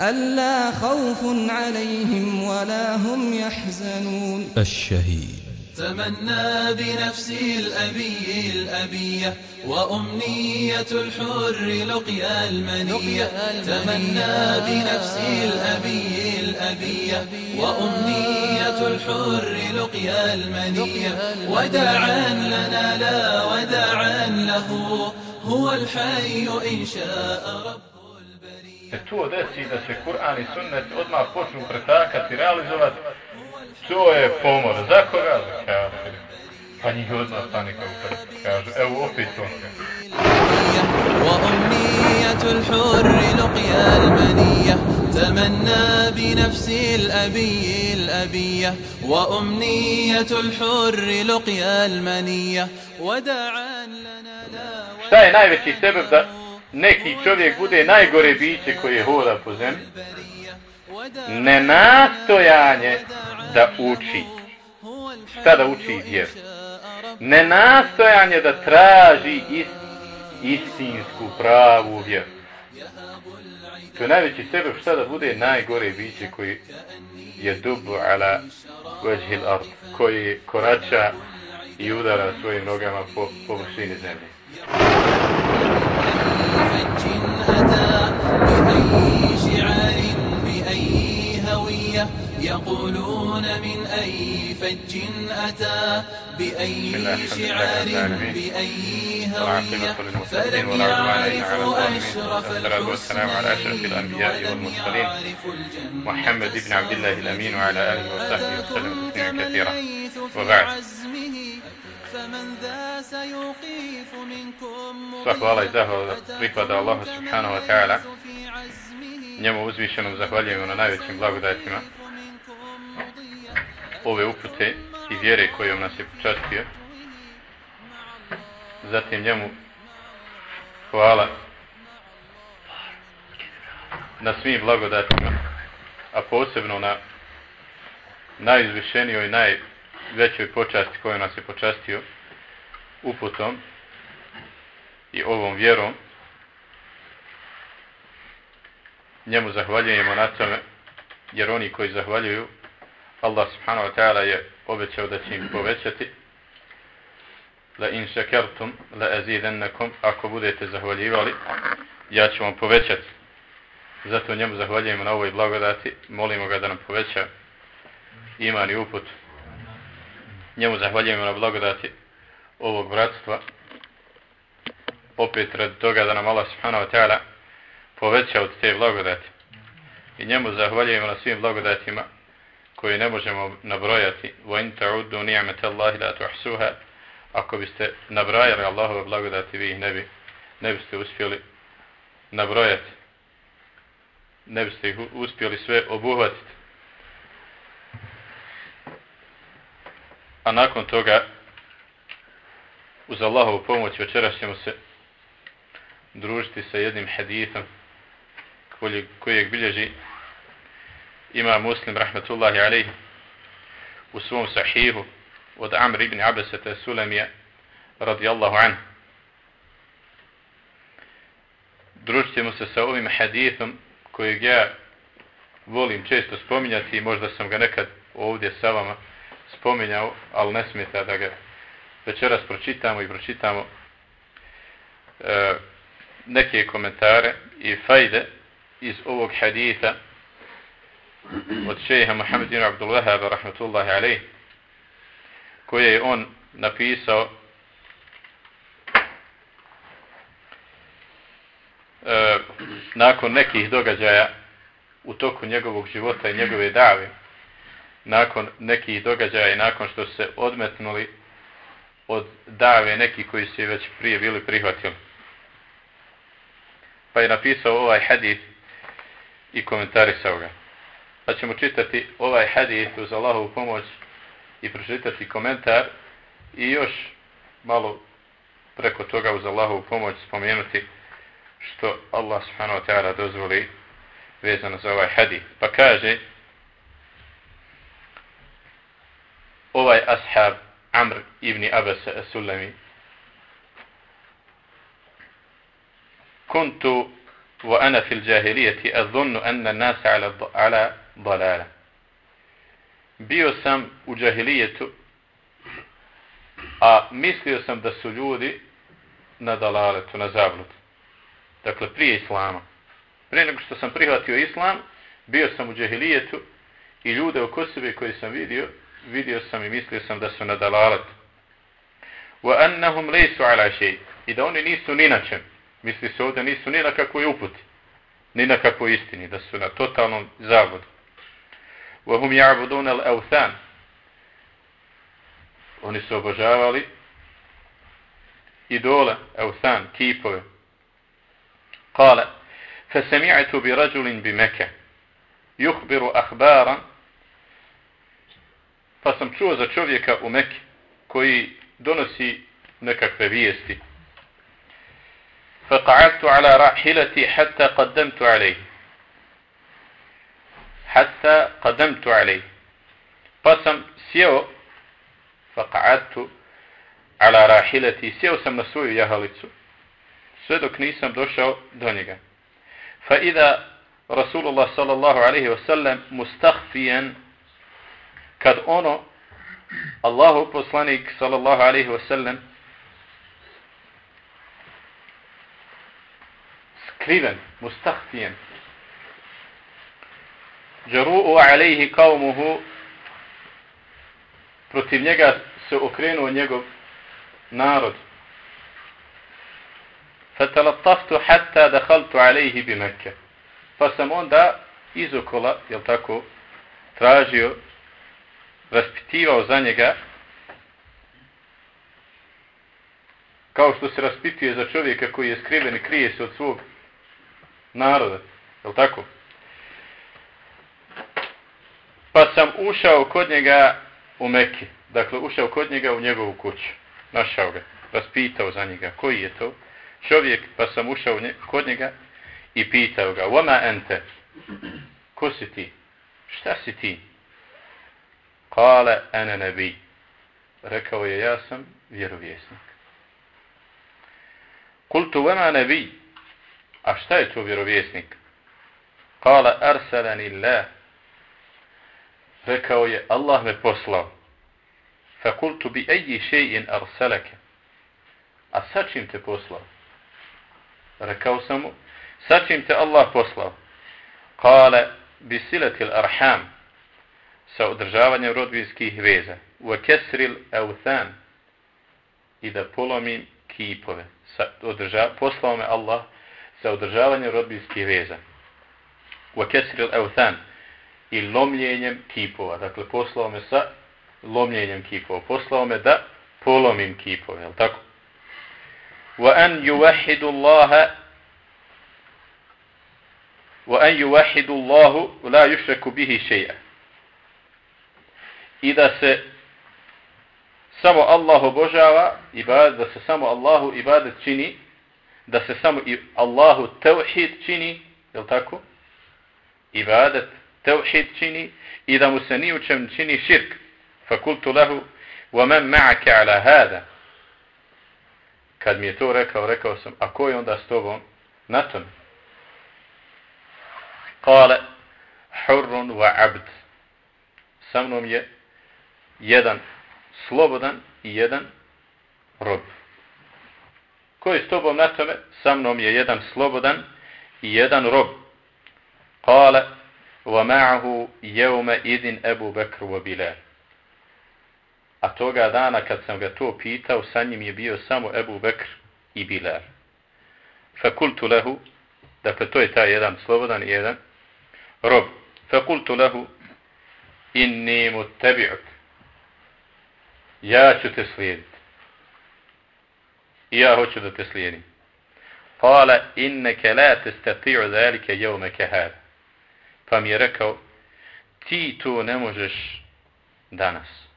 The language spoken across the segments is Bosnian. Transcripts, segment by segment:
ألا خوف عليهم ولا هم يحزنون. الشهيد. تمنى بنفسي الأبي الأبية وأمنية الحر لقيا المنية. تمنى بنفسي الأبي الأبية وأمنية الحر لقيا المنية. وداعا لنا لا وداعا له هو الحي إن شاء رب se to desi da se Kur'an i Sunnet odmah počnu pretakati, realizovati, to je pomor. Za koga? Za kafir. Pa njih odmah stane kao kažu. Evo opet to. وأمنية الحر لقيا المنية تمنى بنفسي الأبي الأبية وأمنية الحر لقيا المنية وداعا لنا لا Šta je najveći sebeb da neki čovjek bude najgore biće koje hoda po zemlji? Nenastojanje da uči. Šta da uči vjeru? Nenastojanje da traži ist, istinsku pravu vjeru. To je najveći sebe šta da bude najgore biće koji je dubu ala veđhil ard, koji korača i udara svojim nogama po površini zemlje. يقولون من أي فج أتى؟ بأي شعار بأي هوية؟ فلم يعرف أشرف والمرسلين. محمد بن عبد الله الأمين وعلى آله وصحبه وسلم تسليما كثيرا. وبعد. hvala i zahvala pripada Allahu subhanahu wa ta'ala. Njemu uzvišenom zahvaljujemo na najvećim blagodatima. Ove upute i vjere kojom nas je počastio. Zatim njemu hvala na svim blagodatima, a posebno na najizvišenijoj i najvećoj počasti koju nas je počastio uputom i ovom vjerom. Njemu zahvaljujemo na tome, jer oni koji zahvaljuju Allah subhanahu wa ta'ala je obećao da će im povećati. La in shakartum la azidannakum ako budete zahvaljivali ja ću vam povećati. Zato njemu zahvaljujemo na ovoj blagodati molimo ga da nam poveća iman i uput. Njemu zahvaljujemo na blagodati ovog bratstva opet radi toga da nam Allah subhanahu wa ta'ala poveća od te blagodati. I njemu zahvaljujemo na svim blagodatima koje ne možemo nabrojati wa تَعُدُّ نِعْمَةَ اللَّهِ لَا la ako biste nabrajali Allahove blagodati vi ih ne bi ne biste uspjeli nabrojati ne biste ih uspjeli sve obuhvatiti. A nakon toga uz Allahovu pomoć večeras ćemo se družiti sa jednim hadithom kojeg bilježi ima muslim rahmetullahi alaihi u svom sahihu od Amr ibn Abasata Sulamija radijallahu an družit ćemo se sa ovim hadithom kojeg ja volim često spominjati i možda sam ga nekad ovdje sa vama spominjao, ali ne smeta da ga večeras pročitamo i pročitamo e, neke komentare i fajde iz ovog haditha od šeha Mohamed ibn Abdul Wahaba, rahmatullahi alaih koje je on napisao e, nakon nekih događaja u toku njegovog života i njegove dave nakon nekih događaja i nakon što se odmetnuli od dave neki koji su već prije bili prihvatili. Pa je napisao ovaj hadith i komentarisao ga pa ćemo čitati ovaj hadith uz Allahovu pomoć i pročitati komentar i još malo preko toga uz Allahovu pomoć spomenuti što Allah subhanahu wa ta'ala dozvoli vezano za ovaj hadith. Pa kaže ovaj ashab Amr ibn Abbas as-Sulami kuntu wa ana fil jahiliyati adhunnu anna an-nasa ala ala dalala bio sam u džahilijetu a mislio sam da su ljudi na dalaletu, na zabludu. Dakle, prije islama. Prije nego što sam prihvatio islam, bio sam u džahilijetu i ljude oko sebe koje sam vidio, vidio sam i mislio sam da su na dalaletu. Wa annahum laysu ala shay. I da oni nisu ni na čem. Misli se ovdje nisu ni na kakvoj uputi. Ni na kakvoj istini. Da su na totalnom zavodu. Hum ya'budun al-awthan. Oni su obožavali idole, awthan, kipove. Kale, فسمعت برجل بمكة يخبر أخبارا pa sam čuo za čovjeka u Mekke koji donosi nekakve vijesti. فقعدت على راحلتي حتى قدمت عليه hatta qadamtu alej. Pa sam sjeo, faqa'atu ala rahilati, sjeo sam na svoju jahalicu, sve dok nisam došao do njega. Fa ida Rasulullah sallallahu alaihi wasallam mustahfijen, kad ono, Allahu poslanik sallallahu alaihi wasallam, skriven, mustahfijen, Jeru'u alejhi qaumuhu protiv njega se okrenuo njegov narod fatalattaftu hatta dakhaltu alejhi bi Mekke pa sam onda izokola jel tako tražio raspitivao za njega kao što se raspituje za čovjeka koji je skriven i krije se od svog naroda. Jel tako? Pa sam ušao kod njega u Mekke. Dakle, ušao kod njega u njegovu kuću. Našao ga. Raspitao za njega. Koji je to? Čovjek, pa sam ušao kod njega i pitao ga. Vama ente? Ko si ti? Šta si ti? Kale ene nebi. Rekao je, ja sam vjerovjesnik. Kultu vama nebi. A šta je to vjerovjesnik? Kale arsalani Allah. Rekao je, Allah me poslao. Fakultu bi eji še'in arsalake. A sa čim te poslao? Rekao sam mu, sa čim te Allah poslao? Kale bi silatil arham sa održavanjem rodbinskih veza. Wa kesril euthan i da polomim kipove. Sa održa, poslao me Allah sa održavanjem rodbinskih veza. Wa kesril euthan i lomljenjem kipova. Dakle, poslao me sa lomljenjem kipova. Poslao me da polomim kipove. Je tako? Wa an yuwahidu Allaha wa an yuwahidu Allahu la yushraku bihi shay'a i da se samo Allah obožava ibadet, da se samo Allahu ibadet čini, da se samo i Allahu tevhid čini, je tako? Ibadet tevhid čini i da mu se ni u čem čini širk. Fakultu lahu, وَمَنْ مَعَكَ عَلَى هَذَا. Kad mi je to rekao, rekao sam, a ko je onda s tobom na tom? Kale, hurrun wa abd. Sa mnom je jedan slobodan i jedan rob. Ko je s tobom na tome? Sa mnom je jedan slobodan i jedan rob. Kale, wa يَوْمَ jevme idin Ebu Bekru wa A toga dana kad sam ga to pitao, sa njim je bio samo Ebu Bekr i Bilal. Fakultu lehu, dakle to je taj jedan slobodan jedan rob. فَكُلْتُ lehu, inni muttabi'uk ja ću te slijediti. I ja hoću da te slijedim. Kala, inneke la testati'u zalike jevme kehar. Pa mi je rekao, ti to ne možeš danas.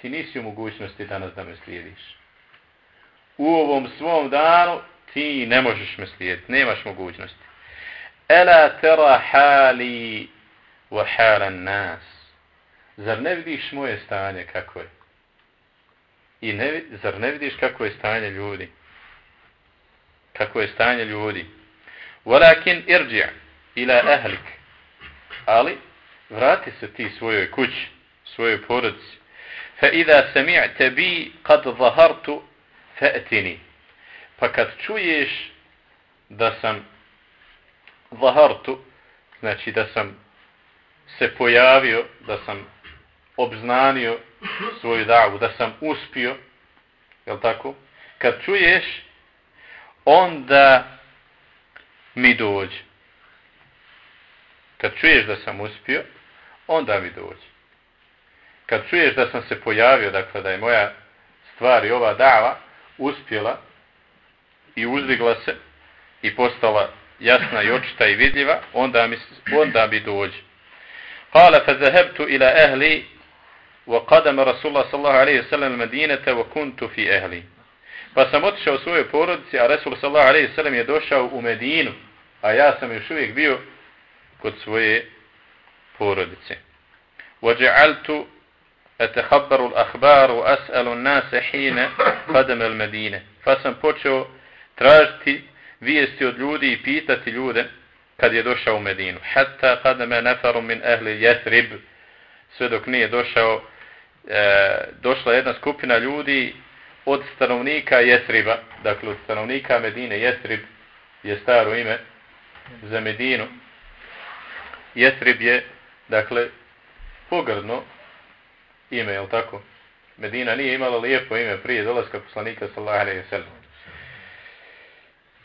ti nisi u mogućnosti danas da me slijediš. U ovom svom danu ti ne možeš me slijediti, nemaš mogućnosti. Ela tera hali wa halan nas. Zar ne vidiš moje stanje kako je? I ne, zar ne vidiš kako je stanje ljudi? Kako je stanje ljudi? Walakin irđi' ila ahlik. Ali vrati se ti svojoj kući, svojoj porodici. Fa idha sami'ta bi qad zahartu fa'tini. Pa kad čuješ da sam zahartu, znači da sam se pojavio, da sam obznanio svoju davu, da sam uspio, je tako? Kad čuješ, onda mi dođe. Kad čuješ da sam uspio, onda mi dođi. Kad čuješ da sam se pojavio, dakle da je moja stvar i ova dava uspjela i uzdigla se i postala jasna i očita i vidljiva, onda mi, onda mi dođi. Kala fa zahabtu ila ahli wa qadama Rasulullah sallallahu alaihi sallam medinete wa kuntu fi ahli. Pa sam otišao u svojoj porodici, a Rasul sallallahu alaihi sallam je došao u Medinu, a ja sam još uvijek bio kod svoje porodice. وجعلت أتخبر الأخبار وأسأل الناس حين قدم المدينة فسم počeo tražiti vijesti od ljudi i pitati ljude kad je došao u Medinu. Hatta qadama nafaru min ahli Yathrib sve dok nije došao e, došla jedna skupina ljudi od stanovnika Jesriba, dakle od stanovnika Medine, Jesrib je staro ime za Medinu. Jesrib je, dakle, pogrdno ime, je tako? Medina nije imala lijepo ime prije dolaska poslanika sallallahu alaihi sallam.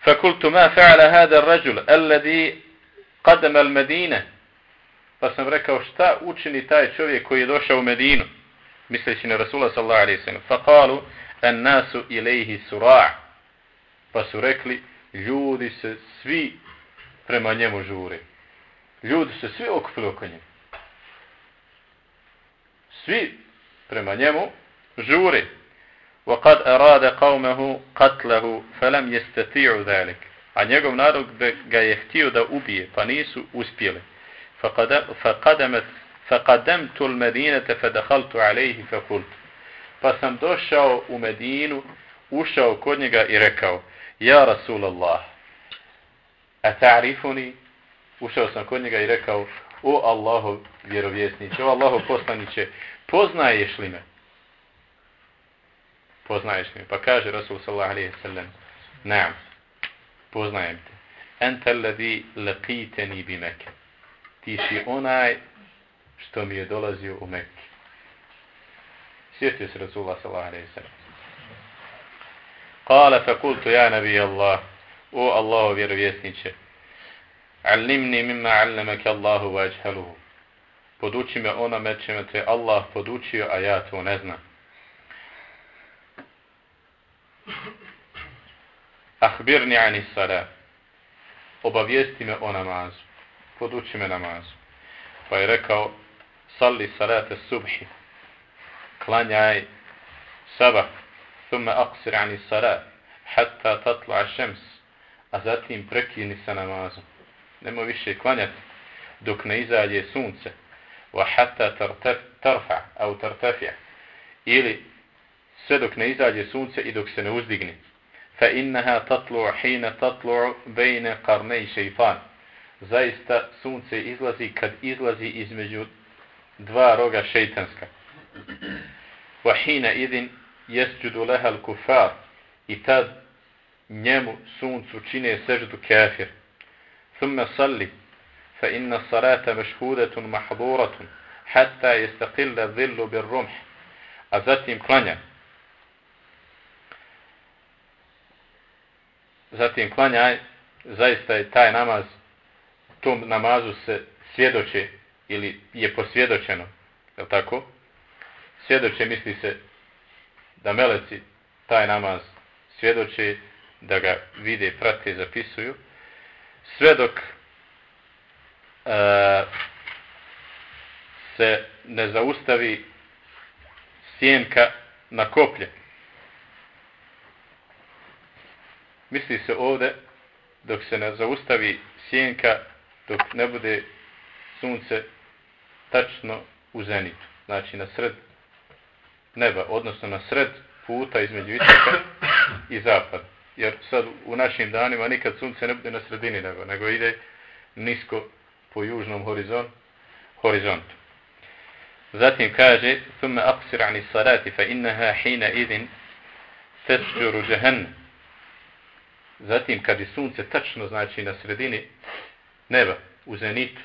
فقلت ما فعل هذا الرجل الذي قدم المدينة pa sam rekao šta učini taj čovjek koji je došao u Medinu misleći na Rasula sallallahu alaihi sallam fa kalu an nasu ilaihi sura' pa su rekli ljudi se svi prema njemu žure ljudi se svi okupili oko njega svi prema njemu žure وقد أراد قومه قتله فلم يستطيعوا ذلك a njegov narod ga je htio da ubije pa nisu uspjeli فقدمت فقدمت المدينة فدخلت عليه فقلت pa sam došao u Medinu ušao kod njega i rekao ja Rasulallah a ta'rifuni ušao sam kod njega i rekao o Allahov vjerovjesniče o Allahu poslaniće poznaješ li me? Poznaješ li me? Pa kaže Rasul sallallahu alaihi sallam naam poznajem te. Ente alladhi laqitani bi Mekke. Ti si onaj što mi je dolazio u Mekke. Sjetio se Rasulullah sallallahu alaihi sallam. Kale fakultu ja nabi Allah o Allahov vjerovjesniče Allimni mimma allamaka Allahu wa ajhaluhu poduči me onome čime te Allah podučio, a ja to ne znam. Ahbirni ani salat. Obavijesti me o namazu. Poduči me namazu. Pa je rekao, salli salate subhi. Klanjaj sabah. Thumme aksir ani salat. Hatta tatla šems. A zatim prekini sa namazom nemoj više klanjati dok ne izađe sunce. Wa hatta tarfa au tartafi ili sve dok ne izađe sunce i dok se ne uzdigne. Fa innaha tatlu hina tatlu baina qarnay shaytan. Zaista sunce izlazi kad izlazi između dva roga šejtanska wa hina idin yasjudu laha al-kuffar. Tad njemu suncu čine seždu kafir. Thumma salli فإن الصلاة مشهودة محظورة حتى يستقل الظل بالرمح أزاتهم كلانيا Zatim klanja, zaista je taj namaz, tom namazu se svjedoče ili je posvjedočeno, je tako? Svjedoče misli se da meleci taj namaz svjedoče, da ga vide, prate, zapisuju, sve dok e, se ne zaustavi sjenka na koplje. Misli se ovde dok se ne zaustavi sjenka, dok ne bude sunce tačno u zenitu. Znači na sred neba, odnosno na sred puta između istoka i zapada Jer sad u našim danima nikad sunce ne bude na sredini neba, nego ide nisko po južnom horizont, horizontu. Zatim kaže, ثم أقصر عن الصلاة فإنها حينئذ تسجر جهنم. Zatim kad je sunce tačno znači na sredini neba, u zenitu,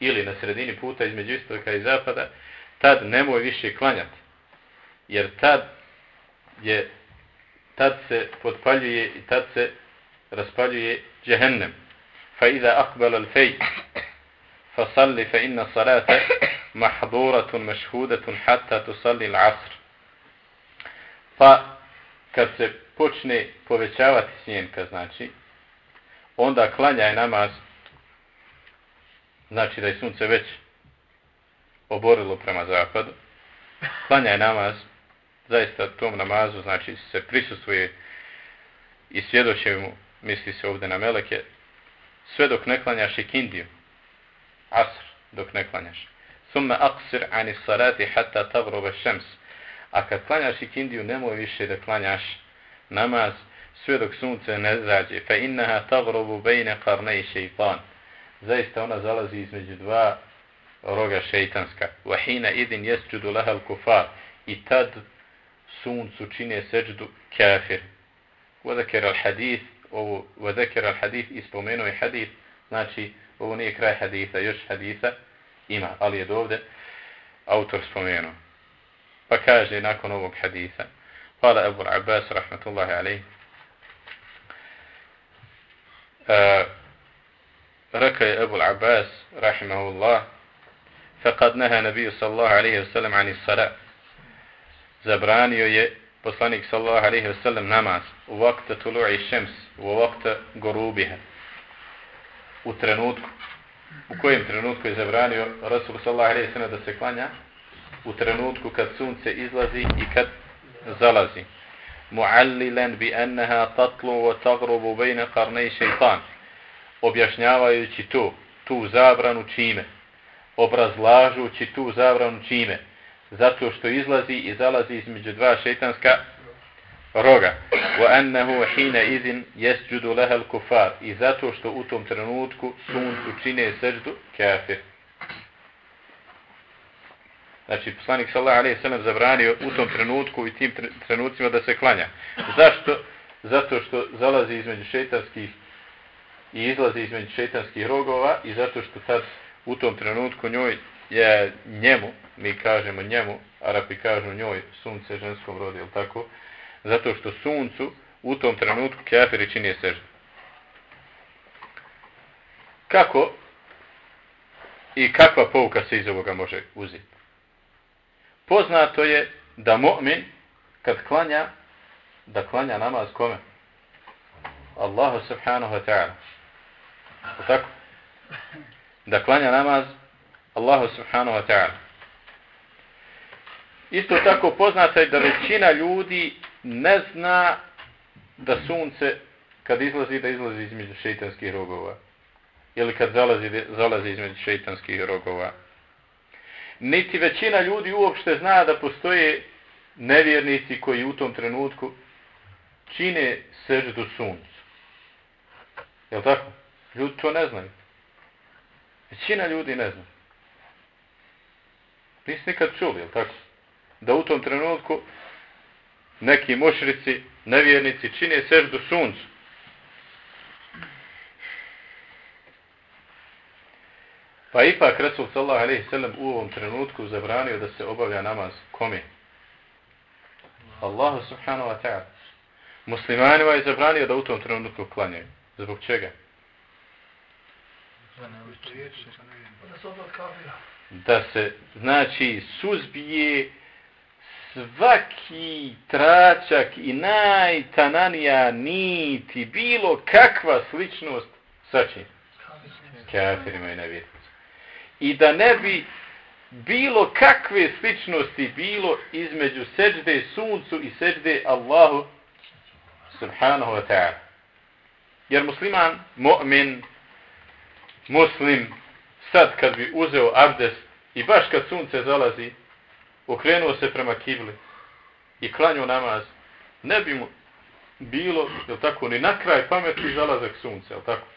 ili na sredini puta između istoka i zapada, tad nemoj više klanjati. Jer tad je tad se potpaljuje i tad se raspaljuje džehennem. Fa iza akbala al fej fa salli fa inna salata mahduratun mešhudatun hatta tu salli al asr. Pa kad se počne povećavati sjenka, znači, onda klanjaj namaz, znači da je sunce već oborilo prema zapadu, klanjaj namaz, zaista tom namazu, znači se prisustuje i svjedoče mu, misli se ovdje na meleke, sve dok ne klanjaš ikindiju, asr, dok ne klanjaš. Summa aqsir ani salati hatta tavrobe šems. A kad klanjaš ikindiju, nemoj više da klanjaš namaz sve dok sunce ne zađe. Fa innaha tagrubu bejne karnej šeitan. Zaista ona zalazi između dva roga šeitanska. Wa hina idin jesđudu lahal kufar. I tad suncu čine seđdu kafir. Vodakir al hadith, ovo vodakir al hadith ispomenuo je hadith, znači ovo nije kraj haditha, još haditha ima, ali je dovde autor spomenuo. Pa kaže nakon ovog haditha, Hvala Ebu Abbas, rahmatullahi alaih, uh, rekao je Ebu Abbas, rahimahullah, فقد نهى نبي صلى الله عليه وسلم عن الصلاة zabranio je poslanik sallallahu alejhi ve sellem namaz u vakta tulu'i šems u vakta gorubiha. U trenutku u kojem trenutku je zabranio Rasul sallallahu alejhi ve sellem da se klanja? U trenutku kad sunce izlazi i kad zalazi. Muallilan bi annaha tatlu wa taghrubu bayna qarnay shaytan. Objašnjavajući to tu zabranu čime? Obrazlažući tu zabranu čime? Zato što izlazi i zalazi između dva šeitanska roga. Wa annahu hina idhin yasjudu laha al-kuffar. I zato što u tom trenutku suncu čine seždu kafir. Znači, poslanik sallallahu alejhi ve sellem zabranio u tom trenutku i tim trenucima da se klanja. Zašto? Zato što zalazi između šejtanskih i izlazi između šejtanskih rogova i zato što tad u tom trenutku njoj je njemu, mi kažemo njemu, Arapi kažu njoj sunce ženskom rodi, je tako? Zato što suncu u tom trenutku kafiri čini seždu. Kako i kakva pouka se iz ovoga može uzeti? Poznato je da mu'min kad klanja, da klanja namaz kome? Allahu subhanahu wa ta'ala. Tako? Da klanja namaz Allahu subhanahu wa ta'ala. Isto tako poznato je da većina ljudi ne zna da sunce kad izlazi, da izlazi između šeitanskih rogova. Ili kad zalazi, zalazi između šeitanskih rogova. Niti većina ljudi uopšte zna da postoje nevjernici koji u tom trenutku čine seždu suncu. Je tako? Ljudi to ne znaju. Većina ljudi ne zna. Nisi nikad čuli, je tako? Da u tom trenutku neki mušrici, nevjernici čine seždu suncu. Pa ipak Resul sallahu alaihi sallam u ovom trenutku zabranio da se obavlja namaz kome? Allahu subhanahu wa ta'ala. Muslimanima je zabranio da u tom trenutku klanjaju. Zbog čega? Da se znači suzbije svaki tračak i najtananija niti bilo kakva sličnost sa čim? Kafirima i nevjetnicima. I da ne bi bilo kakve sličnosti bilo između seđde suncu i seđde Allahu subhanahu wa ta'ala. Jer musliman, mu'min, muslim, sad kad bi uzeo abdest i baš kad sunce zalazi, okrenuo se prema kibli i klanio namaz, ne bi mu bilo, je tako, ni na kraj pameti zalazak sunca, je tako?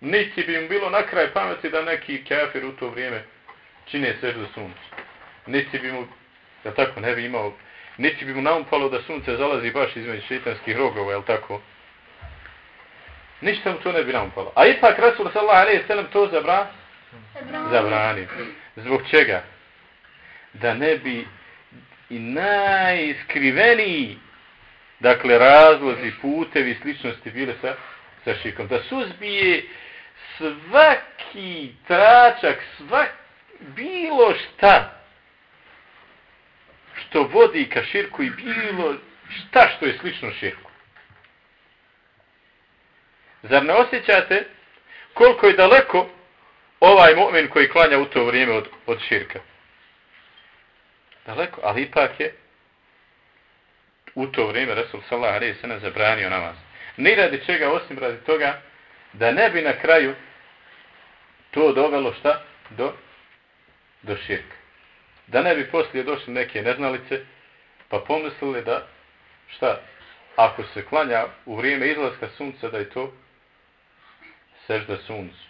Niti bi mu bilo na kraj pameti da neki kafir u to vrijeme čine seždu sunca. Niti bi mu, je tako, ne bi imao, niti bi mu naumpalo da sunce zalazi baš između šeitanskih rogova, je tako? Ništa mu to ne bi naumpalo. A ipak Rasul sallallahu alaihi sallam to zabra? zabrani. Zbog čega? Da ne bi i najskriveniji dakle razlozi, putevi, sličnosti bile sa, sa šikom. Da suzbije svaki tračak, svak, bilo šta što vodi ka širku i bilo šta što je slično širku. Zar ne osjećate koliko je daleko ovaj mu'min koji klanja u to vrijeme od, od širka? Daleko, ali ipak je u to vrijeme Resul sallallahu alejhi ve sellem zabranio namaz. Ne radi čega osim radi toga da ne bi na kraju to dovelo šta do do širka. Da ne bi poslije došli neke neznalice pa pomislili da šta ako se klanja u vrijeme izlaska sunca da je to sežda suncu.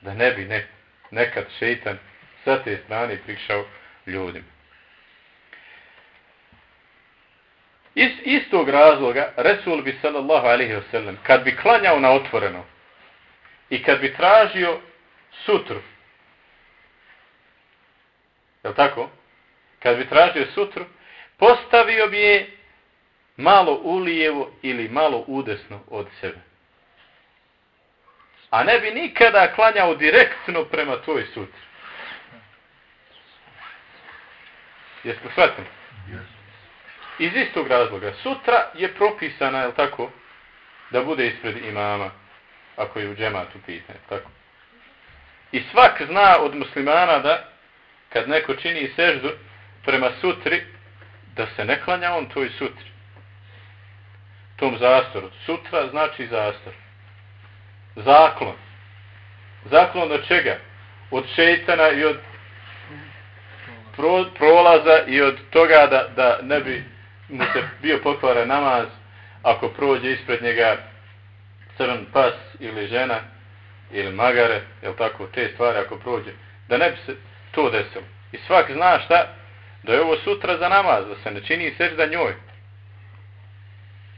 Da ne bi ne, nekad šeitan sa te strane prišao ljudima. Iz istog razloga, Resul bi sallallahu alaihi wa sallam, kad bi klanjao na otvoreno i kad bi tražio sutru, je tako? Kad bi tražio sutru, postavio bi je malo ulijevo ili malo udesno od sebe. A ne bi nikada klanjao direktno prema toj sutri. Jeste shvatili? Iz istog razloga. Sutra je propisana, je tako, da bude ispred imama, ako je u džematu pitanje, tako. I svak zna od muslimana da, kad neko čini seždu prema sutri, da se ne klanja on toj sutri. Tom zastoru. Sutra znači zastor. Zaklon. Zaklon od čega? Od šeitana i od pro, prolaza i od toga da, da ne bi mu se bio pokvara namaz ako prođe ispred njega crn pas ili žena ili magare, jel tako, te stvari ako prođe, da ne bi se to desilo. I svak zna šta, da je ovo sutra za namaz, da se ne čini sežda njoj.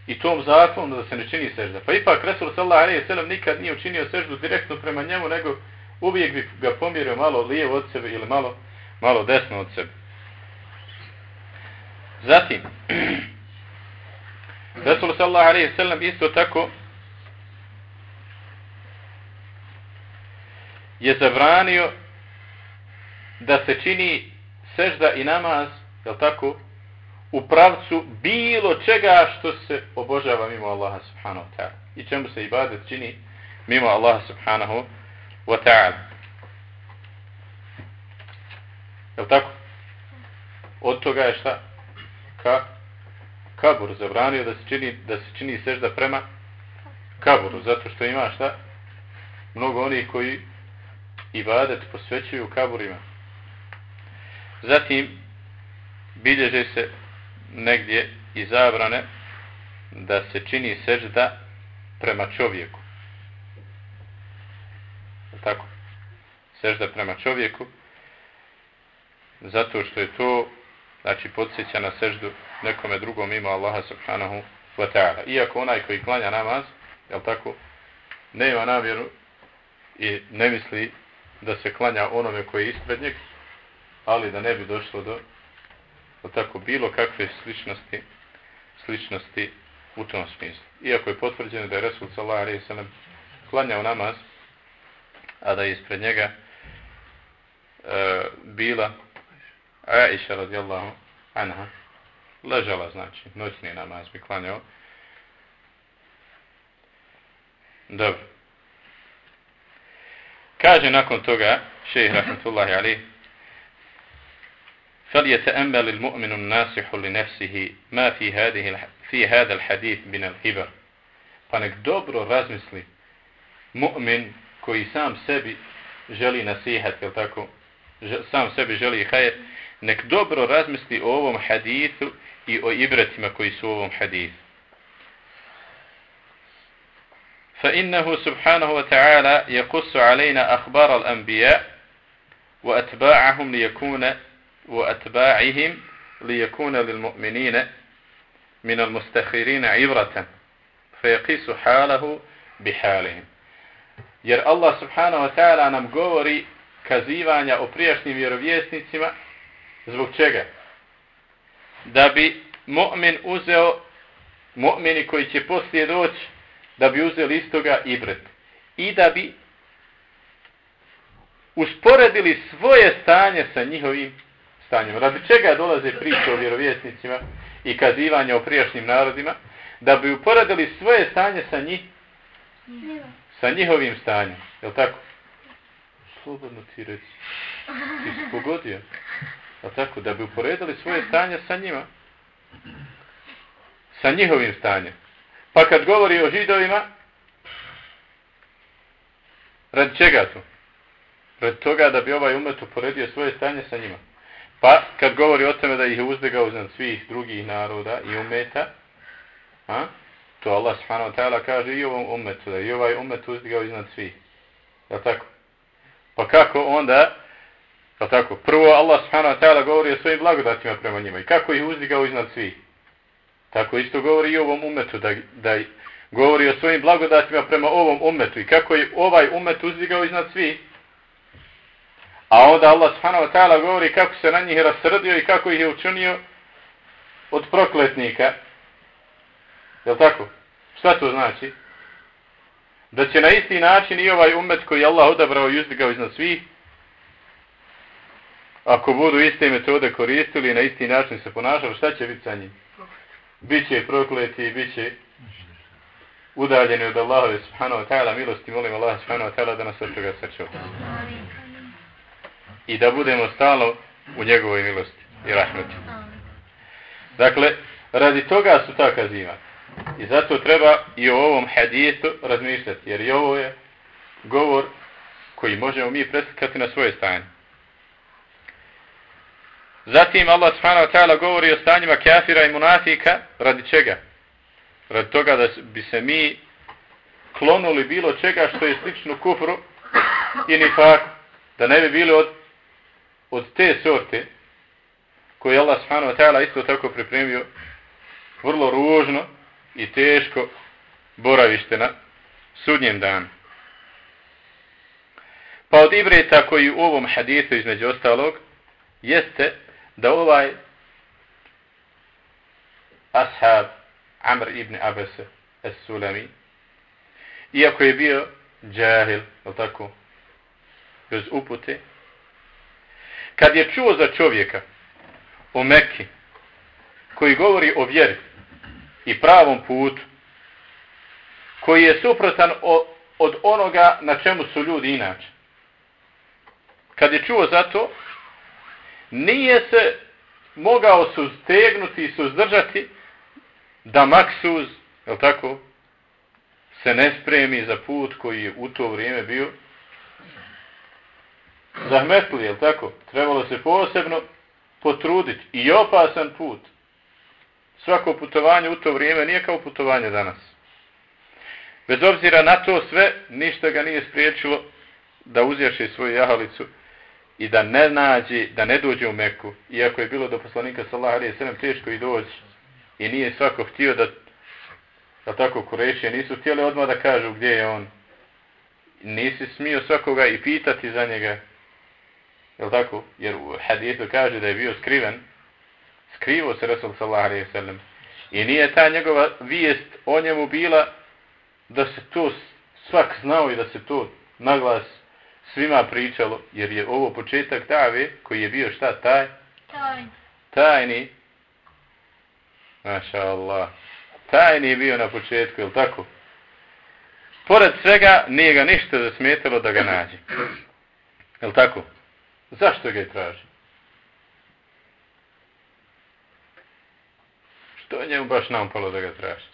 I tom zakonu da se ne čini sežda. Pa ipak Resul sallallahu alaihi sallam nikad nije učinio seždu direktno prema njemu, nego uvijek bi ga pomjerio malo lijevo od sebe ili malo, malo desno od sebe. Zatim, Resul sallallahu alaihi sallam isto tako je zabranio da se čini sežda i namaz, je tako, u pravcu bilo čega što se obožava mimo Allaha subhanahu wa ta'ala. I čemu se ibadet čini mimo Allaha subhanahu wa ta'ala. Je tako? Od toga je šta? ka kaburu zabranio da se čini da se čini sežda prema kaburu zato što ima šta mnogo onih koji ibadet posvećuju kaburima zatim bilježe se negdje i zabrane da se čini sežda prema čovjeku tako sežda prema čovjeku zato što je to znači podsjeća na seždu nekome drugom ima Allaha subhanahu wa ta'ala. Iako onaj koji klanja namaz, jel tako, ne ima namjeru i ne misli da se klanja onome koji je ispred njeg, ali da ne bi došlo do, do tako bilo kakve sličnosti, sličnosti u tom smislu. Iako je potvrđeno da je Resul sallallahu alaihi sallam klanjao namaz, a da je ispred njega e, bila Aisha radijallahu anha ležala, znači, noćni namaz bi klanjao. Dobro. Kaže nakon toga, šejh rahmetullahi alejhi فليتأمل المؤمن الناصح لنفسه ما في هذه في هذا الحديث من العبر pa nek dobro razmisli mu'min koji sam sebi želi nasihat, jel tako, sam sebi želi hajer, nek dobro razmisli o ovom hadithu i o ibretima koji su u ovom hadithu. فإنه سبحانه وتعالى يقص علينا أخبار الأنبياء وأتباعهم ليكون وأتباعهم ليكون للمؤمنين من المستخيرين عبرة فيقيس حاله بحالهم jer Allah subhanahu wa ta'ala nam govori kazivanja o prijašnjim vjerovjesnicima zbog čega? Da bi mu'min uzeo mu'mini koji će poslije doći da bi uzeli istoga ibret i da bi usporedili svoje stanje sa njihovim stanjem. Radi čega dolaze priče o vjerovjesnicima i kazivanje o prijašnjim narodima? Da bi uporedili svoje stanje sa njih sa njihovim stanjem. Je li tako? Slobodno ti reći. Ti si pogodio. Je tako? Da bi uporedili svoje stanje sa njima. Sa njihovim stanjem. Pa kad govori o židovima, radi čega to? Radi toga da bi ovaj umet uporedio svoje stanje sa njima. Pa kad govori o tome da ih je uzdigao iznad svih drugih naroda i umeta, a, to Allah subhanahu wa ta'ala kaže i ovom umetu, da i ovaj umet uzdigao iznad svih. Je tako? Pa kako onda, Pa tako, prvo Allah subhanahu wa ta'ala govori o svojim blagodatima prema njima i kako ih uzdigao iznad svih. Tako isto govori i ovom umetu, da, da govori o svojim blagodatima prema ovom umetu i kako je ovaj umet uzdigao iznad svih. A onda Allah subhanahu wa ta'ala govori kako se na njih rasrdio i kako ih je učinio od prokletnika. Je tako? Šta to znači? Da će na isti način i ovaj umet koji Allah odabrao i uzdigao iznad svih, ako budu iste metode koristili na isti način se ponašali, šta će biti sa njim? Biće prokleti i biće udaljeni od Allahove subhanahu wa ta'ala milosti. Molim Allah subhanahu wa ta'ala da nas od toga sačuva. I da budemo stalno u njegovoj milosti i rahmeti. Dakle, radi toga su ta kazivanja. I zato treba i o ovom hadijetu razmišljati, jer i ovo je govor koji možemo mi preslikati na svoje stanje. Zatim Allah subhanahu wa ta'ala govori o stanjima kafira i munafika, radi čega? Radi toga da bi se mi klonuli bilo čega što je slično kufru i nifak, da ne bi bili od, od te sorte koje Allah subhanahu wa ta'ala isto tako pripremio vrlo ružno, i teško boravište na sudnjem danu. Pa od ibreta koji u ovom hadisu između ostalog jeste da ovaj ashab Amr ibn Abbas as-Sulami iako je bio džahil, je tako, bez upute, kad je čuo za čovjeka o Mekki koji govori o vjeri i pravom putu koji je suprotan od onoga na čemu su ljudi inače. Kad je čuo za to, nije se mogao sustegnuti i suzdržati da maksuz, je tako, se ne spremi za put koji je u to vrijeme bio zahmetli, je tako? Trebalo se posebno potruditi i opasan put svako putovanje u to vrijeme nije kao putovanje danas. Bez obzira na to sve, ništa ga nije spriječilo da uzješe svoju jahalicu i da ne nađe, da ne dođe u Meku, iako je bilo do poslanika sallahu alaihi sallam teško i doći i nije svako htio da da tako kurešije nisu htjeli odmah da kažu gdje je on. Nisi smio svakoga i pitati za njega. Je tako? Jer u hadisu kaže da je bio skriven skrivo se Resul sallallahu alaihi sallam. I nije ta njegova vijest o njemu bila da se to svak znao i da se to naglas svima pričalo, jer je ovo početak dave koji je bio šta taj? Tajni. Tajni. Maša Allah. Tajni je bio na početku, je tako? pored svega nije ga ništa zasmetalo da ga nađe. Je tako? Zašto ga je traži? Što je njemu baš nampalo da ga traži?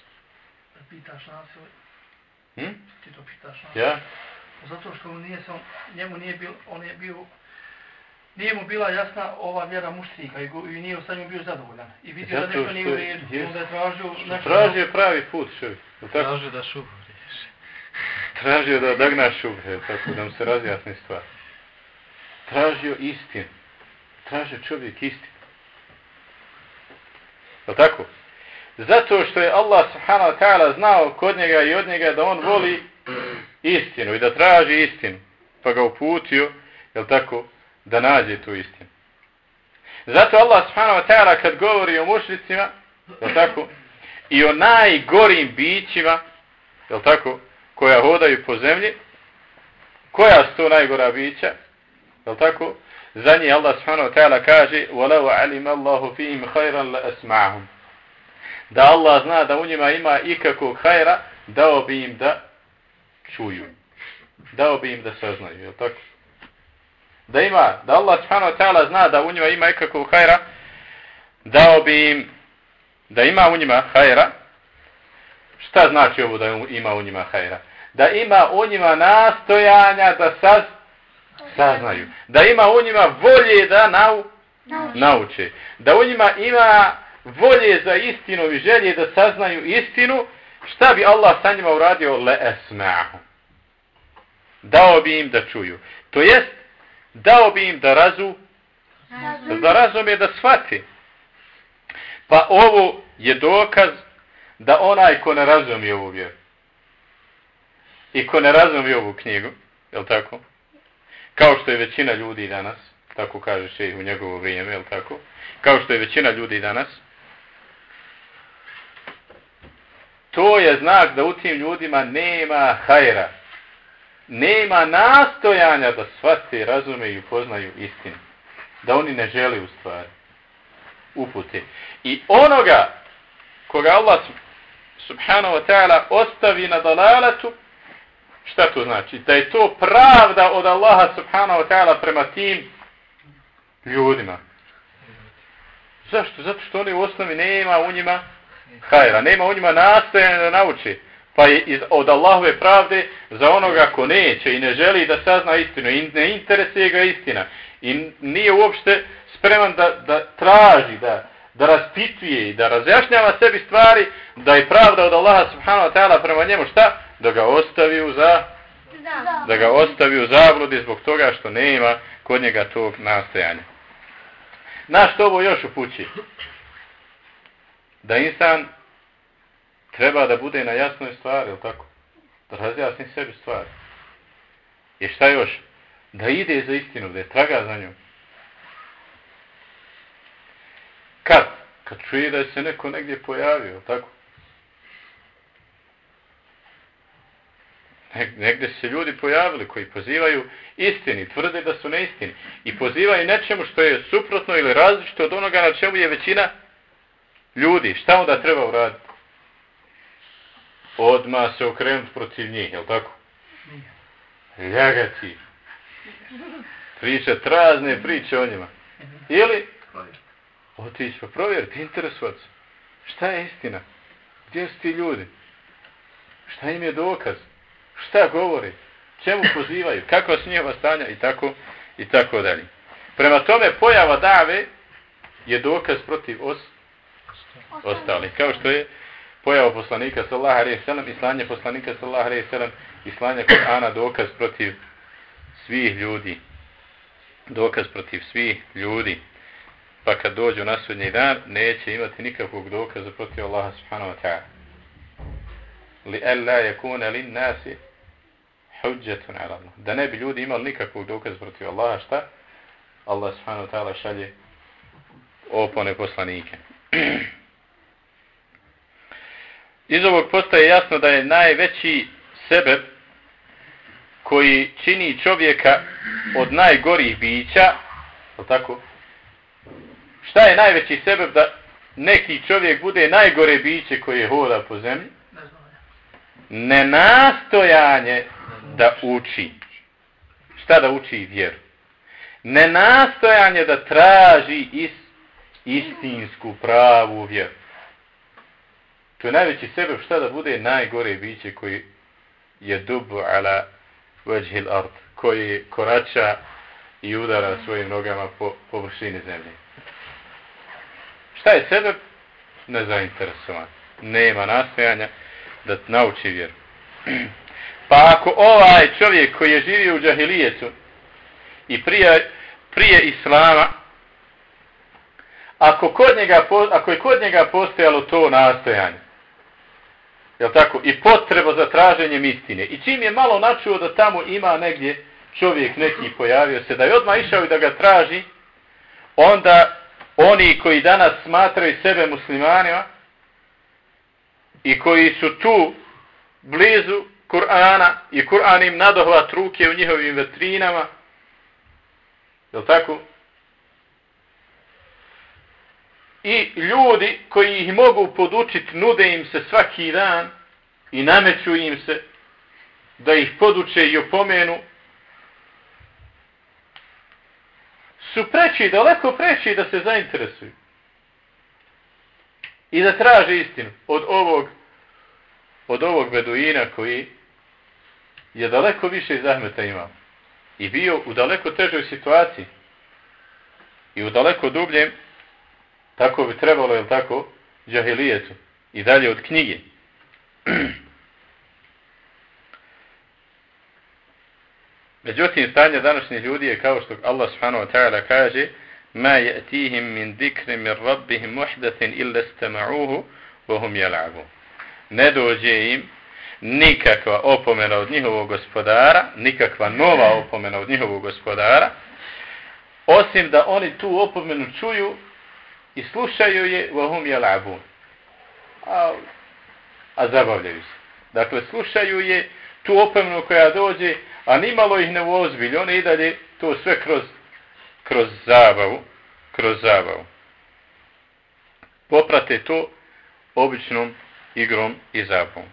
Pitaš nas ili? Hm? Ti to pitaš nas. Ja? Zato što on nije sam, njemu nije bil, on je bio, nije mu bila jasna ova vjera muštrika i, i nije sa njom bio zadovoljan. I vidio da nešto nije u redu. Onda je tražio nešto... tražio pravi put čovjek. Tražio da šubu riješi. Tražio da odagna šubhe, tako da mu se razjasni stvar. Tražio istinu. Tražio čovjek istinu. Je tako? Zato što je Allah subhanahu wa ta'ala znao kod njega i od njega da on voli istinu i da traži istinu. Pa ga uputio, je tako, da nađe tu istinu. Zato Allah subhanahu wa ta'ala kad govori o mušnicima, je tako, i o najgorim bićima, je tako, koja hodaju po zemlji, koja su to najgora bića, je tako, za njih Allah subhanahu wa ta'ala kaže وَلَوْ عَلِمَ اللَّهُ فِيهِمْ خَيْرًا لَأَسْمَعَهُمْ da Allah zna da u njima ima ikakvog hajra, dao bi im da čuju. Dao bi im da saznaju, je tako? Da ima, da Allah subhanahu wa ta'ala zna da u njima ima ikakvog hajra, dao bi im da ima u njima hajra. Šta znači ovo da ima u njima hajra? Da ima u njima nastojanja da saz, saznaju. Da ima u njima volje da nau, nauče. Da u njima ima volje za istinu i želje da saznaju istinu, šta bi Allah sa njima uradio? Le esma'hu. Dao bi im da čuju. To jest, dao bi im da razu, da razume, da shvati. Pa ovo je dokaz da onaj ko ne razumije ovu vjeru i ko ne razumije ovu knjigu, je tako? Kao što je većina ljudi danas, tako kaže še u njegovo vrijeme, je tako? Kao što je većina ljudi danas, to je znak da u tim ljudima nema hajra. Nema nastojanja da shvate, razume i upoznaju istinu. Da oni ne žele u stvari upute. I onoga koga Allah subhanahu wa ta'ala ostavi na dalalatu, šta to znači? Da je to pravda od Allaha subhanahu wa ta'ala prema tim ljudima. Zašto? Zato što oni u osnovi nema u njima hajra. Nema u njima nastojanja da nauči. Pa je iz, od Allahove pravde za onoga ko neće i ne želi da sazna istinu i ne interesuje ga istina i nije uopšte spreman da, da traži, da, da raspituje i da razjašnjava sebi stvari, da je pravda od Allaha subhanahu wa ta'ala prema njemu šta? Da ga ostavi u za... Da. ga ostavi u zabludi zbog toga što nema kod njega tog nastojanja. Na što ovo još upući? Da insan treba da bude na jasnoj stvari, ili tako? Da razjasni sebi stvari. I šta još? Da ide za istinu, da je traga za njom. Kad? Kad čuje da se neko negdje pojavio, tako? Negdje se ljudi pojavili koji pozivaju istini, tvrde da su neistini i pozivaju nečemu što je suprotno ili različito od onoga na čemu je većina ljudi. Šta onda treba uraditi? Odma se okrenuti protiv njih, je li tako? Ljagati. Pričat razne priče o njima. Ili otići pa provjeriti, interesovat se. Šta je istina? Gdje su ti ljudi? Šta im je dokaz? Šta govori? Čemu pozivaju? Kako su njeva stanja? I tako, i tako dalje. Prema tome, pojava dave je dokaz protiv os, ostalih. Kao što je pojava poslanika sallaha alejhi ve i islanje poslanika sallaha alejhi ve i slanje Kur'ana dokaz protiv svih ljudi. Dokaz protiv svih ljudi pa kad dođu na sudnji dan, neće imati nikakvog dokaza protiv Allaha subhanahu wa ta'ala. Li alla yakuna lin nasi hujjatun ala Allah. Da ne bi ljudi imali nikakvog dokaza protiv Allaha, šta? Allah subhanahu wa ta'ala šalje opone poslanike. Iz ovog postaje jasno da je najveći sebe koji čini čovjeka od najgorih bića, tako, Šta je najveći sebeb da neki čovjek bude najgore biće koje hoda po zemlji? Nenastojanje da uči. Šta da uči vjeru? Nenastojanje da traži is, istinsku pravu vjeru. To je najveći sebe šta da bude najgore biće koji je dubu ala vajhil ard, koji korača i udara svojim nogama po površini zemlje. Šta je sebe? Nezainteresovan. Nema nastojanja da nauči vjeru. Pa ako ovaj čovjek koji je živio u džahilijetu i prije, prije islama, ako, kod njega, ako je kod njega postojalo to nastojanje, jel tako, i potreba za traženjem istine, i čim je malo načuo da tamo ima negdje čovjek neki pojavio se, da je odmah išao i da ga traži, onda oni koji danas smatraju sebe muslimanima i koji su tu blizu Kur'ana i Kur'an im nadohvat ruke u njihovim vetrinama, je tako? I ljudi koji ih mogu podučiti, nude im se svaki dan i nameću im se da ih poduče i opomenu, su preći, daleko preći da se zainteresuju. I da traže istinu od ovog od ovog beduina koji je daleko više zahmeta imao. I bio u daleko težoj situaciji. I u daleko dubljem tako bi trebalo, jel tako, džahilijetu. I dalje od knjige. Međutim, stanje današnjih ljudi je kao što Allah subhanahu wa ta'ala kaže ma ya'tihim min dikri min rabbihim muhdathin illa istama'uhu wa hum yal'abun. Ne dođe im nikakva opomena od njihovog gospodara, nikakva nova opomena od njihovog gospodara, osim da oni tu opomenu čuju i slušaju je vahum hum yal'abun. A, a zabavljaju se. Dakle, slušaju je tu opomenu koja dođe, a nimalo ih ne uozbilj, oni i dalje to sve kroz, kroz zabavu, kroz zabavu. Poprate to običnom igrom i zabavom.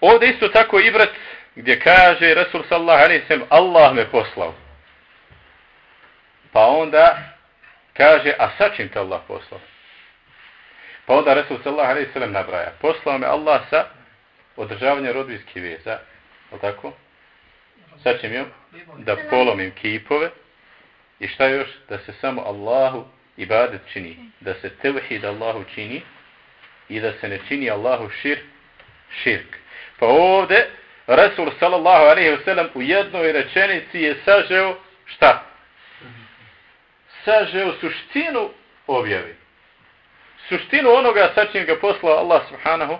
Ovdje isto tako i brat gdje kaže Rasul sallahu alaihi sallam Allah me poslao. Pa onda kaže a sa čim te Allah poslao? Pa onda Resul sallallahu alaihi sallam nabraja. Poslao me Allah sa održavanje rodbinske veza, o tako? Sa čim joj da polomim kipove i šta još? Da se samo Allahu ibadet čini. Da se tevhid Allahu čini i da se ne čini Allahu šir, širk. Pa ovde Resul sallallahu alaihi sallam u jednoj rečenici je sažeo šta? Sažeo suštinu objavi. Suštinu onoga sa čim ga poslao Allah subhanahu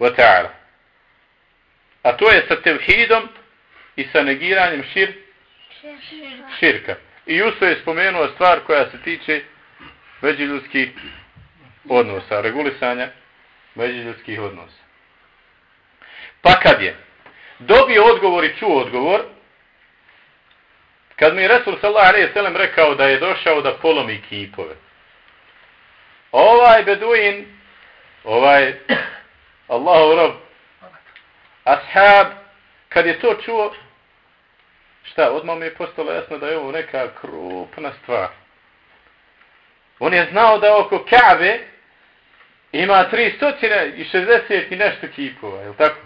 wa ta'ala. A to je sa tevhidom i sa negiranjem šir, širka. I Justo je spomenuo stvar koja se tiče međuljudskih odnosa, regulisanja međuljudskih odnosa. Pa kad je dobio odgovor i čuo odgovor, kad mi je Resul sallallahu rekao da je došao da polomi kipove, ovaj beduin, ovaj Allahu rob, ashab, kad je to čuo, šta, odmah mi je postalo jasno da je ovo neka krupna stvar. On je znao da oko Kabe ima 360 i nešto kipova, je li tako?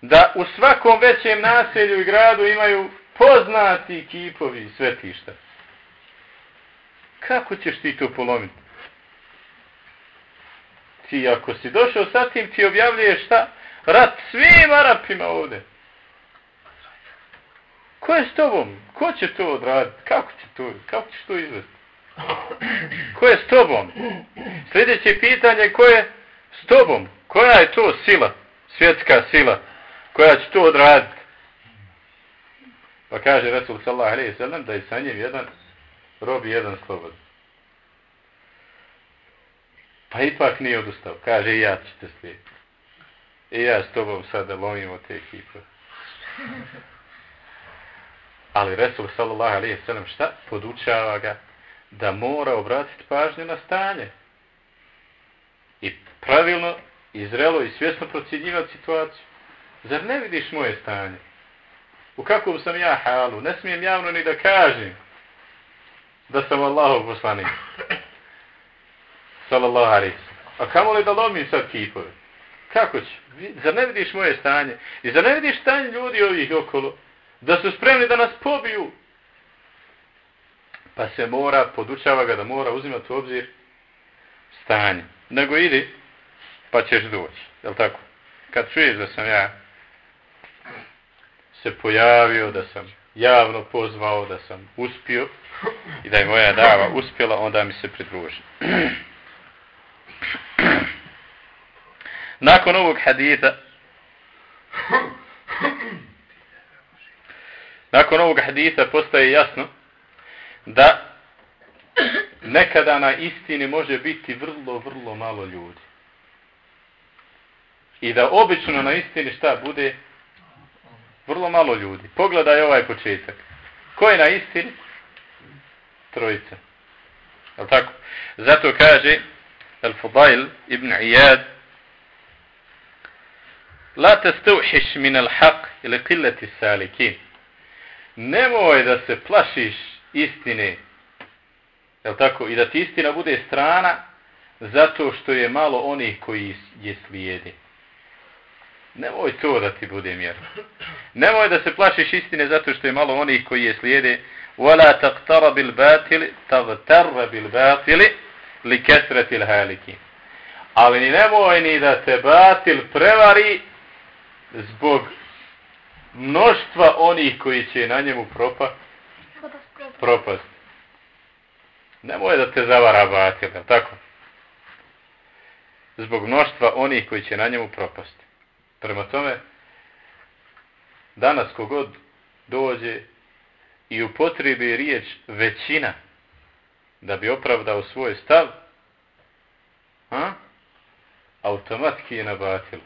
Da u svakom većem naselju i gradu imaju poznati kipovi svetišta. Kako ćeš ti to polomiti? ti ako si došao sa tim, ti objavljuješ šta? Rat svim Arapima ovde. Ko je s tobom? Ko će to odraditi? Kako će to, kako ćeš to izvesti? Ko je s tobom? Sljedeće pitanje, ko je s tobom? Koja je to sila? Svjetska sila koja će to odraditi? Pa kaže Resul sallallahu alaihi sallam da je sa njim jedan rob i jedan slobodan. Pa ipak nije odustao. Kaže, ja ću te slijediti. I ja s tobom sada lomimo te ekipe. Ali Resul sallallahu alaihi sallam šta? Podučava ga da mora obratiti pažnju na stanje. I pravilno izrelo i svjesno procjenjivati situaciju. Zar ne vidiš moje stanje? U kakvom sam ja halu? Ne smijem javno ni da kažem da sam Allahov poslanik. Sallallahu alaihi A kamo li da lomim sad kipove? Kako će? Zar ne vidiš moje stanje? I zar ne vidiš stanje ljudi ovih okolo? Da su spremni da nas pobiju? Pa se mora, podučava ga da mora uzimati u obzir stanje. Nego idi, pa ćeš doći. Jel tako? Kad čuješ da sam ja se pojavio, da sam javno pozvao, da sam uspio i da je moja dava uspjela, onda mi se pridruži. Nakon ovog hadita nakon ovog hadita postaje jasno da nekada na istini može biti vrlo, vrlo malo ljudi. I da obično na istini šta bude? Vrlo malo ljudi. Pogledaj ovaj početak. Ko je na istini? Trojica. Je tako? Zato kaže Al-Fudail ibn Iyad La testauhiš min al-haq ili qillati salikin. Nemoj da se plašiš istine. Je tako? I da ti istina bude strana zato što je malo onih koji je slijedi. Nemoj to da ti bude mjer. Nemoj da se plašiš istine zato što je malo onih koji je slijede. Wala تَقْتَرَ bil batil, بِالْبَاتِلِ bil batili. Ali ni nemoj ni da te batil prevari zbog mnoštva onih koji će na njemu propa, propast. Nemoj da te zavara batil, tako? Zbog mnoštva onih koji će na njemu propasti. Prema tome, danas kogod dođe i upotrebi riječ većina da bi opravdao svoj stav, a? automatski je nabatilo.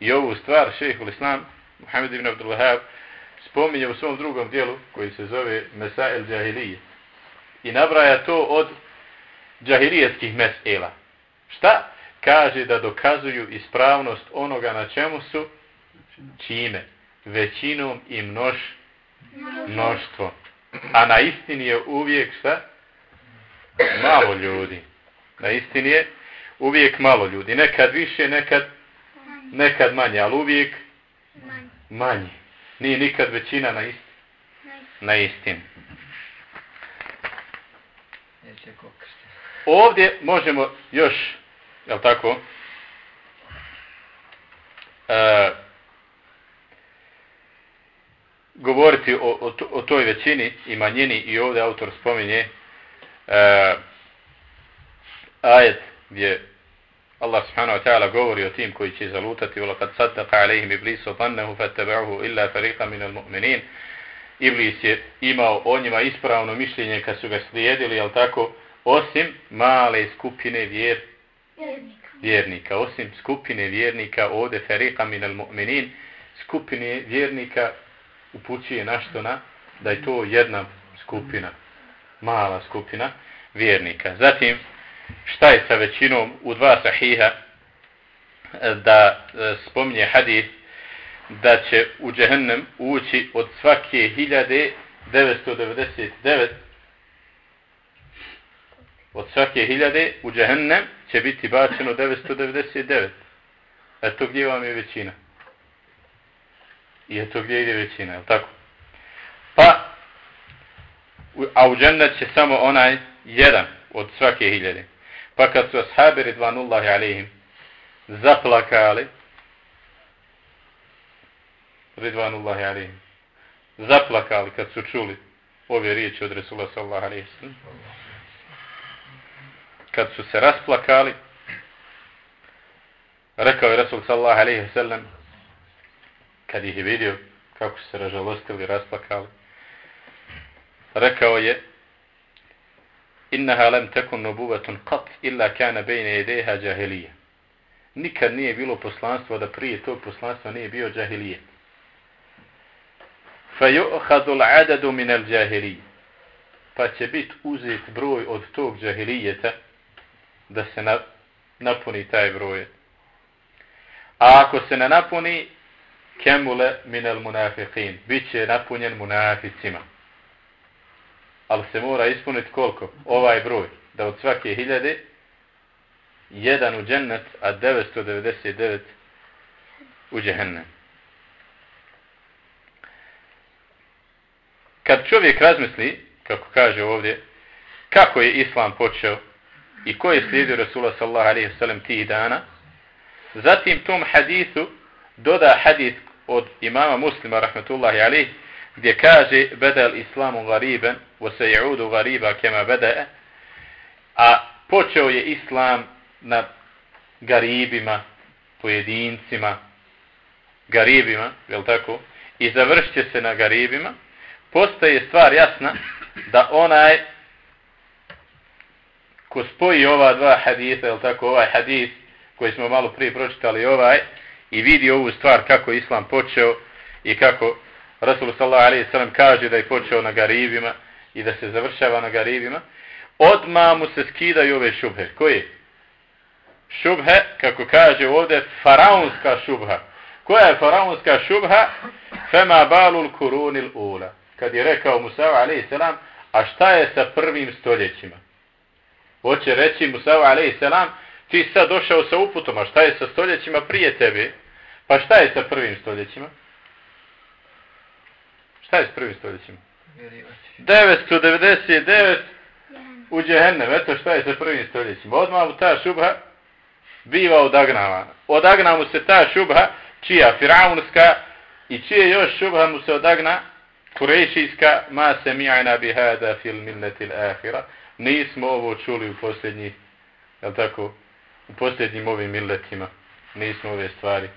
I ovu stvar šehhul islam, Muhammed ibn Abdullahab spominje u svom drugom dijelu koji se zove Mesail Džahilije. I nabraja to od džahilijetskih mesela. Šta? Kaže da dokazuju ispravnost onoga na čemu su čime većinom i množ mnoštvo. A na istini je uvijek šta? Malo ljudi. Na istini je uvijek malo ljudi. Nekad više nekad nekad manje ali uvijek manje. Nije nikad većina na istini na istini. Ovdje možemo još Je li tako? E, govoriti o, o, o toj većini i manjini i ovdje autor spominje e, ajet gdje Allah subhanahu wa ta'ala govori o tim koji će zalutati وَلَقَدْ صَدَّقَ عَلَيْهِمْ إِبْلِيسُ ظَنَّهُ فَتَّبَعُهُ إِلَّا فَرِيقًا مِنَ الْمُؤْمِنِينَ Iblis je imao o njima ispravno mišljenje kad su ga slijedili, jel tako, osim male skupine vjer, vjernika. Osim skupine vjernika, ovdje ferika min al mu'minin, skupine vjernika upućuje našto na da je to jedna skupina, mala skupina vjernika. Zatim, šta je sa većinom u dva sahiha da e, spominje hadis da će u džehennem ući od svake 1999 od svake hiljade u džehennem će biti bačeno 999. Eto gdje vam je većina. I eto gdje ide većina, je tako? Pa, a u džennet će samo onaj jedan od svake hiljade. Pa kad su ashabi ridvanullahi alihim zaplakali, ridvanullahi alihim, zaplakali kad su čuli ove riječi od Resula sallallahu alaihi sallam, kad su se rasplakali, rekao je Rasul sallallahu alaihi sallam, kad ih je vidio kako su se ražalostili, rasplakali, rekao je, innaha lam tekun nubuvatun qat illa kana bejne jedeha džahilija. Nikad nije bilo poslanstvo da prije tog poslanstva nije bio džahilije. Fa yu'khadhu adadu min al-jahiliyya. Pa će biti uzet broj od tog džahilijeta, da se na, napuni taj broj. A ako se ne napuni, kemule minel munafiqin. Biće napunjen munaficima. Ali se mora ispuniti koliko? Ovaj broj. Da od svake hiljade, jedan u džennet, a 999 u džehennem. Kad čovjek razmisli, kako kaže ovdje, kako je islam počeo i ko je slijedio Rasula sallallahu alaihi sallam tih dana, zatim tom hadisu doda hadis od imama muslima rahmetullahi alaihi gdje kaže beda islamu gariben wa se jaudu gariba kema beda a počeo je islam na garibima pojedincima. Garibima, je tako? I završće se na garibima, postaje stvar jasna da onaj ko spoji ova dva hadisa, je tako, ovaj hadis koji smo malo prije pročitali ovaj, i vidi ovu stvar kako Islam počeo i kako Rasul sallallahu alejhi ve sellem kaže da je počeo na garibima i da se završava na garibima, odma mu se skidaju ove šubhe. Koje? Šubhe, kako kaže ovdje, faraonska šubha. Koja je faraonska šubha? Fema balul kurunil ula. Kad je rekao Musa alejhi selam, a šta je sa prvim stoljećima? Hoće reći Musa alejhi selam, ti sad došao sa uputom, a šta je sa stoljećima prije tebe? Pa šta je sa prvim stoljećima? Šta je s prvim stoljećima? 999 u džehennem. Eto šta je sa prvim stoljećima. Odmah mu ta šubha biva odagnava. Odagna mu se ta šubha, čija firaunska i čije još šubha mu se odagna, kurejšijska ma se mi'ana bihada fil milletil ahira. Nismo ovo čuli u posljednjih, jel tako, u posljednjim ovim milletima. Nismo ove stvari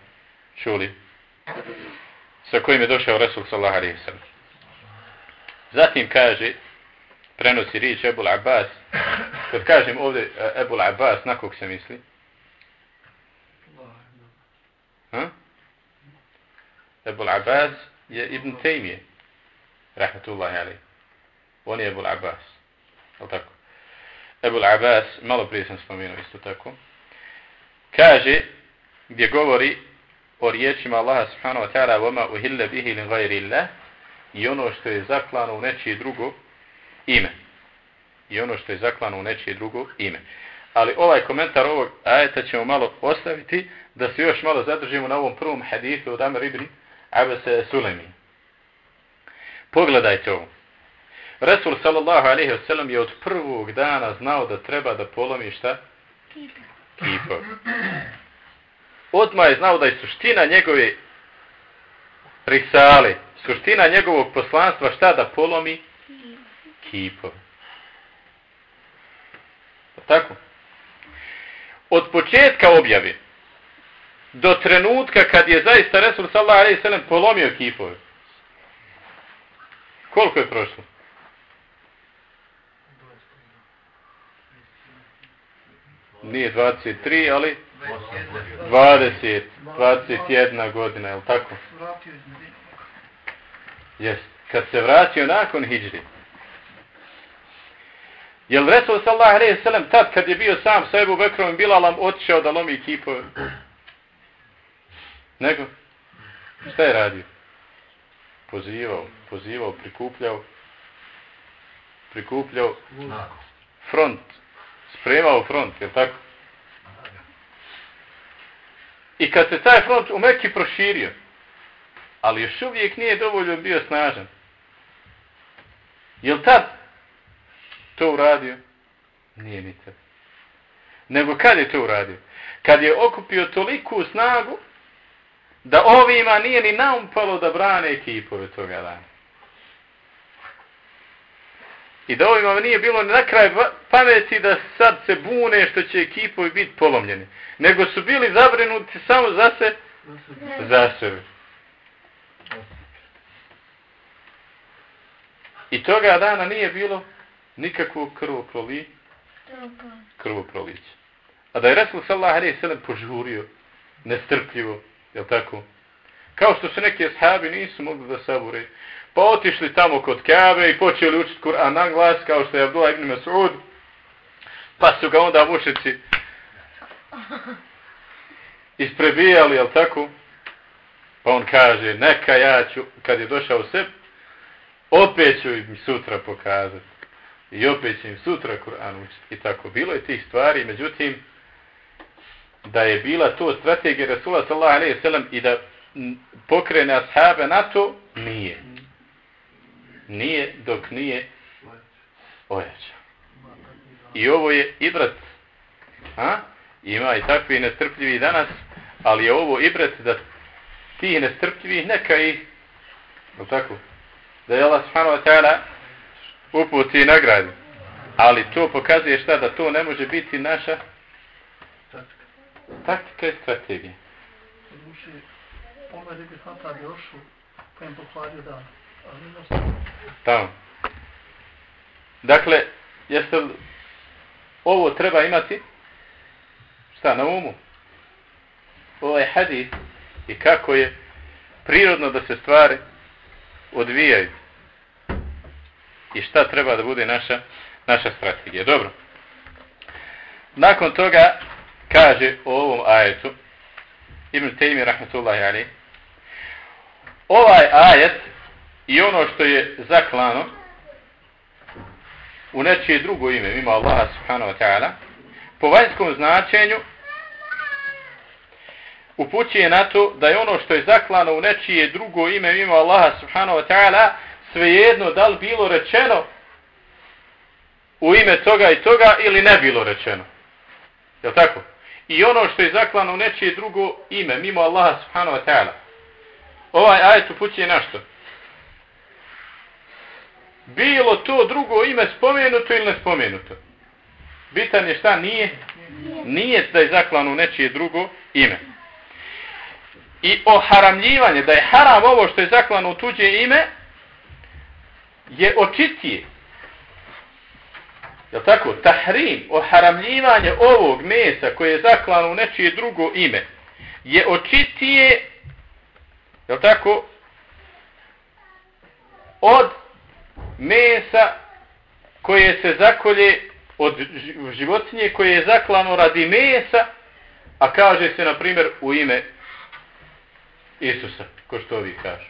čuli. Sa kojim je došao Rasul sallallahu alaihi sallam. Zatim kaže, prenosi riječ Ebul Abbas, kad kažem ovdje e, Ebul Abbas, na kog se misli? Ha? Ebul Abbas je Ibn Tejmije, rahmatullahi alaih. On je Ebul Abbas. Je tako? Ebul Abbas, malo prije sam spomenuo isto tako, kaže, gdje govori o riječima Allaha subhanahu wa ta'ala وَمَا أُهِلَّ بِهِ لِغَيْرِ اللَّهِ i ono što je zaklano u nečije drugo ime. I ono što je zaklano u nečije drugo ime. Ali ovaj komentar ovog ajeta ćemo malo ostaviti da se još malo zadržimo na ovom prvom hadithu od Amr ibn Abasa Sulemi. Pogledajte ovo. Resul sallallahu alaihi wa sallam je od prvog dana znao da treba da polomi šta? Kipa. Odmah je znao da je suština njegove risale, suština njegovog poslanstva šta da polomi? Kipove. Tako? Od početka objave do trenutka kad je zaista Resul sallallahu alaihi sallam polomio kipove. Koliko je prošlo? Nije 23, ali 20, 21 godina, je li tako? Jes, kad se vratio nakon hijri. Je li Resul sallallahu alaihi sallam tad kad je bio sam sa Ebu Bekrom i Bilalom otišao da lomi kipove? Nego? Šta je radio? Pozivao, pozivao, prikupljao, prikupljao front, spremao front, je tako? I kad se taj front u Mekki proširio, ali još uvijek nije dovoljno bio snažan, je tad to uradio? Nije ni tad. Nego kad je to uradio? Kad je okupio toliku snagu da ovima nije ni naumpalo da brane ekipove toga dana. I da ovima nije bilo na kraj pameti da sad se bune što će ekipovi biti polomljeni. Nego su bili zabrinuti samo za se, za sebe. I toga dana nije bilo nikakvog krvoproli, krvoprolića. A da je Resul sallallahu alaihi sallam požurio, nestrpljivo, je tako? Kao što se neki ashabi nisu mogli da sabure, pa otišli tamo kod Kabe i počeli učiti Kur'an na glas, kao što je Abdullah ibn Mas'ud, pa su ga onda mušici Isprebijali, jel tako? Pa on kaže, neka ja ću, kad je došao u sebe, opet ću im sutra pokazati. I opet ću im sutra Kur'an učiti. I tako, bilo je tih stvari, međutim, da je bila to strategija Rasula sallallahu alaihi sallam i da pokrene ashabe na to, nije. Nije dok nije ojača. I ovo je ibrat. A? Ima i takvi nestrpljivi danas, ali je ovo ibrat da ti nestrpljivi neka i no tako, da je Allah subhanahu wa ta'ala uputi i nagradi. Ali to pokazuje šta da to ne može biti naša taktika i strategija. Duši, Omer ibn Hatab je ošao, pa im pokvario dan. Tamo. Dakle, jeste li ovo treba imati šta na umu? Ovaj hadis i kako je prirodno da se stvari odvijaju. I šta treba da bude naša, naša strategija. Dobro. Nakon toga kaže o ovom ajetu Ibn Taymi rahmatullahi ali ovaj ajet i ono što je zaklano u nečije drugo ime mimo Allaha subhanahu wa ta'ala po vanjskom značenju upućuje na to da je ono što je zaklano u nečije drugo ime mimo Allaha subhanahu wa ta'ala svejedno da li bilo rečeno u ime toga i toga ili ne bilo rečeno. Je tako? I ono što je zaklano u nečije drugo ime mimo Allaha subhanahu wa ta'ala. Ovaj ajet upućuje na što? Bilo to drugo ime spomenuto ili ne spomenuto? Bitan je šta nije? Nije da je zaklano u nečije drugo ime i oharamljivanje, da je haram ovo što je zaklano u tuđe ime, je očitije. Je tako? Tahrim, oharamljivanje ovog mesa koje je zaklano u nečije drugo ime, je očitije, je tako, od mesa koje se zakolje od životinje koje je zaklano radi mesa, a kaže se, na primjer, u ime Isusa, ko što ovi kažu.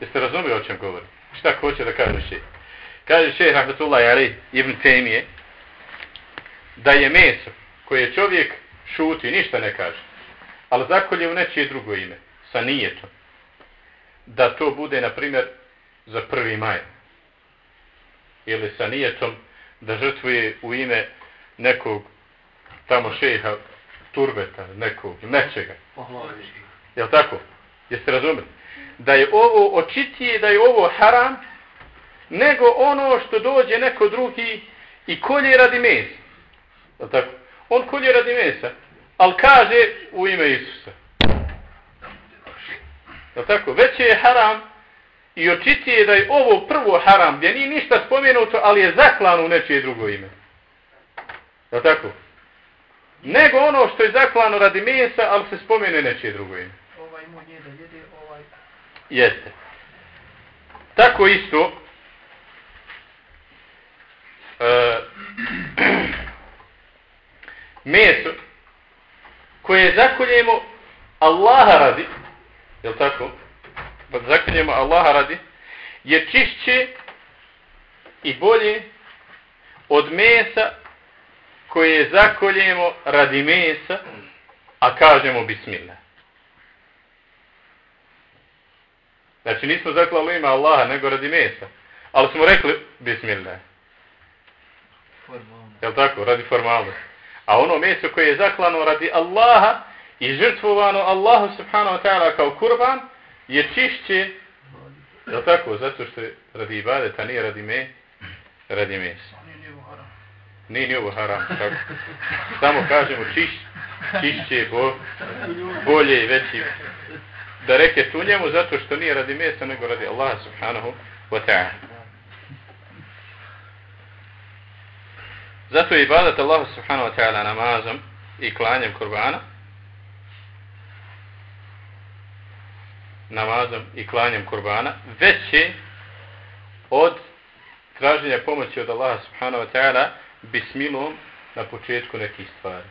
Jeste razumili o čem govori? Šta hoće da kaže še? Kaže še, rahmatullahi ali, ibn Temije, da je meso koje čovjek šuti, ništa ne kaže, ali zakolje u nečije drugo ime, sa nijetom, da to bude, na primjer, za prvi maj, ili sa nijetom da žrtvuje u ime nekog tamo šeha turbeta, nekog, nečega. Jel tako? Jeste razumeli? Da je ovo očitije, da je ovo haram, nego ono što dođe neko drugi i kolje radi mesa. Jel tako? On kolje radi mesa, ali kaže u ime Isusa. Jel tako? Već je haram i očitije da je ovo prvo haram, gdje nije ništa spomenuto, ali je zaklan u nečije drugo ime. Jel tako? Nego ono što je zaklano radi mesa, ali se spomene nečije drugo ime ovaj mu je da jede ovaj... Jeste. Tako isto, e, meso koje zakoljemo Allaha radi, je tako? Pa zakoljemo Allaha radi, je čišće i bolje od mesa koje zakoljemo radi mesa, a kažemo bismillah. Znači nismo zaklali ima Allaha nego radi mesa. Ali smo rekli bismillah. Formalno. Jel tako? Radi formalno. A ono meso koje je zaklano radi Allaha i žrtvovano Allahu subhanahu wa ta'ala kao kurban je čišće. Jel tako? Zato što je radi ibadeta, nije radi me, radi mesa. Nije ni ovo haram. Tako. Samo kažemo čiš, čišće, bo, bolje i veći da reke tu njemu zato što nije radi mjesta nego radi Allaha subhanahu wa ta'ala. Zato je ibadat Allahu subhanahu wa ta'ala namazom i klanjem kurbana namazom i klanjem kurbana, veće od traženja pomoći od Allaha subhanahu wa ta'ala bismilom na početku nekih stvari.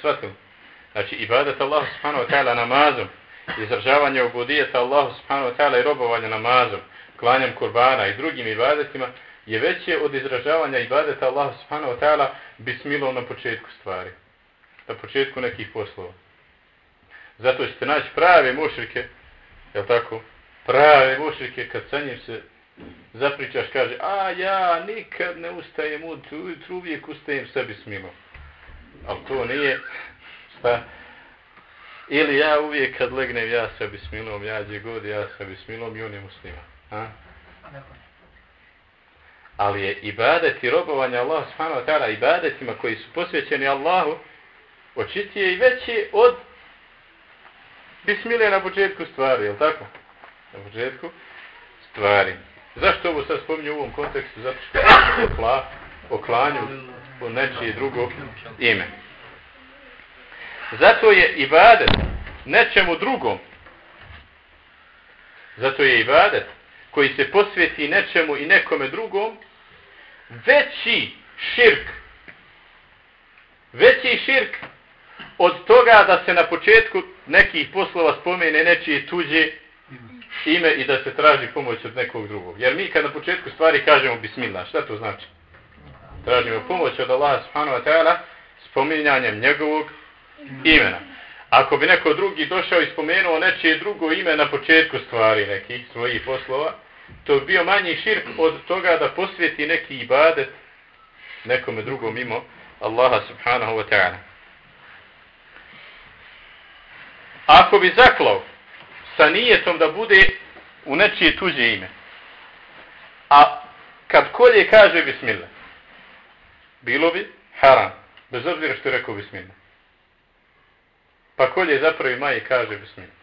Svatim. Znači, ibadat Allah subhanahu wa ta'ala namazom, izražavanje obudijeta Allah subhanahu wa ta'ala i robovanje namazom, klanjem kurbana i drugim ibadatima, je veće od izražavanja ibadeta Allah subhanahu wa ta'ala bismilom na početku stvari. Na početku nekih poslova. Zato ćete naći prave mušrike, je tako? Prave mušrike kad sa njim se zapričaš, kaže, a ja nikad ne ustajem ujutru, uvijek ustajem sebi bismilom. Ali to nije, šta? Ili ja uvijek kad legnem ja sebi smilom, ja gdje god ja sebi smilom i on je muslima. A? Ali je ibadet i robovanje Allah subhanahu wa ta'ala ibadetima koji su posvećeni Allahu očitije i veće od bismile na početku stvari, je tako? Na početku stvari. Zašto ovo sad spominju u ovom kontekstu? Zato što je okla, oklanju po nečije drugo ime. Zato je ibadet nečemu drugom. Zato je ibadet koji se posveti nečemu i nekome drugom veći širk. Veći širk od toga da se na početku nekih poslova spomene nečije tuđe ime i da se traži pomoć od nekog drugog. Jer mi kad na početku stvari kažemo bismillah, šta to znači? Tražimo pomoć od Allaha subhanahu wa ta'ala spominjanjem njegovog imena. Ako bi neko drugi došao i spomenuo nečije drugo ime na početku stvari nekih svojih poslova, to bi bio manji širk od toga da posvjeti neki ibadet nekome drugom mimo Allaha subhanahu wa ta'ala. Ako bi zaklao sa nijetom da bude u nečije tuđe ime, a kad kolje kaže bismillah, bilo bi haram, bez obzira što je rekao bismillah. Pa kolje zapravi maj i kaže bismillah.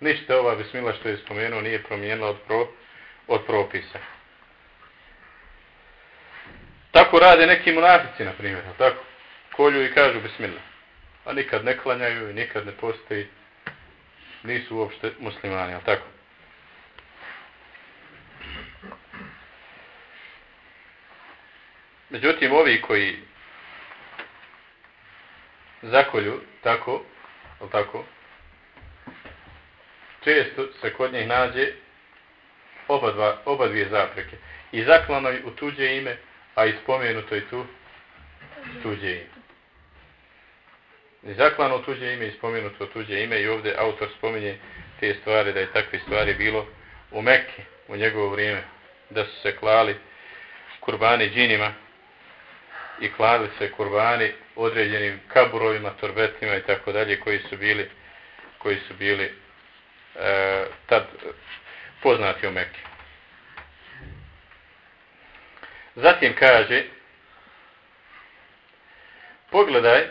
Ništa ova bismila što je spomenuo nije promijenila od, pro, od propisa. Tako rade neki munafici, na primjer. Tako, kolju i kažu bismillah. A nikad ne klanjaju i nikad ne postoji. Nisu uopšte muslimani, ali tako. Međutim, ovi koji zakolju tako, ali tako, često se kod njih nađe oba, dva, oba dvije zapreke. I zaklano u tuđe ime, a i spomenuto je tu tuđe ime. I zaklano tuđe ime i spomenuto tuđe ime i ovdje autor spominje te stvari, da je takve stvari bilo u Mekke u njegovo vrijeme, da su se klali kurbani džinima i klali se kurbani određenim kaburovima, torbetima i tako dalje koji su bili koji su bili e, tad poznati u Mekke. Zatim kaže pogledaj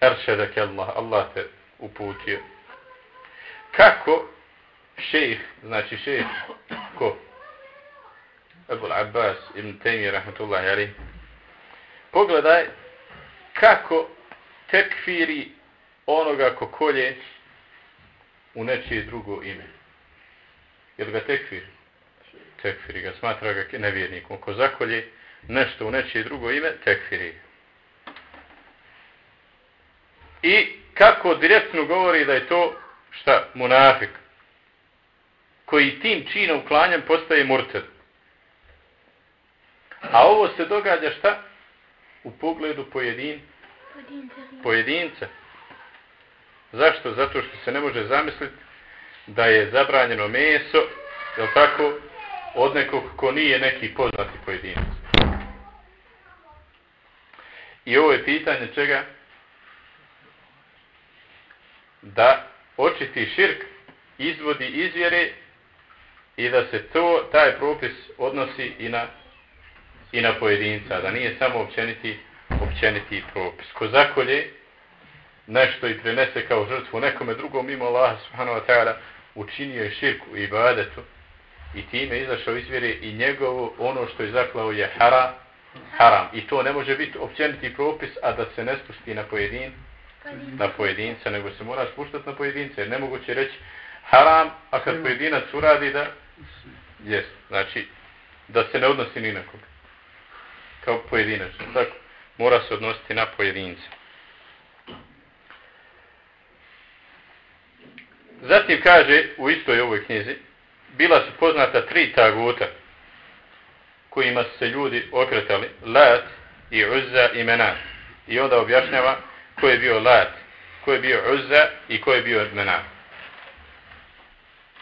Eršedak Allah, Allah te uputio. Kako šejh, znači šejh, ko? Ebul Abbas ibn Taymi, rahmatullahi ali. Pogledaj kako tekfiri onoga ko kolje u nečije drugo ime. Jel ga tekfiri? Tekfiri ga, smatra ga nevjernikom. Ko zakolje nešto u nečije drugo ime, tekfiri I kako direktno govori da je to, šta, munafik. Koji tim činom klanjem postaje murted. A ovo se događa šta? U pogledu pojedin, pojedinca. Zašto? Zato što se ne može zamisliti da je zabranjeno meso, je tako, od nekog ko nije neki poznati pojedinac. I ovo je pitanje čega? Da očiti širk izvodi izvjere i da se to, taj propis odnosi i na, i na pojedinca, da nije samo općeniti, općeniti propis. Ko zakolje, nešto i prenese kao žrtvu nekome drugom mimo Allah subhanahu wa ta'ala učinio je širku i ibadetu i time izašao izvjere i njegovo ono što je zaklao je haram, haram. I to ne može biti općeniti propis, a da se ne spusti na pojedin, na pojedinca, nego se mora spuštati na pojedinca, jer nemoguće reći haram, a kad pojedinac uradi da, jest, znači, da se ne odnosi ni na koga. kao pojedinačno. Tako, mora se odnositi na pojedince. Zatim kaže u istoj ovoj knjizi, bila su poznata tri taguta kojima su se ljudi okretali, Lat i Uzza i Menat. I onda objašnjava ko je bio Lat, ko je bio Uzza i ko je bio Menat.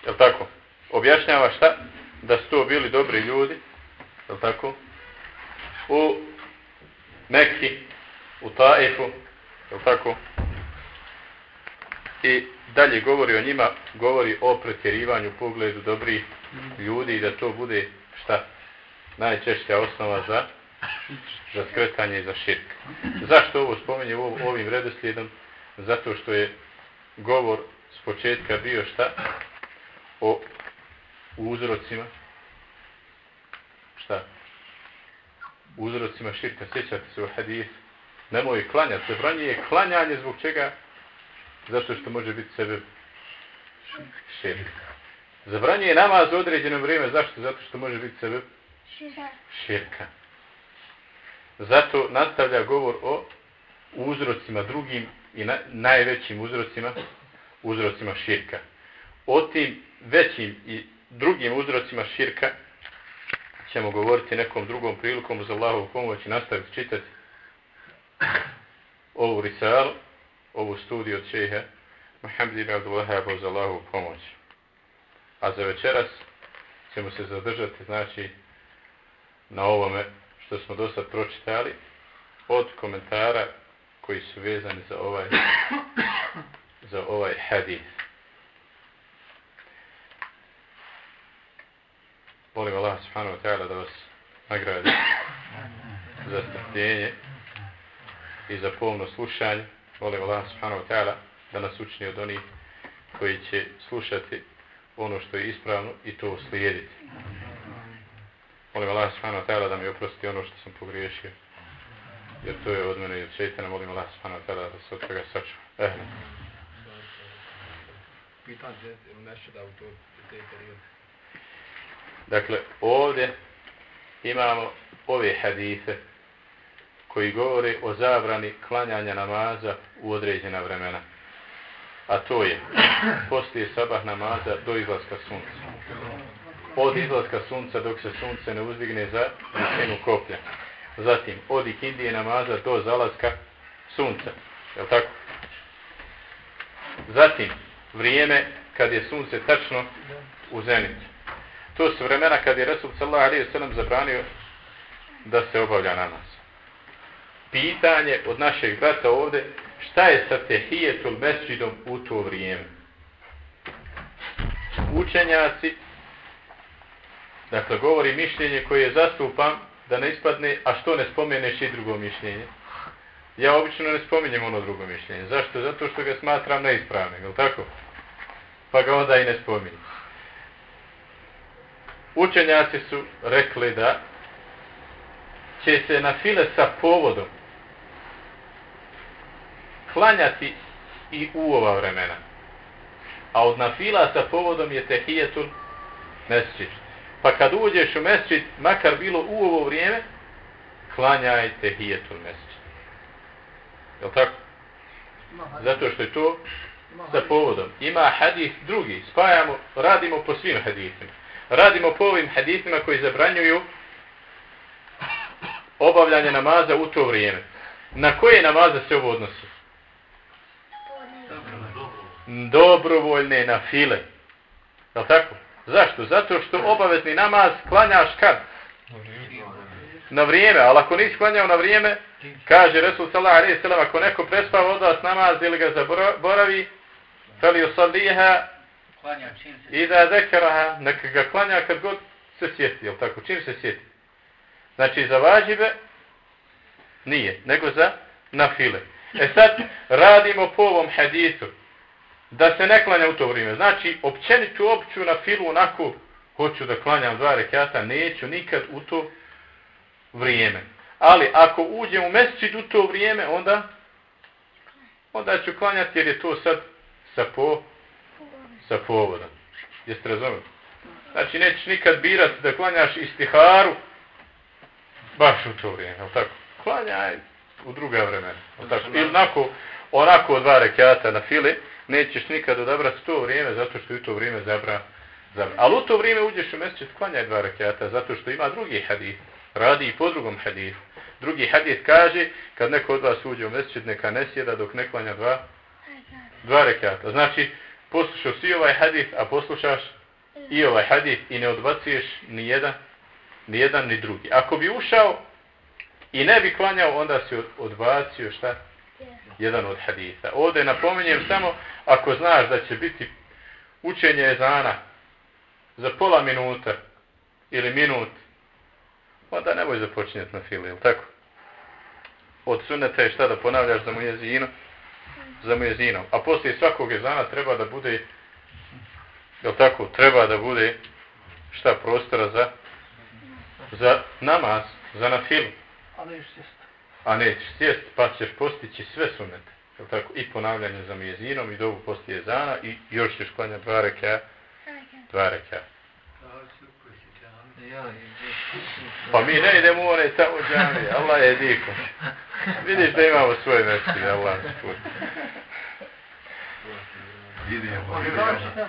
Je tako? Objašnjava šta? Da su to bili dobri ljudi, je tako? U Mekki, u Taifu, je tako? I dalje govori o njima, govori o pretjerivanju pogledu dobrih ljudi i da to bude šta? Najčešća osnova za za skretanje i za širk. Zašto ovo spomenje u ovim redoslijedom? Zato što je govor s početka bio šta? O uzrocima. Šta? Uzrocima širka. Sjećate se u hadith. Nemoj klanjati. Zabranje je klanjanje zbog čega? Zato što može biti sebe širk. Zabranje je namaz u određenom vrijeme. Zašto? Zato što može biti sebe širka. Zato nastavlja govor o uzrocima drugim i na, najvećim uzrocima, uzrocima širka. O tim većim i drugim uzrocima širka ćemo govoriti nekom drugom prilikom za Allahovu pomoć i nastaviti čitati ovu risalu, ovu studiju od šeha Mohamed ibn Abdullaha za Allahovu pomoć. A za večeras ćemo se zadržati, znači, na ovome što smo do sad pročitali od komentara koji su vezani za ovaj za ovaj hadis. Molim Allah subhanahu wa ta'ala da vas nagradi za strpljenje i za polno slušanje. Molim Allah subhanahu wa ta'ala da nas učini od onih koji će slušati ono što je ispravno i to slijediti. Molim Allah subhanahu wa ta'ala da mi oprosti ono što sam pogriješio. Jer to je od mene i od šeitana. Molim Allah subhanahu wa ta'ala da se od toga saču. Eh. Pitanje nešto da u to te periode. Dakle, ovdje imamo ove hadise koji govore o zabrani klanjanja namaza u određena vremena. A to je poslije sabah namaza do izlaska sunca od izlaska sunca dok se sunce ne uzdigne za visinu koplja. Zatim, od ikindije namaza do zalaska sunca. Je li tako? Zatim, vrijeme kad je sunce tačno u zenicu. To su vremena kad je Resul sallallahu alaihi sallam zabranio da se obavlja namaz. Pitanje od našeg brata ovde, šta je sa tehijetul mesđidom u to vrijeme? Učenjaci Dakle, govori mišljenje koje je zastupam da ne ispadne, a što ne spomeneš i drugo mišljenje. Ja obično ne spominjem ono drugo mišljenje. Zašto? Zato što ga smatram neispravnim, je tako? Pa ga onda i ne spominjem. Učenjaci su rekli da će se na file sa povodom klanjati i u ova vremena. A od nafila sa povodom je tehijetul mesčić. Pa kad uđeš u mesčit, makar bilo u ovo vrijeme, klanjajte hijetul mesčit. Je tako? Zato što je to sa povodom. Ima hadis drugi, spajamo, radimo po svim hadisima. Radimo po ovim hadisima koji zabranjuju obavljanje namaza u to vrijeme. Na koje namaze se ovo odnosi? Dobrovoljne na file. Je tako? Zašto? Zato što obavezni namaz klanjaš kad? Na vrijeme. Ali ako nisi klanjao na vrijeme, kaže Resul sallallahu alaihi ako neko prespava od vas namaz ili ga zaboravi, feli usalliha i da zekaraha, neka ga klanja kad god se sjeti. Jel tako? Čim se sjeti? Znači za važive nije, nego za nafile. E sad radimo po ovom hadisu da se ne klanja u to vrijeme. Znači, općenitu opću na filu onako, hoću da klanjam dva rekata, neću nikad u to vrijeme. Ali ako uđem u mesečit u to vrijeme, onda onda ću klanjati jer je to sad sa, po, sa povodom. Jeste razumeli? Znači, nećeš nikad birati da klanjaš istiharu baš u to vrijeme, jel tako? Klanjaj u druga vremena, tako? Ili onako, onako dva rekiata na file, nećeš nikad odabrati to vrijeme, zato što je to vrijeme zabra, zabra. Ali u to vrijeme uđeš u mjesečet, klanjaj dva rakijata zato što ima drugi hadith, radi i po drugom hadithu. Drugi hadith kaže, kad neko od vas uđe u mjesečet, neka ne sjeda dok ne klanja dva, dva rakijata. Znači, poslušao si ovaj hadith, a poslušaš i ovaj hadith i ne odbacuješ ni jedan, ni jedan ni drugi. Ako bi ušao i ne bi klanjao, onda si odbacio šta? Jedan od haditha. Ovdje napominjem samo, ako znaš da će biti učenje ezana za pola minuta ili minut, onda nemoj započinjati na fili, ili tako? Od suneta je šta da ponavljaš za mujezinu? Za mujezinom. A poslije svakog ezana treba da bude je tako, treba da bude šta prostora za za namaz, za nafilu. A Ali još A nećeš sjest, pa ćeš postići sve sunete. Je tako, i ponavljanje za mjezinom, i dobu poslije zana, i još ćeš klanjati dva reka. Dva reka. Pa mi ne idemo u one tamo džami, Allah je diko. Vidiš da imamo svoje mjesto, Allah je put. Idemo, idemo.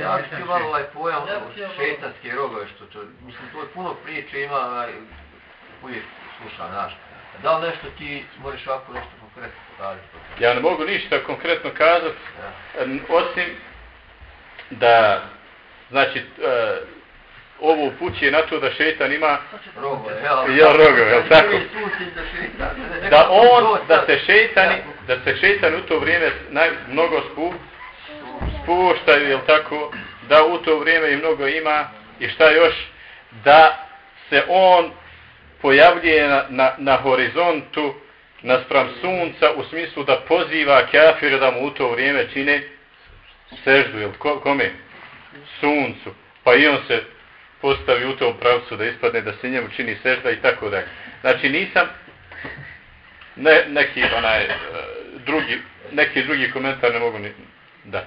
Ja bih malo ovaj pojam šetanske rogove, što to, mislim, to je puno priče ima, ovaj, uvijek slušam, znaš. Da li nešto ti možeš ovako nešto konkretno raditi? Ja ne mogu ništa konkretno kazati, ja. osim da, znači, uh, ovo upućuje na to da šetan ima rogove, jel? Jel, rogove, jel tako? Da on, da se šetani, da se šetan u to vrijeme naj, mnogo spu, spuštaju, jel tako, da u to vrijeme i mnogo ima i šta još, da se on pojavljuje na, na, na horizontu naspram sunca u smislu da poziva kafire da mu u to vrijeme čine seždu, jel ko, kome? Suncu. Pa i on se postavi u tom pravcu da ispadne da se njemu čini sežda i tako dalje. Znači nisam ne, neki onaj e, drugi neki drugi komentar ne mogu ni da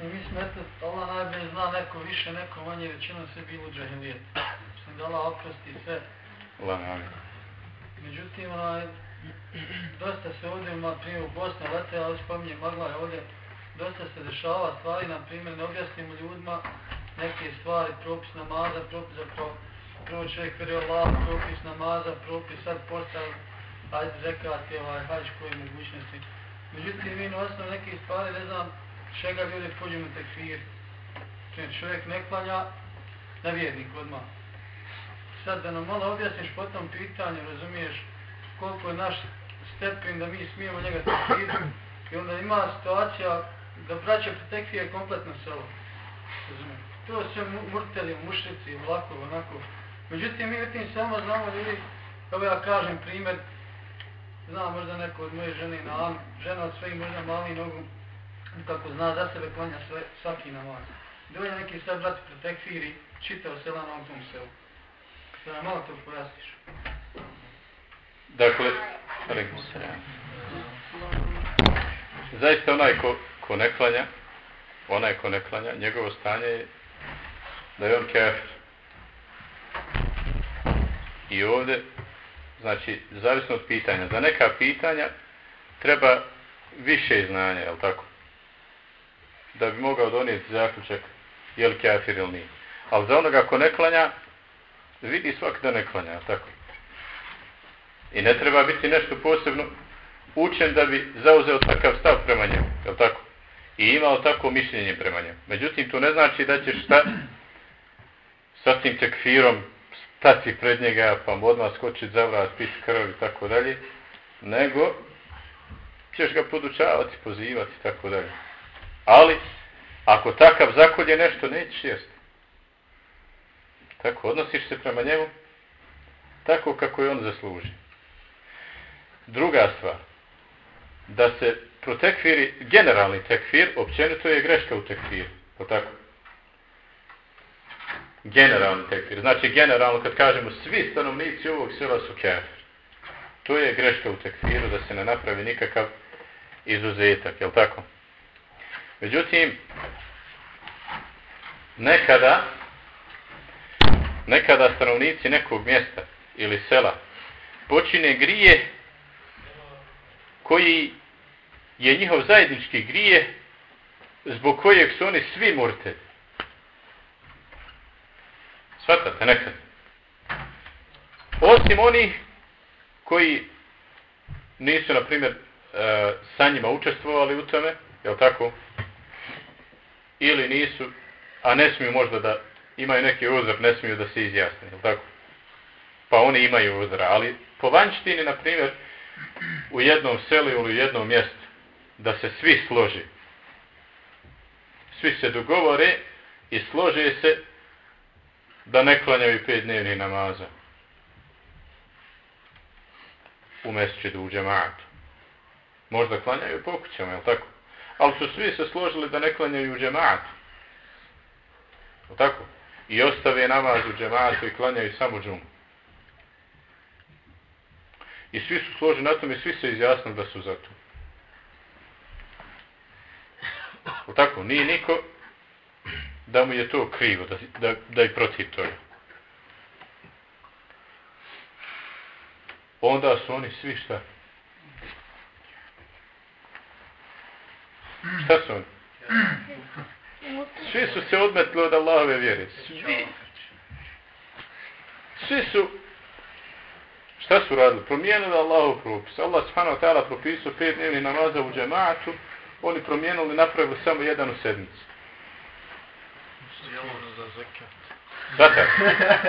mislim, mi smo, eto, Allah najbolje zna neko više, neko manje, većinom sve bilo u džahilijetu. Mislim da Allah oprosti sve. Allah najbolje. Međutim, onaj, dosta se ovdje, na primjer, u Bosni, lete, ali spominje, magla je ovdje, dosta se dešava stvari, na primjer, ne objasnimo ljudima neke stvari, propis namaza, propis za pro, prvo čovjek veri Allah, propis namaza, propis sad postav, hajde zekati, ovaj, hajde koje mogućnosti. Međutim, mi na osnovu neke stvari, ne znam, čega ljudi pođu na tekfir. Čim čovjek ne klanja, na vjernik odmah. Sad da nam malo objasniš po tom pitanju, razumiješ koliko je naš stepen da mi smijemo njega tekfir. I onda ima situacija da braća po tekfir kompletno selo. Razumiješ. To se murteli, mušrici, vlako, onako. Međutim, mi vidim samo znamo ljudi, evo ja kažem primjer, znam možda neko od moje žene na žena od svojih možda mali nogu, kako zna za sebe klanja sve, svaki namaz. Dovolj neki sad brat protekfiri, čitao sela na ovom tom selu. Da nam malo to pojasniš. Dakle, rekao se ja. Zaista onaj ko, ko ne klanja, onaj ko ne klanja, njegovo stanje je da je on kafir. I ovdje, znači, zavisno od pitanja, za neka pitanja treba više znanja, je li tako? Da bi mogao donijeti zaključak je li kafir ili nije. Ali za onoga ko ne klanja, vidi svak da ne klanja, tako. I ne treba biti nešto posebno učen da bi zauzeo takav stav prema njemu, je tako? I imao tako mišljenje prema njemu. Međutim, to ne znači da ćeš šta sa tim tekfirom stati pred njega, pa mu odmah skočiti za vrat, piti krv i tako dalje, nego ćeš ga podučavati, pozivati i tako dalje. Ali, ako takav zakolje nešto, nećeš jesti. Tako, odnosiš se prema njemu, tako kako je on zasluži. Druga stvar, da se protekviri, generalni tekfir, općenito je greška u tekfiru. O tako? Generalni tekfir. Znači, generalno, kad kažemo svi stanovnici ovog sela su kafir. To je greška u tekfiru, da se ne napravi nikakav izuzetak, je li tako? Međutim, nekada nekada stanovnici nekog mjesta ili sela počine grije koji je njihov zajednički grije zbog kojeg su oni svi murte. Svatate nekad. Osim onih koji nisu, na primjer, e, sa njima učestvovali u tome, je tako? Ili nisu, a ne smiju možda da imaju neki uzor, ne smiju da se izjasne, je tako? Pa oni imaju uzora, ali po vanjštini, na primjer, u jednom selu ili u jednom mjestu, da se svi složi, svi se dogovore i slože se da ne klanjaju pet dnevnih namaza u mesečedu u džematu. Možda klanjaju po kućama, je tako? Ali su svi se složili da ne klanjaju u džematu. Tako? I ostave namaz u džematu i klanjaju samo džumu. I svi su složili na tom i svi se izjasnili da su za to. O tako, nije niko da mu je to krivo, da, da, da je protiv toga. Onda su oni svi šta? Šta su oni? Svi su se odmetli od Allahove vjere. Svi. Svi su šta su radili? Promijenili Allahov propis. Allah subhanahu wa ta'ala propisao pet dnevnih namaza u džematu. Oni promijenili, napravili samo jedan u sedmici. Dakle,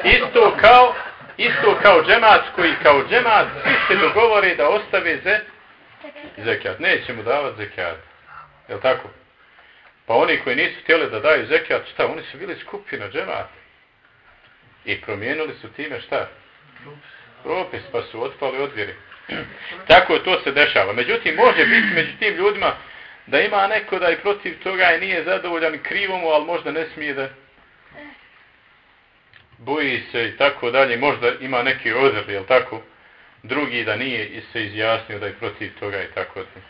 isto kao isto kao džemat koji kao džemat svi se dogovore da ostave ze zekat. Neće mu davati zekat. Je tako? Pa oni koji nisu htjeli da daju zekijat, šta? Oni su bili skupina džemata. I promijenili su time šta? Propis, pa su otpali od vjeri. tako to se dešava. Međutim, može biti među tim ljudima da ima neko da je protiv toga i nije zadovoljan krivomu, ali možda ne smije da boji se i tako dalje, možda ima neki odr, jel tako? Drugi da nije i se izjasnio da je protiv toga i tako dalje.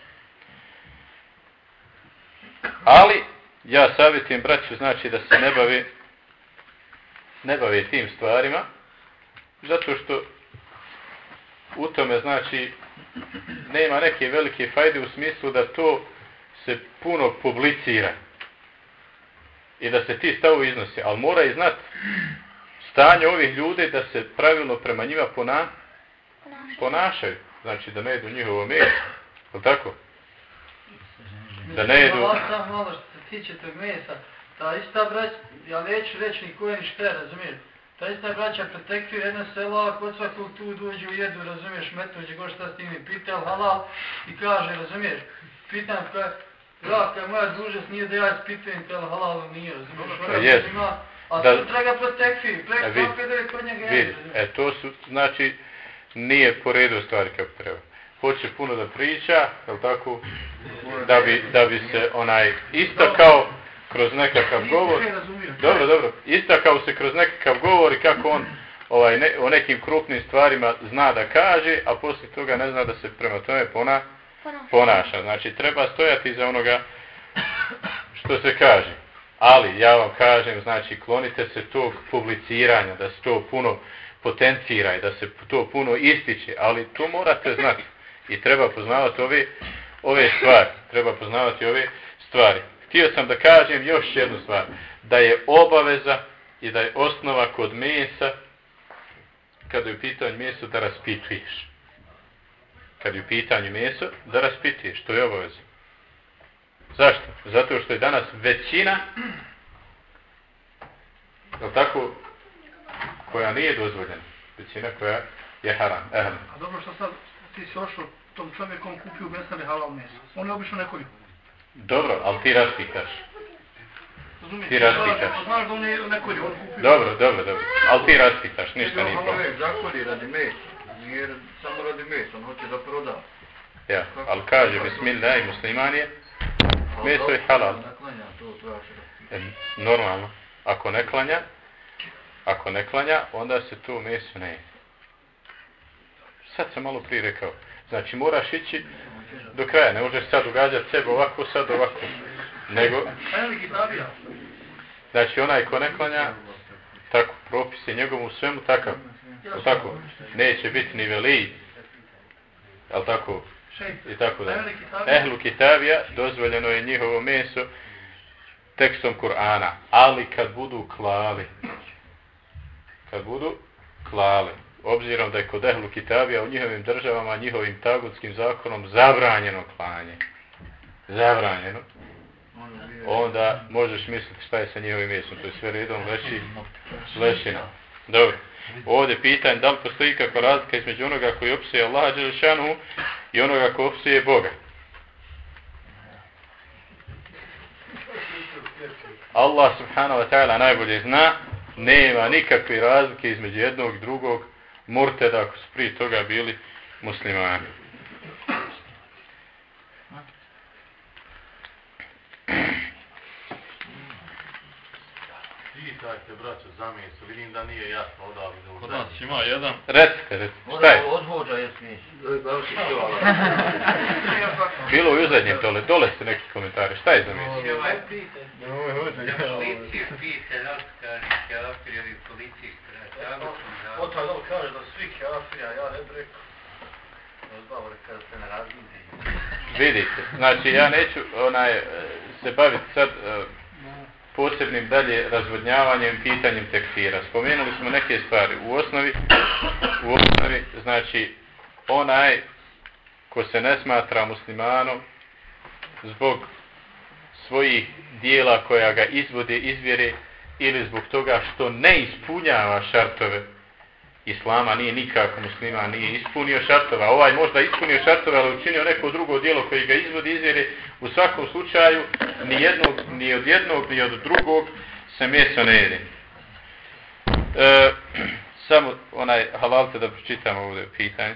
Ali, ja savjetujem braću, znači da se ne bavi ne bavi tim stvarima, zato što u tome znači nema neke velike fajde u smislu da to se puno publicira i da se ti stavovi iznosi, ali mora i znati stanje ovih ljudi da se pravilno prema njima pona, ponašaju. Znači da ne jedu njihovo meso. Je tako? Da ne jedu... Samo malo što se tiče tog mesa, ta ista brać, ja neću reći ni koje ni šte, razumiješ? Ta ista braća pretekvira jedna sela, kod svakog tu dođe u jedu, razumiješ, metuđe, go šta s tim i pita, halal, i kaže, razumiješ, pitan, kaže, Ja, moja dužest nije da ja ispitujem tel halal nije, razumiješ? Jes. A da, sutra ga protekvi, prek e, vid, da je kod njega vid, E, to su, znači, nije po redu stvari kako treba. Hoće puno da priča, je tako? Da bi, da bi se onaj, isto kao kroz nekakav govor, dobro, dobro, isto kao se kroz nekakav govor i kako on ovaj, ne, o nekim krupnim stvarima zna da kaže, a poslije toga ne zna da se prema tome pona, ponaša. Znači, treba stojati za onoga što se kaže. Ali, ja vam kažem, znači, klonite se tog publiciranja, da se to puno potencira i da se to puno ističe, ali to morate znati. I treba poznavati ove, ove stvari. Treba poznavati ove stvari. Htio sam da kažem još jednu stvar. Da je obaveza i da je osnova kod mesa, kada je u pitanju meso, da raspituješ kad je u pitanju meso, da raspituješ. što je obaveza. Zašto? Zato što je danas većina, je tako, koja nije dozvoljena, većina koja je haram. Ehm. A dobro što sad ti si ošao tom čovjekom kupio mesane halal meso. On je obišao nekolju. Dobro, ali ti raspitaš. Razumiješ? Ti raspitaš. Znaš da on je nekolju, on kupio. Dobro, dobro, dobro. Ali ti raspitaš, ništa nije problem. Zakoli radi meso jer samo radi meso, on hoće da proda. Ja, ali kaže, bismillah i musliman je, meso je halal. Normalno, ako ne klanja, ako ne klanja, onda se to meso ne je. Sad sam malo prije rekao, znači moraš ići do kraja, ne možeš sad ugađati sebe ovako, sad ovako, nego... Znači onaj ko ne klanja, tako, propis je njegovom svemu takav. Jel tako? Neće biti ni veli. Jel tako? I tako da. Ehlu kitabija dozvoljeno je njihovo meso tekstom Kur'ana. Ali kad budu klali, kad budu klali, obzirom da je kod ehlu kitabija u njihovim državama, njihovim tagutskim zakonom zabranjeno klanje. Zabranjeno. Onda možeš misliti šta je sa njihovim mjesom. To je sve redom leši, lešina. Dobro. Ovdje pitanje da li postoji kakva razlika između onoga koji opisuje Allaha Đelešanu i onoga koji opisuje Boga. Allah subhanahu wa ta'ala najbolje zna, nema nikakve razlike između jednog drugog murteda ako su prije toga bili muslimani. Pitajte, braćo, zamisli, vidim da nije jasno odavde. Kod nas ima jedan. Recite, recite, šta je? Odvođa je smiješ. Bilo u uzadnjem dole, dole ste neki komentari, šta je za misli? Policije pite, razkaži, kafir, ili policije Otak dobro kaže da svi kafir, a ja ne bi rekao. Znamo kada se ne razmije. Vidite, znači ja neću onaj, e, se baviti sad uh, posebnim dalje razvodnjavanjem pitanjem tekstira. Spomenuli smo neke stvari. U osnovi, u osnovi, znači, onaj ko se ne smatra muslimanom zbog svojih dijela koja ga izvode izvjere ili zbog toga što ne ispunjava šartove Islama, nije nikako musliman, nije ispunio šartova. Ovaj možda ispunio šartove, ali učinio neko drugo dijelo koji ga izvodi izvjere. U svakom slučaju, ni, jednog, ni od jednog, ni od drugog se mjesto ne jede. E, samo onaj halalte da pročitam ovdje pitanje.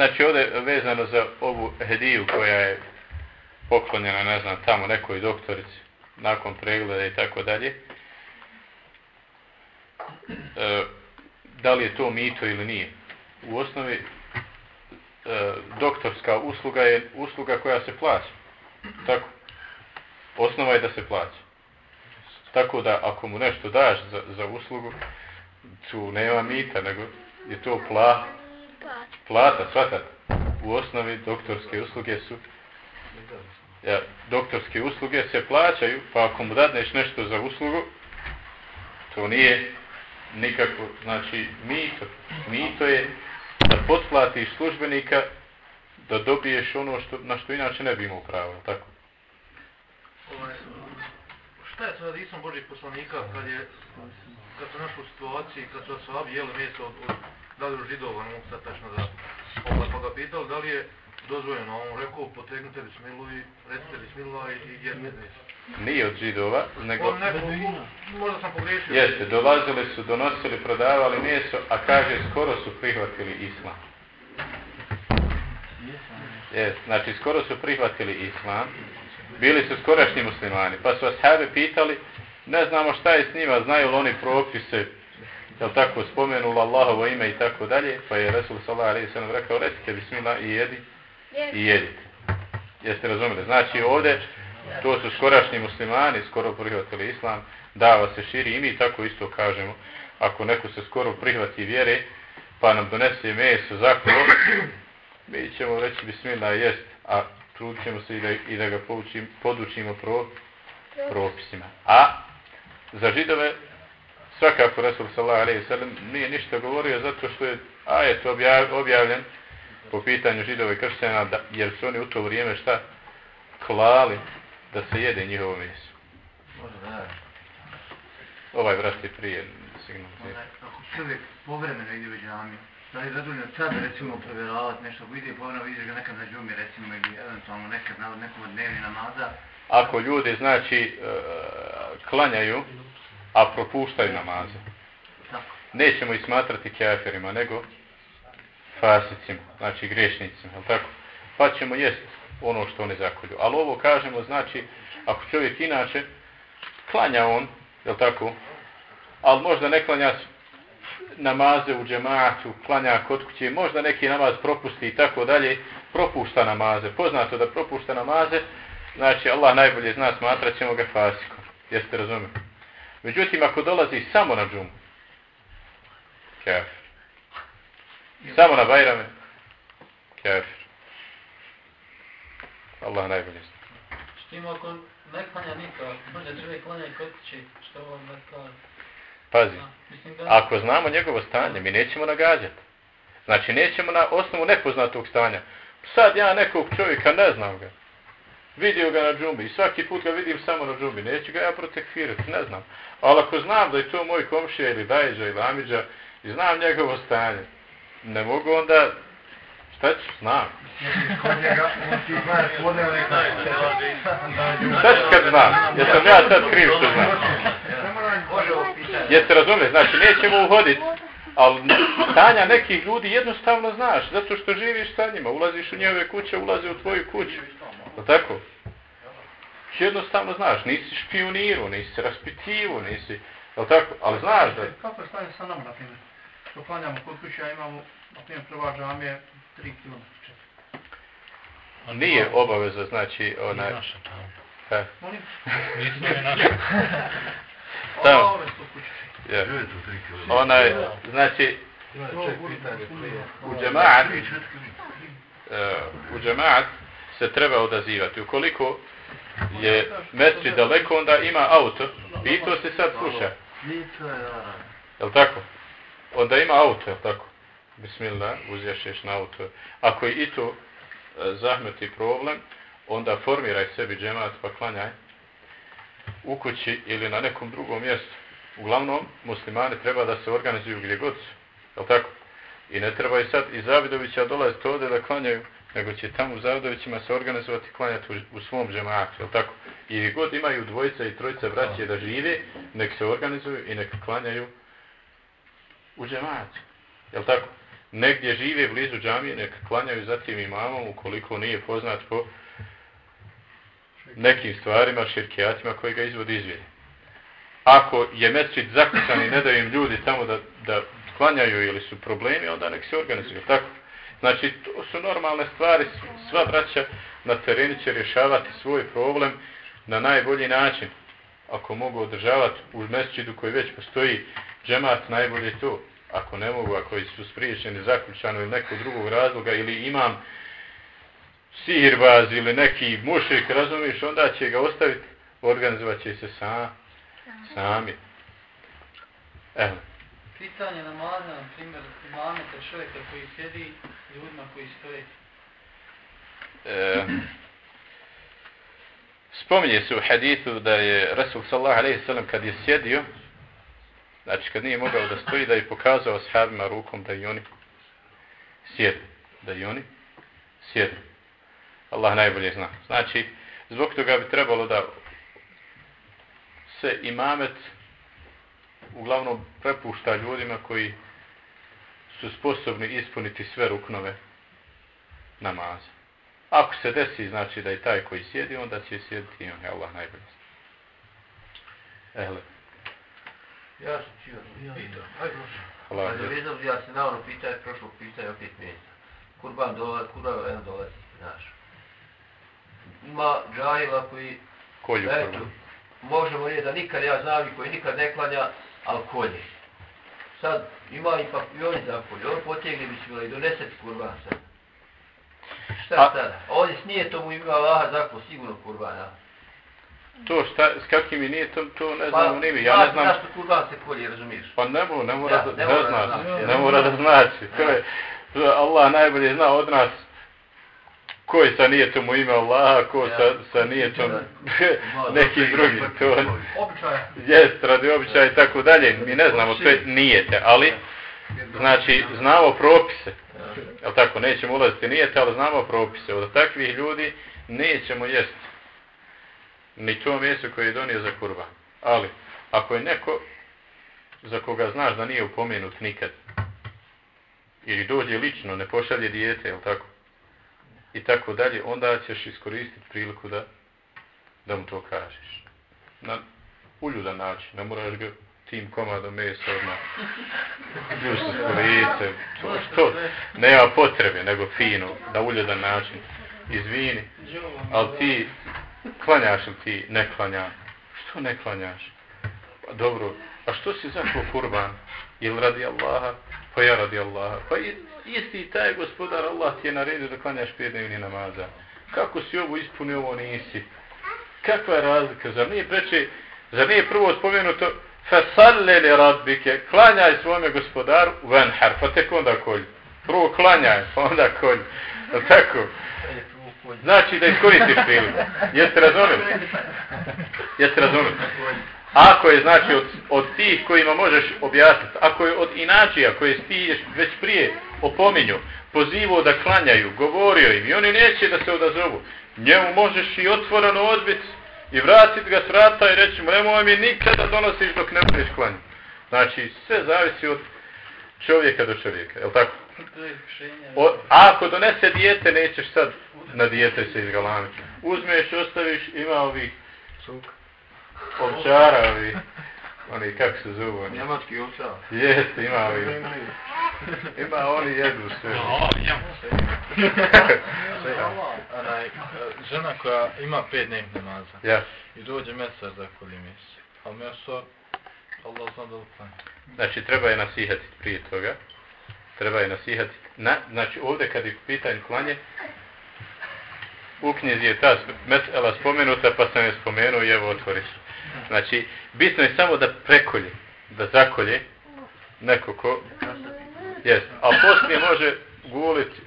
Znači ovdje vezano za ovu hediju koja je poklonjena, ne znam, tamo nekoj doktorici nakon pregleda i tako dalje. E, da li je to mito ili nije? U osnovi e, doktorska usluga je usluga koja se plaća. Tako. Osnova je da se plaća. Tako da ako mu nešto daš za, za uslugu, tu nema mita, nego je to pla, plata, svatat. U osnovi doktorske usluge su ja, doktorske usluge se plaćaju, pa ako mu dadneš nešto za uslugu, to nije nikako, znači mito. Mito je da potplatiš službenika da dobiješ ono što, na što inače ne bi imao pravo, tako? Ovaj, šta je sa radisom Božih poslanika kad je kad su našli u situaciji, kad su ashabi jeli mjesto od, od da li židova, ne mogu sad tačno da ovaj, pa ga pitao da li je dozvoljeno, on rekao potegnite bismilu i recite bismila i jedne Nije od židova, nego... On neko, možda sam pogriješio. Jeste, dolazili su, donosili, prodavali meso, a kaže, skoro su prihvatili islam. Jes, znači, skoro su prihvatili islam. Bili su skorašnji muslimani, pa su ashabi pitali, ne znamo šta je s njima, znaju li oni propise, je tako spomenula Allahovo ime i tako dalje, pa je Resul sallallahu alejhi ve sellem rekao recite bismillah i jedi i jedite. Jeste razumjeli? Znači ovdje to su skorašnji muslimani, skoro prihvatili islam, dava se širi i mi tako isto kažemo. Ako neko se skoro prihvati vjere, pa nam donese meso za kolo, mi ćemo reći bismillah jest, a trudit ćemo se i da, i da ga poučim, podučimo pro, propisima. A za židove svakako Resul sallallahu alejhi ve sellem nije ništa govorio zato što je ajet objavljen po pitanju židova i kršćana da jer su oni u to vrijeme šta klali da se jede njihovo meso. Ovaj vrat je prije signal. Ako čovjek povremeno ide u džamiju, da je zadovoljno sad recimo provjeravati nešto, ako ide povremeno vidiš ga nekad na džumi recimo ili eventualno nekad na nekom dnevni namaza. Ako ljudi znači uh, klanjaju a propuštaju namaze. Nećemo ih smatrati kafirima, nego fasicima, znači grešnicima, je tako? Pa ćemo jest ono što oni zakolju. Ali ovo kažemo, znači, ako čovjek inače, klanja on, je tako, ali možda ne klanja namaze u džematu, klanja kod kuće, možda neki namaz propusti i tako dalje, propušta namaze. Poznato da propušta namaze, znači Allah najbolje zna, smatrat ćemo ga fasikom. Jeste razumeli? Međutim, ako dolazi samo na džumu, kafir. Samo na bajrame, kafir. Allah najbolje zna. Što ima ako ne klanja nikad, može čovjek klanja kod kuće, što on ne klanja? Pazi, ako znamo njegovo stanje, mi nećemo nagađati. Znači, nećemo na osnovu nepoznatog stanja. Sad ja nekog čovjeka ne znam ga. Vidio ga na džumbi i svaki put ga vidim samo na džumbi. Neću ga ja protekfirati, ne znam. Ali ako znam da je to moj komšija ili dajđa ili amidža i znam njegovo stanje, ne mogu onda... Šta ću? Znam. Šta ću kad znam? Jesam ja sad kriv što znam? Jeste razumije? Znači, nećemo uhoditi. Ali stanja nekih ljudi jednostavno znaš, zato što živiš sa njima, ulaziš u njeve kuće, ulazi u tvoju kuću. O tako? Jednostavno znaš, nisi špioniru, nisi raspitivu, nisi... Je tako? Ali znaš da... Kako je stanje sa nama, na primjer? Što klanjamo kod kuće, a imamo, na primjer, prva džamije, 3 km. Nije obaveza, znači, onaj... Nije naša tamo. Molim? Nije naša. Tamo. Ja. Onaj, znači, u džemaat, uh, u džemaat se treba odazivati. Ukoliko je mesri daleko, onda ima auto. I to se sad sluša. Je tako? Onda ima auto, je tako? Bismillah, uzjašeš na auto. Ako je i to e, zahmeti problem, onda formiraj sebi džemat pa klanjaj u kući ili na nekom drugom mjestu. Uglavnom, muslimani treba da se organizuju gdje god su. Jel tako? I ne treba i sad iz Zavidovića dolaziti ovdje da klanjaju, nego će tamo u Zavidovićima se organizovati klanjati u, u svom džematu. Je tako? I god imaju dvojica i trojica braće da žive, nek se organizuju i nek klanjaju u džematu. Je tako? Negdje žive blizu džamije, nek klanjaju za tim imamom ukoliko nije poznat po nekim stvarima, širkijatima koji ga izvodi izvjeri. Ako je mesčit zakucan i ne daju im ljudi tamo da, da klanjaju ili su problemi, onda nek se organizuju. Tako? Znači, to su normalne stvari, sva braća na terenu će rješavati svoj problem na najbolji način. Ako mogu održavati u mesčidu koji već postoji džemat, najbolje to. Ako ne mogu, ako su spriječeni zaključano ili nekog drugog razloga ili imam sihirbaz ili neki mušik, razumiješ, onda će ga ostaviti, organizovat će se sam, sami. Evo. Pitanje namaza, na primjer, imameta čovjeka koji sjedi, ljudima koji stoje. E, spominje se u hadithu da je Rasul sallahu alaihi sallam kad je sjedio, znači kad nije mogao da stoji, da je pokazao sahabima rukom da i oni sjednu. Da i oni sjednu. Allah najbolje zna. Znači, zbog toga bi trebalo da se imamet uglavnom prepušta ljudima koji su sposobni ispuniti sve ruknove namaza. Ako se desi, znači da je taj koji sjedi, onda će sjediti i on, je Allah najbolje zna. Ehle. Ja sam čio, ja sam čio. Ja se na ono pitanje, prošlo pitanje, opet mjesta. Kurban dolazi, kurban dolazi, znaš ima džahila koji kolju eto, možemo reći da nikad ja znam i koji nikad ne klanja, ali kolje. Sad ima i pa i oni za kolje, on potjegne bismila i donese kurban sad. Šta A... sada? Ovdje s nije tomu ima Allaha zakon sigurno kurbana. To šta, s kakvim nije to, to ne pa, znam ni mi, ja ne znam. Zašto kurban se kolje, razumiješ? Pa ne mora, ne mora, ja, da, ne mora da, da, znači, ne mora da znači. To je, Allah najbolje zna od nas ko je sa nijetom u ime Allaha, ko ja. sa, sa nijetom neki drugi. To jest, radi običaja i tako dalje. Mi ne znamo sve nijete, ali znači znamo propise. Jel tako, nećemo ulaziti nijete, ali znamo propise. Od takvih ljudi nećemo jesti ni to mjesto koje je donio za kurban. Ali, ako je neko za koga znaš da nije upomenut nikad, ili dođe lično, ne pošalje dijete, jel tako? i tako dalje, onda ćeš iskoristiti priliku da, da mu to kažeš. Na uljudan način, ne moraš ga tim komadom mesa odmah ljustu s lice, to što, nema potrebe, nego fino, na uljudan način, izvini, ali ti, klanjaš li ti, ne klanjaš, što ne klanjaš? Pa dobro, a što si zaklo kurban? Ili radi Allaha? Pa ja radi Allaha. Pa isti taj gospodar Allah ti je naredio da klanjaš pet dnevni namaza. Kako si ovo ispunio, ovo nisi? Kakva je razlika? Zar nije preče, zar nije prvo spomenuto fasalle li rabbike, klanjaj svome gospodaru venhar, pa tek onda kolj. Prvo klanjaj, pa onda kolj. Tako. Znači da iskoristiš priliku. Jeste razumeli? Jeste razumeli? Ako je znači od, od tih kojima možeš objasniti, ako je od inačija koje ti već prije opominju, pozivo da klanjaju, govorio im i oni neće da se odazovu, njemu možeš i otvoreno odbiti i vratiti ga s vrata i reći mu, nemoj mi nikada donosiš dok ne budeš klanjati. Znači, sve zavisi od čovjeka do čovjeka, je li tako? O, a ako donese dijete, nećeš sad na dijete se izgalamiti. Uzmeš, ostaviš, ima ovih ovčara, ovi, oni, kako se? Oni? Njemački ovčar. Jeste, ima ovi. Ima oni jedu sve. žena koja ima pet dnevnih namaza. Ja. I dođe mesar za koli mjesec. A mesar, Allah zna da uklanja. Znači, treba je nasihati prije toga. Treba je nasihati. Na, znači, ovdje kad je pitanje klanje, u knjizi je ta mesela spomenuta, pa sam je spomenuo i evo otvoriš. Znači, bitno je samo da prekolje, da zakolje neko ko... Jest. A poslije može guliti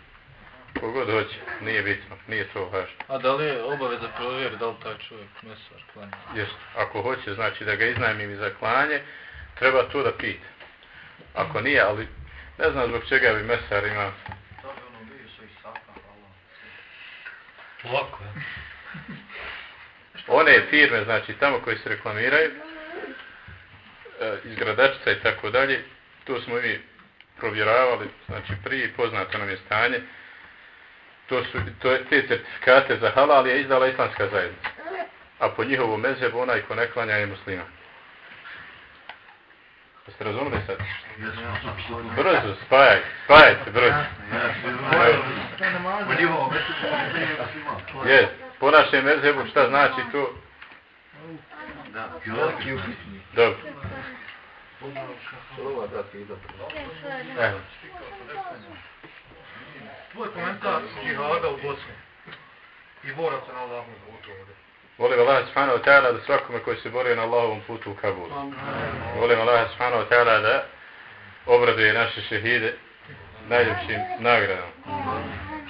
kogod hoće. Nije bitno, nije to važno. A da li je obaveza provjeri da li taj čovjek mesar klanje? Jest. Ako hoće, znači da ga iznajmim i za klanje, treba to da pita. Ako nije, ali ne znam zbog čega bi mesar ima... Lako, One firme, znači tamo koji se reklamiraju, e, iz gradačica i tako dalje, to smo mi provjeravali, znači prije poznato nam je stanje, to su to, te certifikate za halal je izdala islamska zajednica. A po njihovom mezebu onaj ko ne klanja je muslima. Jeste razumili sad? Brzo, spajaj, spajajte, brzo. Jes, po našem mezebu šta znači to? Dobro. Evo. Tvoj komentar džihada u Bosni i boraca na Allahom putu ovdje. Volim Allah subhanahu wa ta'ala da svakome koji se borio na Allahovom putu u Kabulu. Volim Allah subhanahu wa ta'ala da obraduje naše šehide najljepšim nagradom.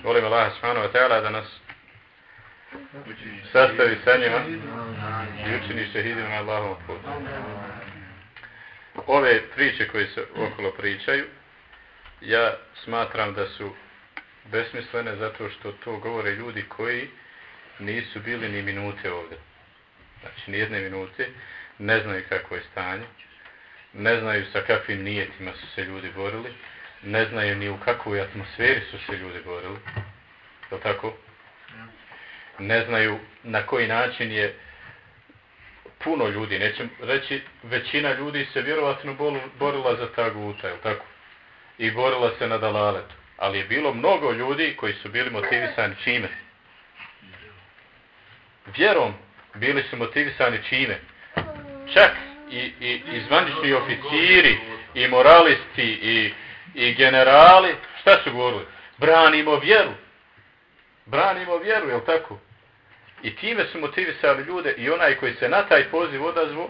Volim Allah subhanahu wa ta'ala da nas sastavi sa njima i učini šehidima na Allahovom putu. Ove priče koje se okolo pričaju, ja smatram da su besmislene zato što to govore ljudi koji nisu bili ni minute ovdje. Znači, ni jedne minute, ne znaju kako je stanje, ne znaju sa kakvim nijetima su se ljudi borili, ne znaju ni u kakvoj atmosferi su se ljudi borili. Je tako? Ne znaju na koji način je puno ljudi, nećem reći, većina ljudi se vjerovatno borila za ta guta, je tako? I borila se na dalaletu. Ali je bilo mnogo ljudi koji su bili motivisani čime? Vjerom bili su motivisani čime? Čak i, i, i zvanični oficiri, i moralisti, i, i generali, šta su govorili? Branimo vjeru. Branimo vjeru, je tako? I time su motivisali ljude i onaj koji se na taj poziv odazvu,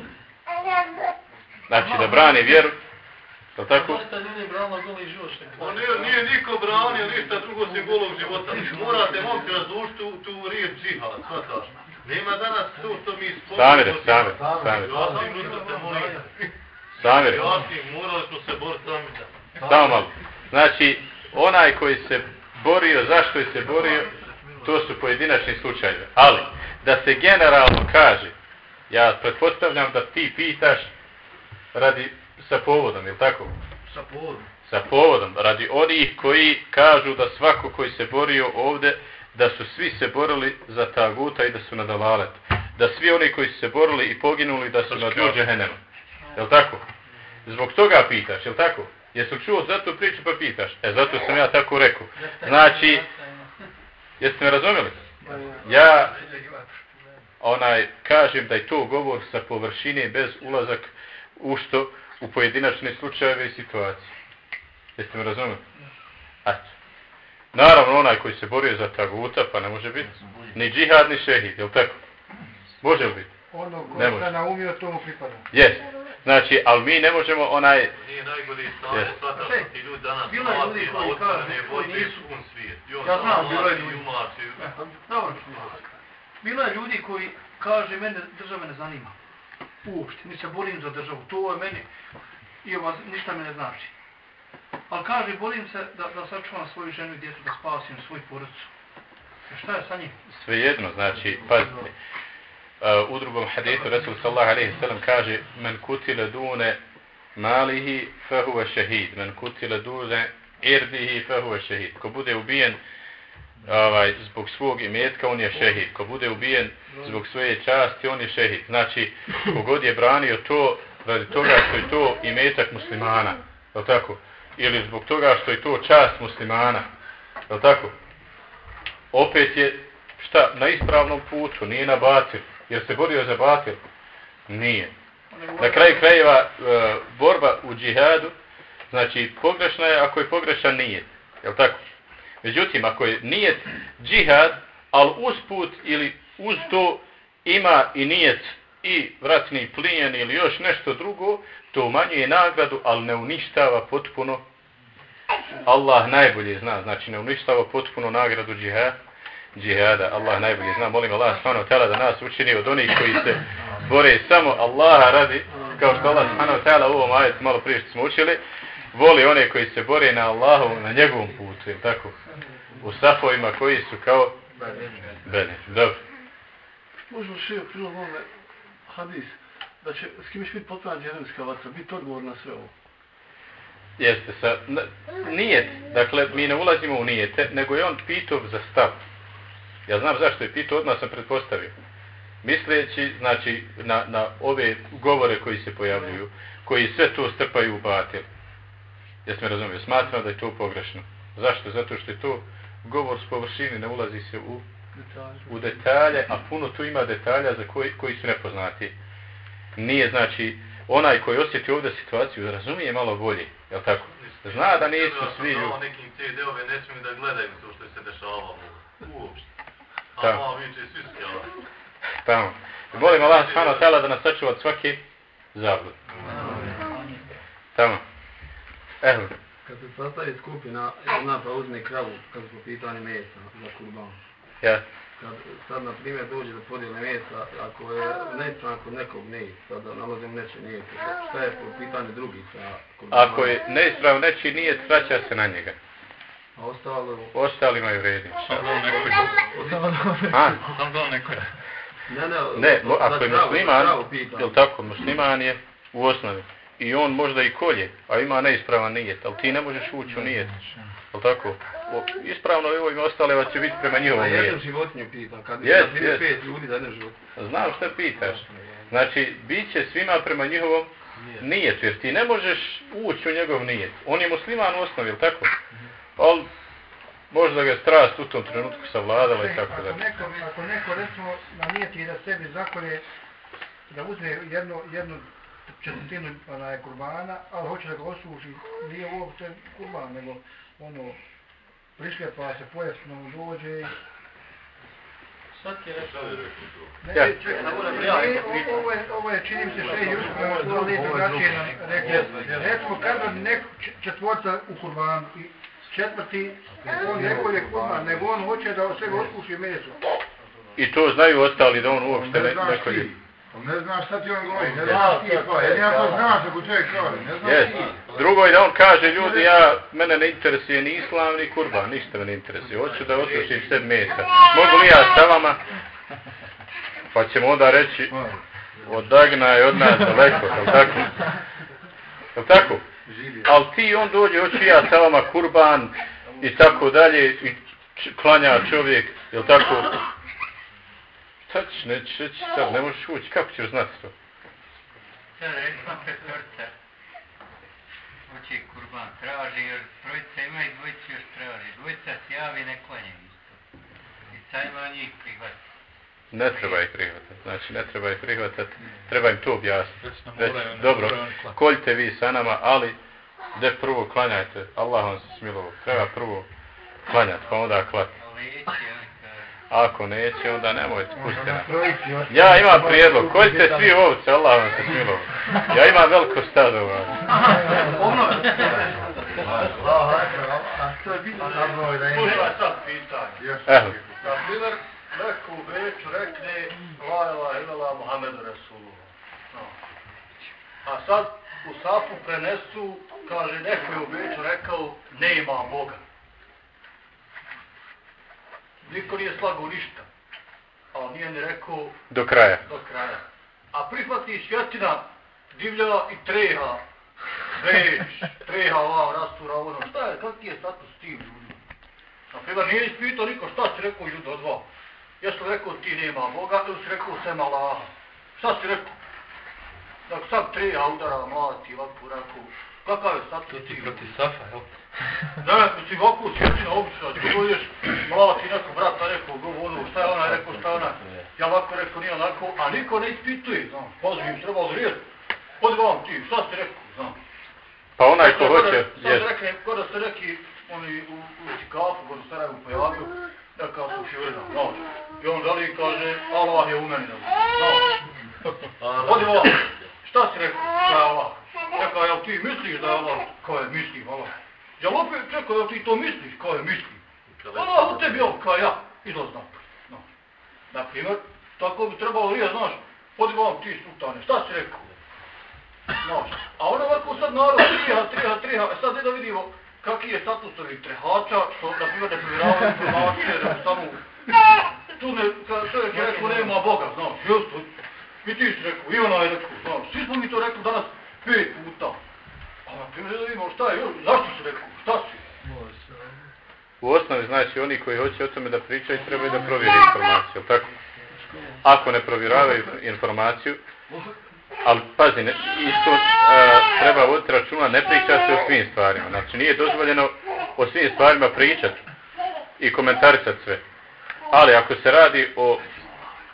znači da brani vjeru, Je tako? On nije, nije niko branio ništa drugo sem golog života. Morate momci razlušiti tu, tu riječ džihad, svataš. Nema danas to što mi spomenuli. Samire, samire, samire. Samire. Jasim, morali smo se boriti sami. Samo malo. Znači, onaj koji se borio, zašto je se borio, to su pojedinačni slučajevi. Ali, da se generalno kaže, ja pretpostavljam da ti pitaš radi sa povodom, je tako? Sa povodom. Sa povodom, radi onih koji kažu da svako koji se borio ovde da su svi se borili za taguta i da su na dalalet. Da svi oni koji su se borili i poginuli da su na džu džehennema. Jel tako? Zbog toga pitaš, jel tako? Jesu čuo za tu priču pa pitaš? E, zato sam ja tako rekao. Znači, jeste me razumjeli? Ja onaj kažem da je to govor sa površine bez ulazak u što u pojedinačne slučajeve i situacije. Jeste me razumjeli? Eto. Naravno, onaj koji se borio za taguta, pa ne može biti ni džihad, ni šehid, je tako? Može li biti? Ono ko je naumio, tomu pripada. Jes. Znači, ali mi ne možemo onaj... Nije najgori stvar, yes. svata što ti ljudi danas mlati, a otvorene vojne nisu un svijet. Ja znam, bilo je ljudi. Dobro, bilo je ljudi koji kaže, mene država ne zanima. Uopšte, mi se borim za državu, to je meni. I ovo ništa me ne znači. Ali kaže, borim se da, da sačuvam svoju ženu i djetu, da spasim svoju porodicu. E šta je sa njim? Svejedno, znači, pazite. Uh, u drugom hadithu Rasul sallahu alaihi sallam kaže men kutile dune malihi fahuva šehid. Men kutile dune irdihi fahuva šehid. Ko bude ubijen ovaj, zbog svog imetka, on je šehid. Ko bude ubijen zbog svoje časti, on je šehid. Znači, kogod je branio to, radi toga što je to imetak muslimana. Je tako? ili zbog toga što je to čast muslimana, je tako? Opet je, šta, na ispravnom putu, nije na batil, jer se borio za batil? Nije. Na kraju krajeva, e, borba u džihadu, znači, pogrešna je ako je pogrešan nije, je tako? Međutim, ako je nijet džihad, ali usput ili uz to ima i nijet i vratni plijen ili još nešto drugo, to umanjuje nagradu, ali ne uništava potpuno. Allah najbolje zna, znači ne uništava potpuno nagradu džihada. džihada. Allah najbolje zna. Molim Allah subhanahu ta'ala da nas učini od onih koji se bore samo Allaha radi, kao što Allah subhanahu ta'ala u ovom ajetu malo prije što smo učili, voli one koji se bore na Allahu, na njegovom putu, je tako? U safovima koji su kao bedni. Dobro. Možemo še prilog ovome hadis, da će, s kim će biti potpuno džehennemska vatra, biti odgovor na sve ovo. Jeste, sa, nijet, dakle, mi ne ulazimo u nijete, nego je on pitov za stav. Ja znam zašto je pitov, odmah sam pretpostavio. Misleći, znači, na, na ove govore koji se pojavljuju, koji sve to strpaju u batel. Jes me razumio, smatram da je to pogrešno. Zašto? Zato što je to govor s površini, ne ulazi se u, u detalje, a puno tu ima detalja za koji, koji su nepoznati. Nije, znači, onaj koji osjeti ovdje situaciju, razumije malo bolje, je tako? Zna da nisu svi ljudi. Znao nekim te ideove ne smiju da gledaju to što se dešavalo. Uopšte. A malo viče svi skjela. Tamo. Molim Allah subhanahu ta'ala da nas sačuva od svake zablud. Tamo. Evo. Kad se sastavi skupina, jedna pa uzme kravu, kad su pitanje mjesta za kurban. Ja. Kad sad, na primjer, dođe do podijele mjesta, ako je neispravan kod nekog ne, sad nalazim neće nije, šta je po pitanju drugih sa kurbanom? Ako je neispravan neći nije, vraća se na njega. A ostalo... Ostali imaju vredi. Dao neko. Sam dao neko. Ne, ne, ne ako je musliman, je tako, musliman je u osnovi. I on možda i kolje, a ima neispravan nijet, ali ti ne možeš ući u nijet. Je tako? O, ispravno je ovim ostale će biti prema njihovom nijetu. Ja jednom životinju pitam, kad je yes, yes. pet ljudi za jednom životinju. Znam što pitaš. Znači, bit će svima prema njihovom nijetu, jer ti ne možeš ući u njegov nijet. On je musliman u osnovi, je tako? Ali možda ga strast u tom trenutku savladala i tako da. Ako neko, ako neko recimo na nijeti da sebi zakolje, da uzme jednu, jednu četvrtinu onaj kurbana, ali hoće da ga osuši, nije uopće kurban, nego ono, prišljepa se pojasno dođe i... Svaki je rekao je Ne, ja. čekaj, ovo je, ovo je, čini mi se še i uspio, ovo je drugačije nam rekao. Recimo, kada neko četvorca u kurbanu i četvrti, on ne volje kurban, nego on hoće da od sebe otkuši meso. I to znaju ostali da on uopšte ne, ne kolje. Ne znaš šta ti on govori, ne znaš ti ko, jedin ako znaš ako čovjek govori, ne znaš yes. ti. Drugo je da on kaže, ljudi, ja, mene ne interesuje ni islam, ni kurba, ništa me ne interesuje, hoću da oslušim sve mesa. Mogu li ja sa vama? Pa ćemo onda reći, od Dagna je od nas daleko, je tako? Je tako? Ali ti on dođe, hoću ja sa vama kurban i tako dalje, i klanja čovjek, je li tako? Šta ćeš, nećeš reći sad, ne možeš ući, kako ćeš znati to? Sad, recimo, petorca. Uči kurban, traži, jer trojica ima i dvojica još traži. Dvojica se javi, ne klanja isto. I sad ima njih prihvatiti. Ne treba ih prihvatati, znači ne treba ih prihvatati, treba im to objasniti. Reći, dobro, koljte vi sa nama, ali gdje prvo klanjajte, Allah vam se smilovo, treba prvo klanjati, pa onda klati. Ako neće, onda nemojte, pustite nas. Ja imam prijedlog, koljte svi ovce, Allah vam se smilovo. Ja imam veliko stado u vas. Slušaj sad pitanje. Evo. Na primjer, neko u Beću rekne La ilaha illallah Muhammedu Rasulullah. No. A sad u Safu prenesu, kaže, neko je u Beću rekao, nema Boga. Niko nije slagao ništa. A nije ni rekao... Do kraja. Do kraja. A prihvati svjetina divlja i treha. Već, treha, ova, rastura, ono. Šta je, kak je status s tim ljudima? Na primjer, nije ispitao niko šta si rekao ljudo dva. Jesi rekao ti nema Boga ili si rekao sem Allaha? Šta si rekao? Dakle, sad treha udara, mlati, ovako, ovako. Kakav je status s tim? Proti Safa, jel? Ne, mislim, ovako svjetina obična, ti dođeš, mlati neko brata, neko govo, ono, šta je ona rekao, šta je ona, ja ovako rekao, nije onako, a niko ne ispituje, znam, pozivim, treba odrijeti, odi vam ti, šta ste rekao, znam. Pa onaj ko hoće, Sad je. ste rekli, kada ste rekli, oni u, u Čikafu, ste rekli, pojavio, ja kao sam Fjorina, znaš. I on želi, kaže, Allah je u meni, znaš. Odi vam, šta si rekao, šta je Allah? Rekao, jel ti misliš da je Allah, kao je mislim, Allah. Jel opet čekao, jel ti to misliš, kao je mislim? Allah u tebi, jel, kao ja, izlaz naprijed, znaš. Naprimjer, tako bi trebalo lije, znaš, odi vam ti sultane, šta si rekao? Znaš, a ono ovako sad narod triha, triha, triha, e sad da vidimo kakvi je status ovih trehača, što na primjer ne provjeravaju informacije, da samo tu ne, kad čovjek je rekao nema Boga, znaš, just, i ti si rekao, i ona je rekao, svi smo mi to rekli danas pet puta. A na primjer da vidimo šta je, još, zašto si rekao, šta si? U osnovi, znači, oni koji hoće o tome da pričaju, trebaju da provjeri informaciju, tako? Ako ne provjeravaju informaciju, ali pazi, ne, isto uh, treba voditi računa, ne priča se o svim stvarima. Znači, nije dozvoljeno o svim stvarima pričati i komentarisati sve. Ali ako se radi o,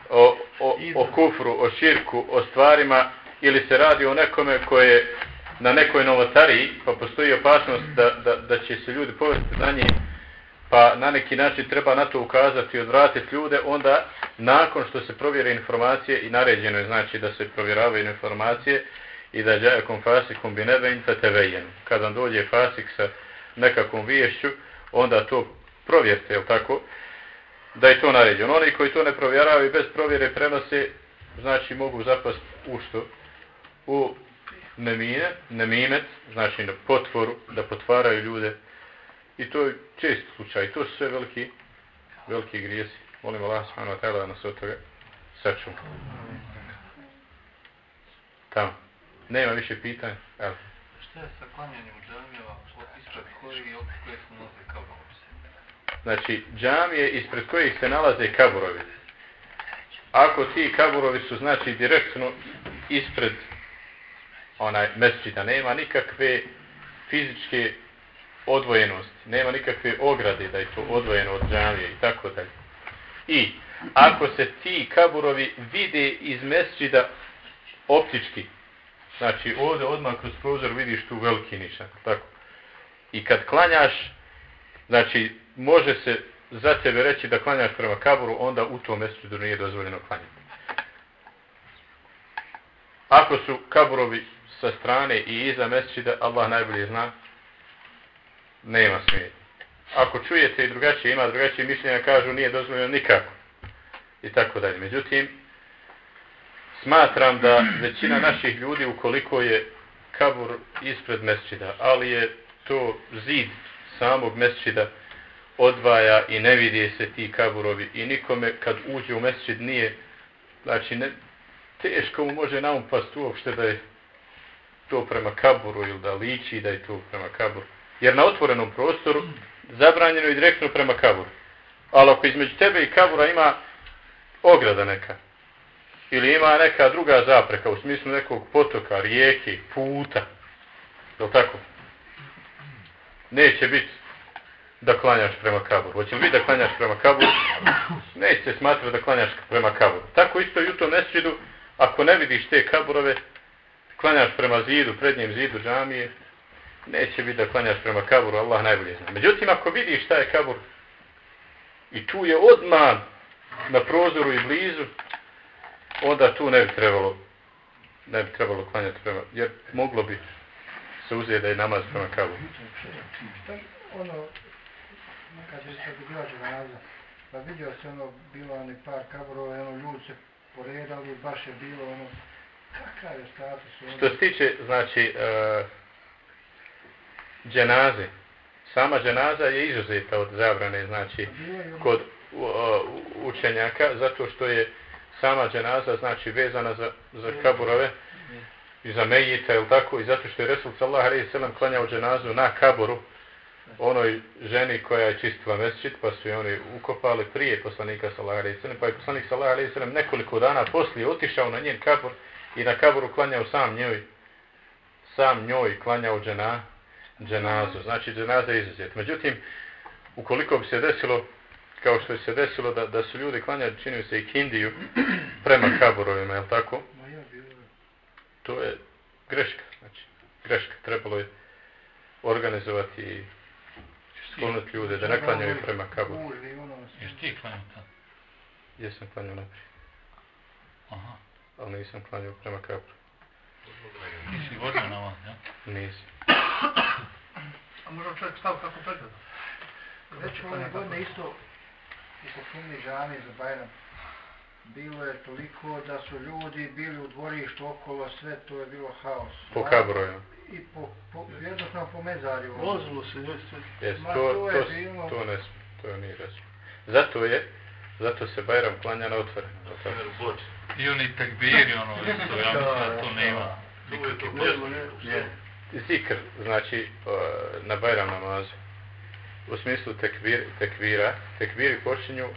o, o, o kufru, o širku, o stvarima, ili se radi o nekome koje je na nekoj novotariji, pa postoji opasnost da, da, da će se ljudi povrsti na njih, pa na neki način treba na to ukazati i odvratiti ljude, onda nakon što se provjere informacije i naređeno je znači da se provjeravaju informacije i da džajakom fasikom bi nebe in tevejen. Kad vam dođe fasik sa nekakvom viješću, onda to provjerite, jel tako? Da je to naređeno. Oni koji to ne provjeravaju i bez provjere prenose, znači mogu zapast u što? U nemine, nemimet, znači na potvoru, da potvaraju ljude. I to je čest slučaj. To su sve veliki, veliki grijesi. Molim Allah subhanahu wa ta'ala da nas od toga sačuva. Tamo. Nema više pitanja. Evo. Šta je sa klanjanjem džamijeva ispred koji i od koje su noze kaburovi? Znači, džamije ispred kojih se nalaze kaburovi. Ako ti kaburovi su, znači, direktno ispred onaj mesčida, nema nikakve fizičke odvojenosti, nema nikakve ograde da je to odvojeno od džamije i tako dalje. I ako se ti kaburovi vide iz mesčida optički, znači ovdje odmah kroz prozor vidiš tu veliki nišan, tako. I kad klanjaš, znači može se za tebe reći da klanjaš prema kaburu, onda u tom mesčidu nije dozvoljeno klanjati. Ako su kaburovi sa strane i iza mesčida, Allah najbolje zna, nema smijeti. Ako čujete i drugačije, ima drugačije mišljenja, kažu nije dozvoljeno nikako. I tako dalje. Međutim, smatram da većina naših ljudi, ukoliko je kabur ispred mesčida, ali je to zid samog mesčida, odvaja i ne vidi se ti kaburovi i nikome kad uđe u mesčid nije, znači ne, teško mu može naumpast uopšte da je to prema kaburu ili da liči da je to prema kaburu. Jer na otvorenom prostoru zabranjeno je direktno prema kaburu. Ali ako između tebe i kabura ima ograda neka, ili ima neka druga zapreka, u smislu nekog potoka, rijeke, puta, je tako? Neće biti da klanjaš prema kaburu. Hoće li biti da klanjaš prema kaburu? Neće se smatrati da klanjaš prema kaburu. Tako isto i u tom nesvidu, ako ne vidiš te kaburove, klanjaš prema zidu, prednjem zidu džamije, neće biti da klanjaš prema kaburu, Allah najbolje zna. Međutim, ako vidiš šta je kabur, i tu je odmah na prozoru i blizu, onda tu ne bi trebalo ne bi trebalo klanjati prema, jer moglo bi se uzeti da je namaz prema kaburu. Ono, kad je sad bila dženaza, pa vidio se ono, bilo oni par kaburova, ono, ljudi se poredali, baš je bilo ono, kakav je status? Ono? Što se tiče, znači, uh, dženaze, sama dženaza je izuzeta od zabrane, znači, kod uh, učenjaka, zato što je sama dženaza, znači, vezana za, za kaburove, i za mejita, ili tako, i zato što je Resul sallallahu alaihi sallam klanjao dženazu na kaburu, onoj ženi koja je čistila mesčit, pa su je oni ukopali prije poslanika sallallahu alejhi ve pa je poslanik sallallahu alejhi sallam nekoliko dana poslije otišao na njen kabur i na kaburu klanjao sam njoj sam njoj klanjao džena, dženazu. Znači dženaza je izuzet. Međutim, ukoliko bi se desilo kao što se desilo da, da su ljudi klanjali, činio se i kindiju prema kaburovima, je tako? To je greška. Znači, greška. Trebalo je organizovati i skloniti ljude da ne klanjaju prema kaburu. Jesi ti klanjao tamo? Jesam klanjao naprijed. Aha. Ali nisam klanjao prema kaburu. Nisi vodio na vas, ja? Nisam. A možda čovjek stav kako pregleda? Već ove godine isto i po Fumi žami za Bajram bilo je toliko da su ljudi bili u dvorištu okolo, sve to je bilo haos. Po kaburojima? I po, po, jednostavno po mezarju. Vozilo se sve. Jes, to, to, to, bilo... to, ne, to nije reći. Zato je, zato se Bajram klanja na otvoreno. I oni tekbiri, ono, isto, ja mislim da to nema. Zikr, znači, na Bajram namazu, u smislu tekbir, tekbira, tekbiri počinju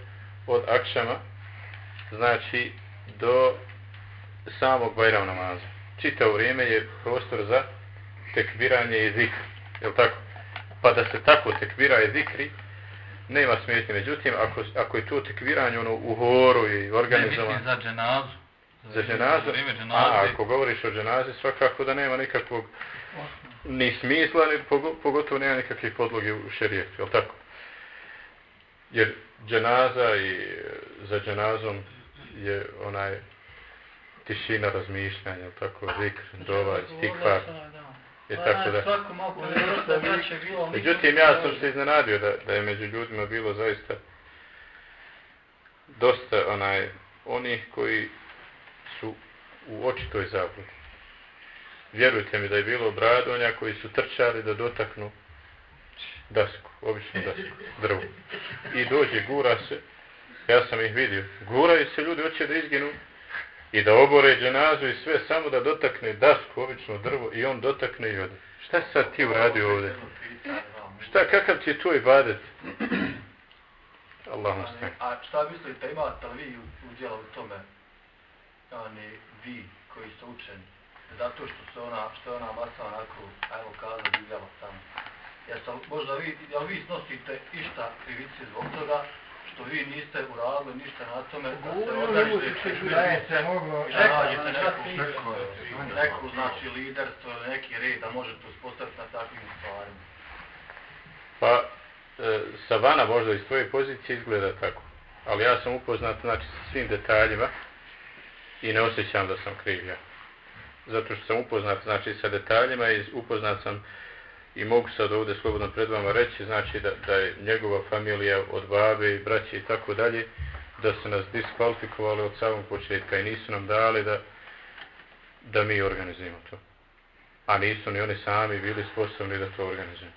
od akšama, znači, do samog Bajram namaza. Čitao vrijeme je prostor za tekbiranje i zikr. Je tako? Pa da se tako tekbira i zikri, nema smetnje. Međutim, ako, ako je to tekbiranje ono, u horu i organizovano... Ne, za dženazu. Za dženazu? A, ako govoriš o dženazi, svakako da nema nikakvog ni smisla, ni pogotovo nema nikakvih podlogi u šerijetu, je tako? Jer dženaza i za dženazom je onaj tišina razmišljanja, tako, zikr, dova, stikvar. I tako da. Međutim, ja sam se iznenadio da, da je među ljudima bilo zaista dosta onaj, onih koji su u očitoj zabludi. Vjerujte mi da je bilo bradonja koji su trčali da dotaknu dasku, običnu dasku, drvu. I dođe, gura se, ja sam ih vidio, guraju se ljudi, hoće da izginu i da obore dženazu i sve, samo da dotakne dasku, obično drvo, i on dotakne i ode. Šta si sad ti uradio ovdje? Šta, kakav ti je tvoj ibadet? Allah mu sve. A šta mislite, imate li vi udjela u tome, ani vi koji ste učeni, zato što se ona, što je ona masa onako, ajmo kaza, divljala tamo. Ja sam, možda vi, ja vi snosite išta krivici zbog toga, što vi niste uradili ništa na tome, da se organizujete, da je se moglo, da nađete neku, neku, znači, liderstvo ili neki red da možete uspostaviti na takvim stvarima. Pa, e, sa vana možda iz tvoje pozicije izgleda tako. Ali ja sam upoznat, znači, sa svim detaljima i ne osjećam da sam kriv ja. Zato što sam upoznat, znači, sa detaljima i upoznat sam i mogu sad ovdje slobodno pred vama reći, znači da, da je njegova familija od babe i braće i tako dalje, da su nas diskvalifikovali od samog početka i nisu nam dali da, da mi organizujemo to. A nisu ni oni sami bili sposobni da to organizujemo.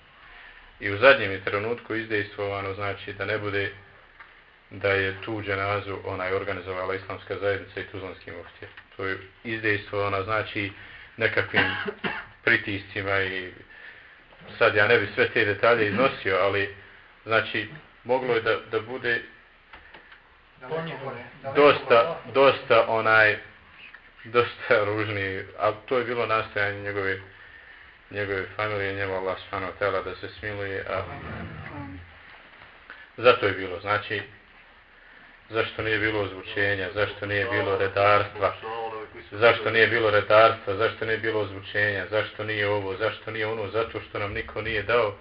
I u zadnjem je trenutku izdejstvovano, znači da ne bude da je tu dženazu onaj organizovala islamska zajednica i tuzlanski muftije. To je izdejstvovano, znači nekakvim pritiscima i sad ja ne bi sve te detalje iznosio, ali znači moglo je da, da bude dosta, dosta onaj, dosta ružni, a to je bilo nastajanje njegove, njegove familije, njemu Allah subhanahu tela da se smiluje, a zato je bilo, znači, zašto nije bilo ozvučenja, zašto nije bilo redarstva, zašto nije bilo redarstva, zašto nije bilo ozvučenja, zašto nije ovo, zašto nije ono, zato što nam niko nije dao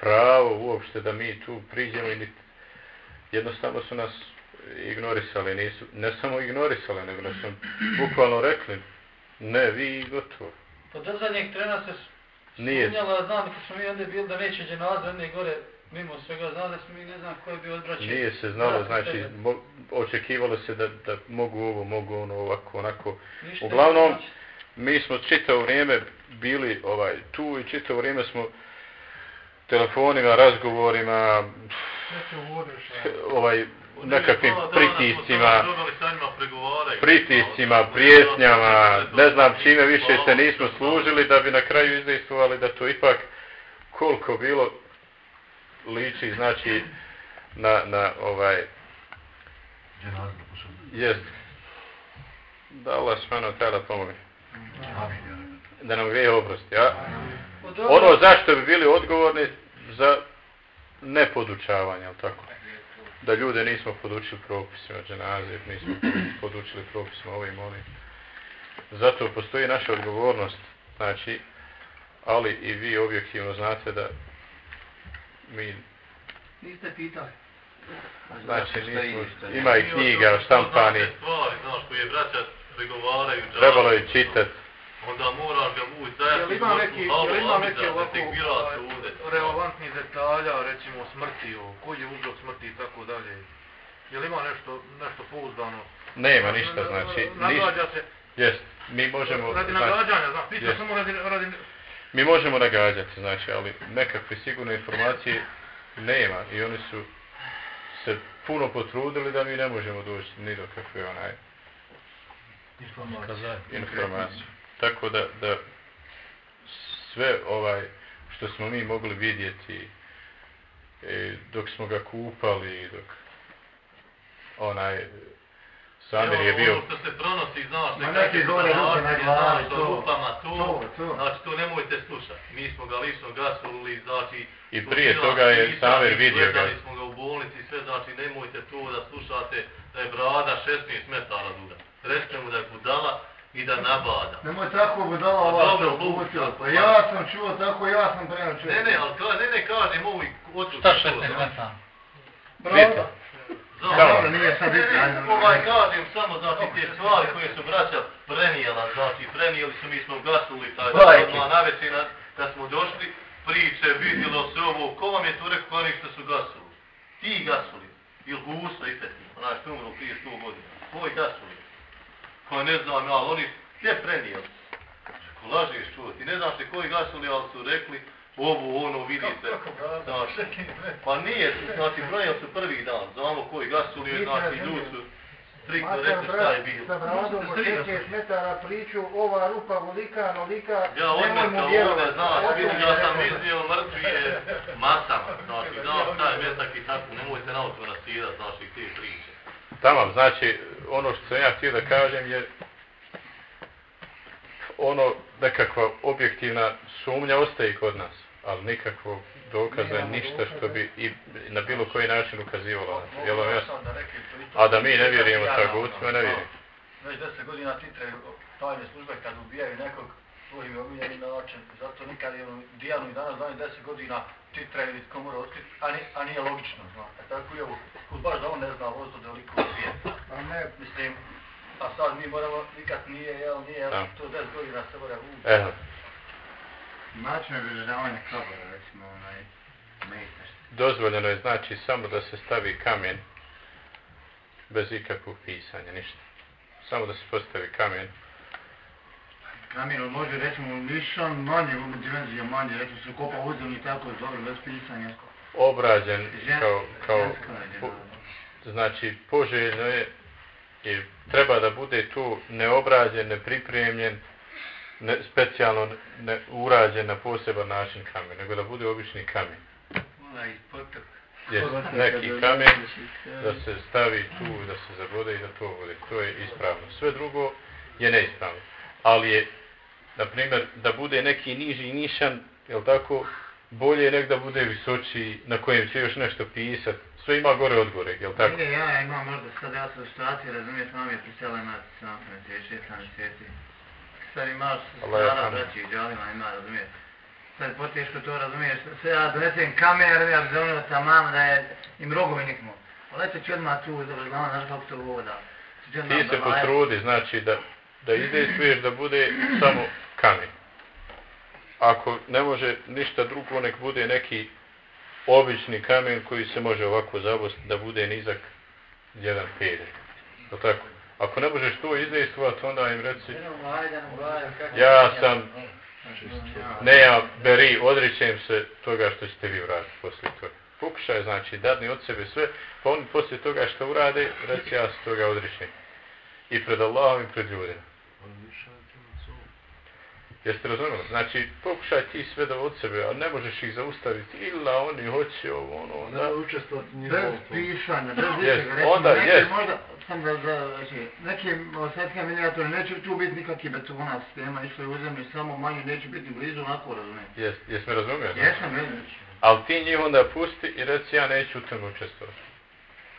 pravo uopšte da mi tu priđemo i jednostavno su nas ignorisali, nisu, ne samo ignorisali, nego da su bukvalno rekli, ne, vi gotovo. Pa do zadnjeg trena se spomnjala, znam kad smo mi onda bili da neće dženaza, onda gore mimo svega znali da smo mi ne znam ko je bio odbraćen. Nije se znalo, znači, mo, očekivalo se da, da mogu ovo, mogu ono, ovako, onako. Ništa Uglavnom, znači. mi smo čitavo vrijeme bili ovaj tu i čitavo vrijeme smo telefonima, razgovorima, ovaj, nekakvim pritiscima, pritiscima, prijetnjama, ne znam čime više se nismo služili da bi na kraju izdejstvovali da to ipak koliko bilo liči znači na, na ovaj jest. Da Allah smano tada pomogne. Da nam greje oprosti ja? ono zašto bi bili odgovorni za nepodučavanje tako? Da ljude nismo podučili propisima dženaze nismo podučili propisima ovim ovim zato postoji naša odgovornost znači ali i vi objektivno znate da mi... Niste pitali. Znači, nismo, ima i knjiga, štampani. Stvari, znaš, koje braća pregovaraju. Trebalo je čitat. Onda moraš ga ući zajedno. Jel ima neki, jel ima neki ovako relevantni detalja, recimo o smrti, o koji je uzrok smrti i tako dalje? Jel ima nešto, nešto pouzdano? Nema ništa, znači... Nagađa se... Jest, mi možemo... Radi znači, nagađanja, znači, pita samo radi, radi Mi možemo nagađati, znači, ali nekakve sigurne informacije nema i oni su se puno potrudili da mi ne možemo doći ni do kakve onaj informacije. Tako da, da sve ovaj što smo mi mogli vidjeti e, dok smo ga kupali dok onaj Samir je bio... Ono što se pronosi, znaš, nekakve informacije, znaš, do rupama, to, znači, to nemojte slušati. Mi smo ga lično gasuli, znači... I prije toga je Samir vidio ga. Gledali smo ga u bolnici, sve, znači, nemojte to da slušate, da je brada 16 metara duga. Recite mu da je budala i da nabada. Nemoj tako budala pa ova što uputila. Pa ja sam čuo tako, ja sam prema čuo. Ne, ne, ali ka, ne, ne, kažem, ovi oču. Šta 16 metara? Bravo. Dobro, nije sad Ovaj, kažem samo, znači, te stvari koje su braća prenijela, znači, prenijeli su, mi smo gasuli taj dan, na večina, kad smo došli, priče, vidjelo se ovo, ko vam je to rekao, oni što su gasuli? Ti gasuli, ili Husa i Fetin, onaj što umro prije 100 godina, koji gasuli? Ko ne znam, ali oni sve prenijeli. Ko lažeš čuo, ti ne znaš koji gasuli, ali su rekli, ovo, ono, vidite. Znači, pa nije, znači, brojali su prvih dan, znamo koji gasuli, je, znači, ljudi su striktno rekli šta je bilo. Sa bradom od 16 metara priču, ova rupa volika, nolika, ja, nemoj mu vjerovati. Ja znaš, vidim, ja sam vidio mrtvi je masama, znači, znaš, šta je metak i tako, nemojte na auto nasirat, znači, te priče. Tamo, znači, ono što sam ja htio da kažem je, ono, nekakva objektivna sumnja ostaje kod nas ali nikakvog dokaza, ništa što bi i na bilo koji način ukazivalo. Jel vam jasno? A da mi ne vjerujemo sa gucima, ne vjerujemo. Već deset godina titre tajne službe kad ubijaju nekog svojim omiljeni način, zato nikad je ono Dijanu i danas dani deset godina titre ili ko mora otkriti, a, ni, a nije logično, zna. E tako je ovo, kod baš da on ne zna ovo da liko ubije. A ne, mislim, a sad mi moramo, nikad nije, jel, nije, jel, to deset godina se mora ubiti. Način obilježavanja kabora, recimo, onaj. Dozvoljeno je, znači, samo da se stavi kamen bez ikakvog pisanja, ništa. Samo da se postavi kamen. Kamen, on može, recimo, nišan manje, u dimenzija manje, recimo, se kopa uzem i tako, zove, bez pisanja. Obrađen, kao, kao, po, znači, poželjno je, i treba da bude tu neobrađen, nepripremljen, ne, specijalno ne, urađen na poseban način kamen, nego da bude obični kamen. Ona iz potok. jest neki kamen da se stavi tu, da se zabode i da to bude. To je ispravno. Sve drugo je neispravno. Ali je, na primjer, da bude neki niži nišan, je tako, bolje nek da bude visoči, na kojem će još nešto pisat. Sve ima gore od gore, je tako? Ne, ja imam možda sad ja sam u situaciji, razumiješ, mam je priselena 17, 16, 17, sad imaš stara braći i džalima ima, razumiješ. Sad poteško to razumiješ, sve ja donesem kamer, ja bi zonio ta mama da je im rogovi niknu. Ali ću odmah tu, dobro, znam, znaš kako to voda. Ti se potrudi, znači da, da izdejstvuješ da bude samo kamen. Ako ne može ništa drugo, nek bude neki obični kamen koji se može ovako zabosti da bude nizak jedan peder. To tako? Ako ne možeš to izdejstvovati, onda im reci ja sam ne ja beri, odričem se toga što ćete vi uraditi poslije toga. Pokušaj, znači, dadni od sebe sve, pa oni poslije toga što urade, reci ja se toga odričem. I pred Allahom i pred ljudima. Jeste razumeli? Znači, pokušaj ti sve da od sebe, a ne možeš ih zaustaviti. Ila oni hoće ovo, ono, da. Ne učestvovati Bez pisanja, bez ničega. Yes. Onda, jes. Možda, sam da, da, znači, neki osjetke minijature, neće tu biti nikakvi betona sistema, išli u zemlji, samo manje, neće biti blizu, onako razumijem. Jes, jes me razumio? Jesam, jesam. Ali ti njih onda pusti i reci, ja neću u tom učestvovati.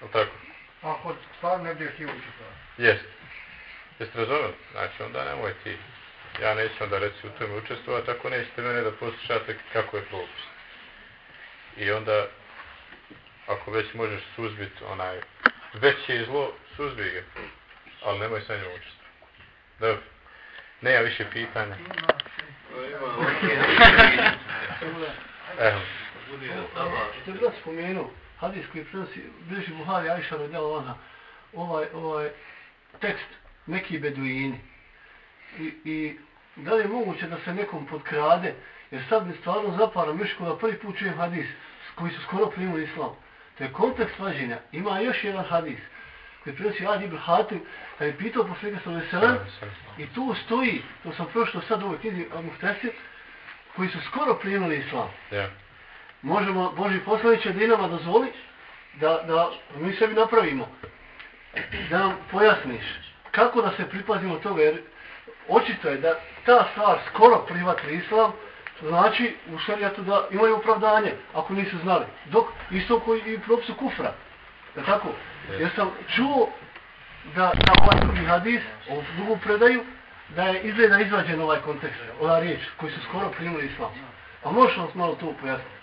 Je tako? Ako stvarno ne budeš ti učestvovati. Jes. Jeste razumeli? Znači, onda nemoj ti ja neću onda reći u tome učestvovati, ako nećete mene da poslušate kako je propis. I onda, ako već možeš suzbiti onaj veće zlo, suzbi ga, ali nemoj sa njom učestvovati. Dobro, ne ja više pitanja. Evo. Što je brat spomenuo, hadis koji prenosi, bliži Buhari, ona, ovaj, ovaj tekst, neki beduini, i, i da li je moguće da se nekom podkrade, jer sad mi stvarno zapara miško da prvi put čujem hadis koji su skoro primili islam. To je kontekst vađenja. Ima još jedan hadis koji prenosi Adi ibn Hatim, kada je pitao posljednika sa Veselan, i tu stoji, to sam prošlo sad u ovoj knjizi Muhtesir, koji su skoro primili islam. Yeah. Možemo, Boži poslaniće, da nama dozvoli da, da mi sebi napravimo, da nam pojasniš kako da se pripazimo toga, jer očito je da ta stvar skoro privatni islam, znači u šarijatu da imaju opravdanje, ako nisu znali. Dok isto koji i propisu kufra. Je tako? Jer sam čuo da, da ovaj drugi hadis, ovu drugu predaju, da je izgleda izvađen ovaj kontekst, ova riječ, koji su skoro primili islam. A možeš vam malo to pojasniti?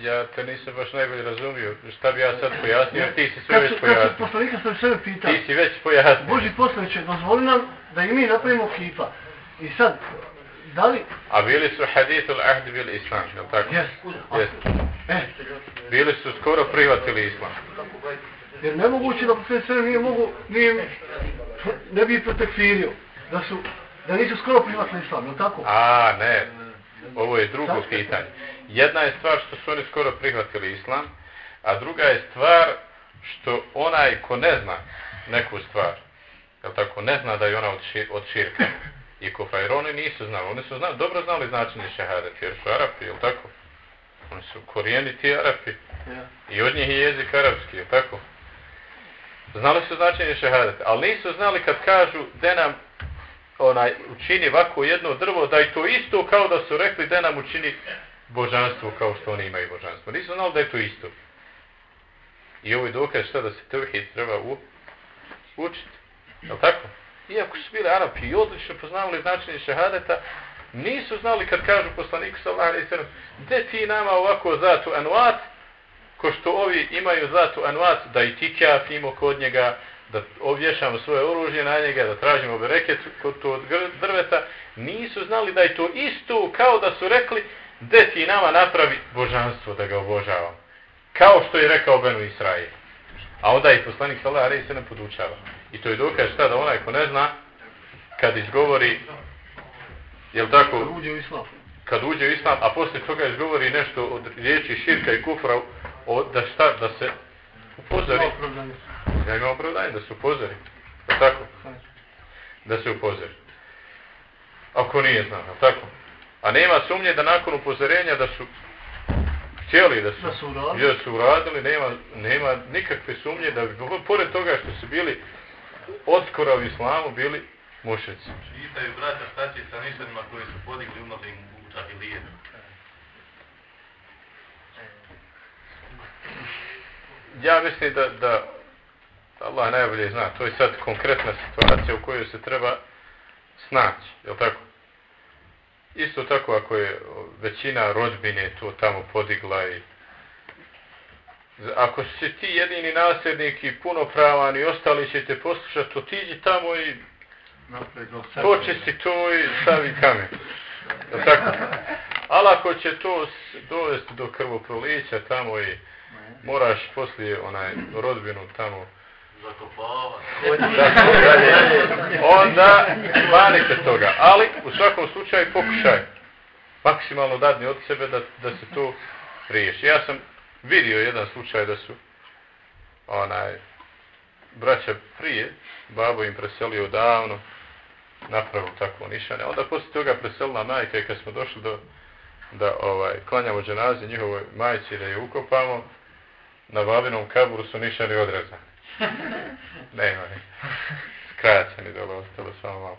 Ja te nisam baš najbolje razumio. Šta bi ja sad pojasnio? Ti si sve već pojasnio. Kad poslanika sam sve pitao. Ti si već pojasnio. Boži poslaniče, dozvoli nam da i mi napravimo kipa. I sad, da li... A bili su hadithu l-ahdi bil islam, je li tako? Jes. Jes. Eh. Bili su skoro prihvatili islam. Jer nemoguće da sve sve nije mogu, nije, ne bi protekfirio. Da su, da nisu skoro prihvatili islam, je li tako? A, ne. Ovo je drugo pitanje jedna je stvar što su oni skoro prihvatili islam, a druga je stvar što onaj ko ne zna neku stvar, je tako, ne zna da je ona od, šir, od širka i kufra, jer oni nisu znali, oni su znali, dobro znali značenje šehadet, jer su Arapi, je tako? Oni su korijeni ti Arapi i od njih je jezik arapski, je tako? Znali su značenje šehadet, ali nisu znali kad kažu da nam onaj učini ovako jedno drvo, da je to isto kao da su rekli da nam učini božanstvo kao što oni imaju božanstvo. Nisu znali da je to isto. I ovo je dokaz šta da se tevhid treba u, učiti. Je li tako? Iako su bili Arapi i odlično poznavali značenje šehadeta, nisu znali kad kažu poslaniku sallallahu alaihi sallam, gde ti nama ovako zatu anuat, ko što ovi imaju zatu anuat, da i ti kjafimo kod njega, da ovješamo svoje oružje na njega, da tražimo bereket kod to od drveta, nisu znali da je to isto kao da su rekli, gde ti nama napravi božanstvo da ga obožavam. Kao što je rekao Benu Israil. A onda i poslanik Salah Arej se ne podučava. I to je dokaz šta da onaj ko ne zna, kad izgovori, jel tako? Kad uđe u islam. Kad uđe u islam, a posle toga izgovori nešto od riječi širka i kufra, o, da šta, da se upozori. Ja imam opravdanje, da se upozori. Je tako? Da se upozori. Ako nije znao, tako? A nema sumnje da nakon upozorenja da su htjeli da su, da su uradili, su uradili nema, nema nikakve sumnje da bi, pored toga što su bili odskora u islamu, bili mušici. Čitaju braća staći sa ništanima koji su podigli umali im u džahilijetu. Ja mislim da, da Allah najbolje zna, to je sad konkretna situacija u kojoj se treba snaći, je tako? Isto tako ako je većina rodbine to tamo podigla i ako si ti jedini nasljednik i punopravan i ostali će te poslušati, to ti iđi tamo i poče si to i stavi kamen. Je tako? Ali ako će to dovesti do krvoprolića tamo i moraš poslije onaj rodbinu tamo onda manite toga. Ali u svakom slučaju pokušaj maksimalno dadni od sebe da, da se to riješi. Ja sam vidio jedan slučaj da su onaj braća prije, babo im preselio davno, napravio tako nišane. Onda poslije toga preselila majka i kad smo došli do da ovaj klanjamo dženaze njihovoj majci da je ukopamo, na babinom kaburu su nišani odrezani. Nema ne. Skraćeni dole, ostalo samo malo.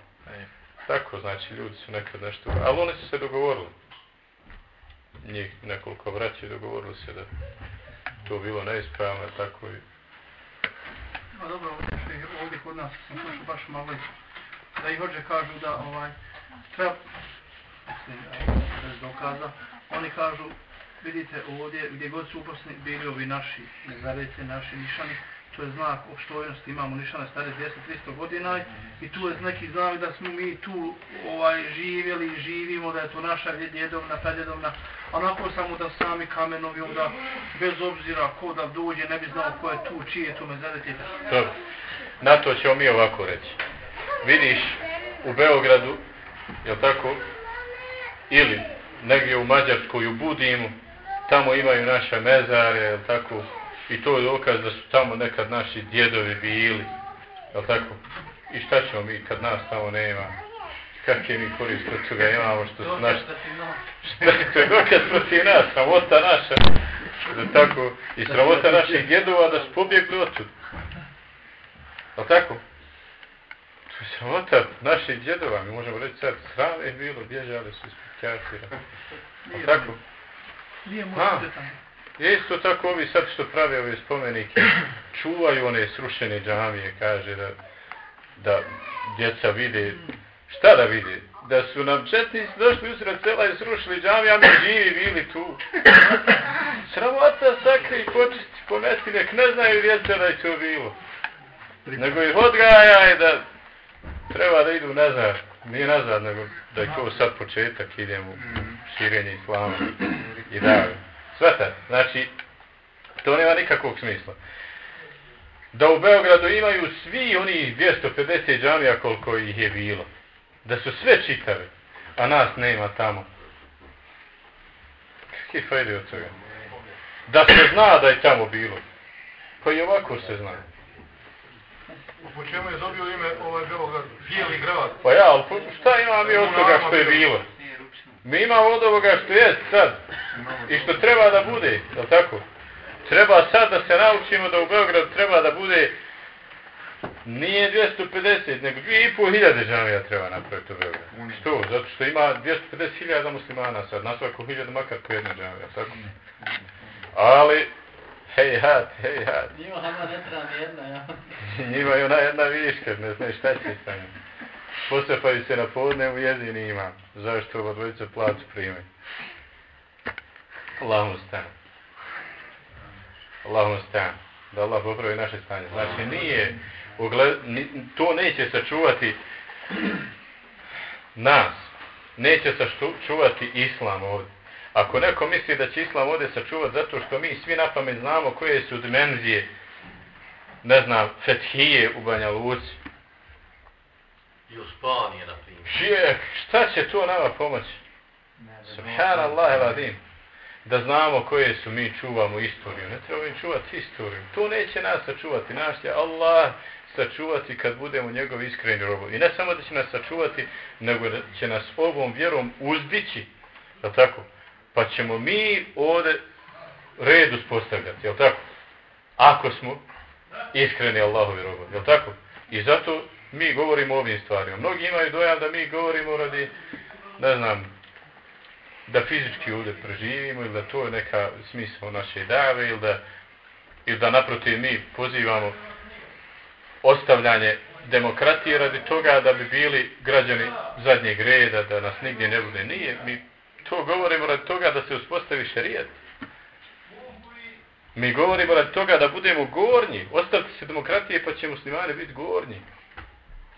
Tako, znači, ljudi su nekad nešto... Ali oni su se dogovorili. Njih nekoliko vraća dogovorili se da to bilo neispravno, tako i... Ma dobro, ovdje, ovdje kod nas sam slušao baš malo da i hođe kažu da ovaj treba bez dokaza, oni kažu vidite ovdje gdje god su upasni bili ovi naši nezarece, naši nišani, to je znak opštojnosti, imamo nišane stare 200-300 godina i tu je neki znak da smo mi tu ovaj živjeli i živimo, da je to naša djedovna, pradjedovna, onako samo da sami kamenovi onda, bez obzira ko da dođe, ne bi znao ko je tu, čije tu mezarete. Dobro, na to ćemo mi ovako reći. Vidiš u Beogradu, je tako, ili negdje u Mađarskoj, u Budimu, tamo imaju naše mezare, je tako, I to je dokaz da su tamo nekad naši djedovi bili. Je tako? I šta ćemo mi kad nas tamo nema? Kakve mi korist od toga imamo što su naši... Šta je dokaz protiv nas? Sramota naša. Je tako? I sramota naših djedova da su pobjegli od tu. Je tako? To je sramota naših djedova. Mi možemo reći sad, sram je bilo, bježali su ispod kafira. Je tako? Nije možete tamo. Je isto tako ovi sad što prave ove spomenike, čuvaju one srušene džamije, kaže da, da djeca vide, šta da vide? Da su nam četnici došli usred sela i srušili džamije, a mi živi bili tu. Sramota sakri i počisti pometi, nek ne znaju djeca da je to bilo. Nego ih odgaja da treba da idu nazad. Nije nazad, nego da je to sad početak, idemo u širenje islama i da. Sveta, znači, to nema nikakvog smisla. Da u Beogradu imaju svi oni 250 džamija koliko ih je bilo. Da su sve čitave, a nas nema tamo. Kakvi fajde od toga? Da se zna da je tamo bilo. Pa i ovako se zna. Po čemu je dobio ime ovaj Beograd? Bijeli grad. Pa ja, ali šta ima mi od toga što je bilo? Mi imamo od ovoga što je sad i što treba da bude, je tako? Treba sad da se naučimo da u Beogradu treba da bude nije 250, nego 2500 džamija treba napraviti u Beogradu. Što? Zato što ima 250.000 muslimana sad, na svaku hiljadu makar po jedna džamija, tako? Ali, hej hat, hej hat. Njima hama ne treba jedna, ja. Njima je ona jedna viška, ne znaš šta će sa njim. Posepaju se na podne u jedini imam. Zašto ova dvojica placu prime? Allahum stan. Allahum stan. Da Allah popravi naše stanje. Znači nije, ugled, to neće sačuvati nas. Neće sačuvati islam ovdje. Ako neko misli da će islam ovdje sačuvati zato što mi svi na pamet znamo koje su dimenzije ne znam, fethije u Banja Luci, I u Spanije, na primjer. Šijek, šta će to nama pomoći? Subhanallah eladim. Da znamo koje su mi čuvamo istoriju. Ne treba mi čuvati istoriju. To neće nas sačuvati. Naš će Allah sačuvati kad budemo njegovi iskreni robovi. I ne samo da će nas sačuvati, nego da će nas ovom vjerom uzdići. Je tako? Pa ćemo mi ovde red uspostavljati, Je tako? Ako smo iskreni Allahovi robovi, Je tako? I zato mi govorimo o ovim stvarima. Mnogi imaju dojam da mi govorimo radi, ne znam, da fizički ovdje preživimo ili da to je neka smisla naše dave ili da, ili da naprotiv mi pozivamo ostavljanje demokratije radi toga da bi bili građani zadnjeg reda, da nas nigdje ne bude. Nije, mi to govorimo radi toga da se uspostavi šarijet. Mi govorimo radi toga da budemo gornji. Ostavite se demokratije pa će muslimani biti gornji.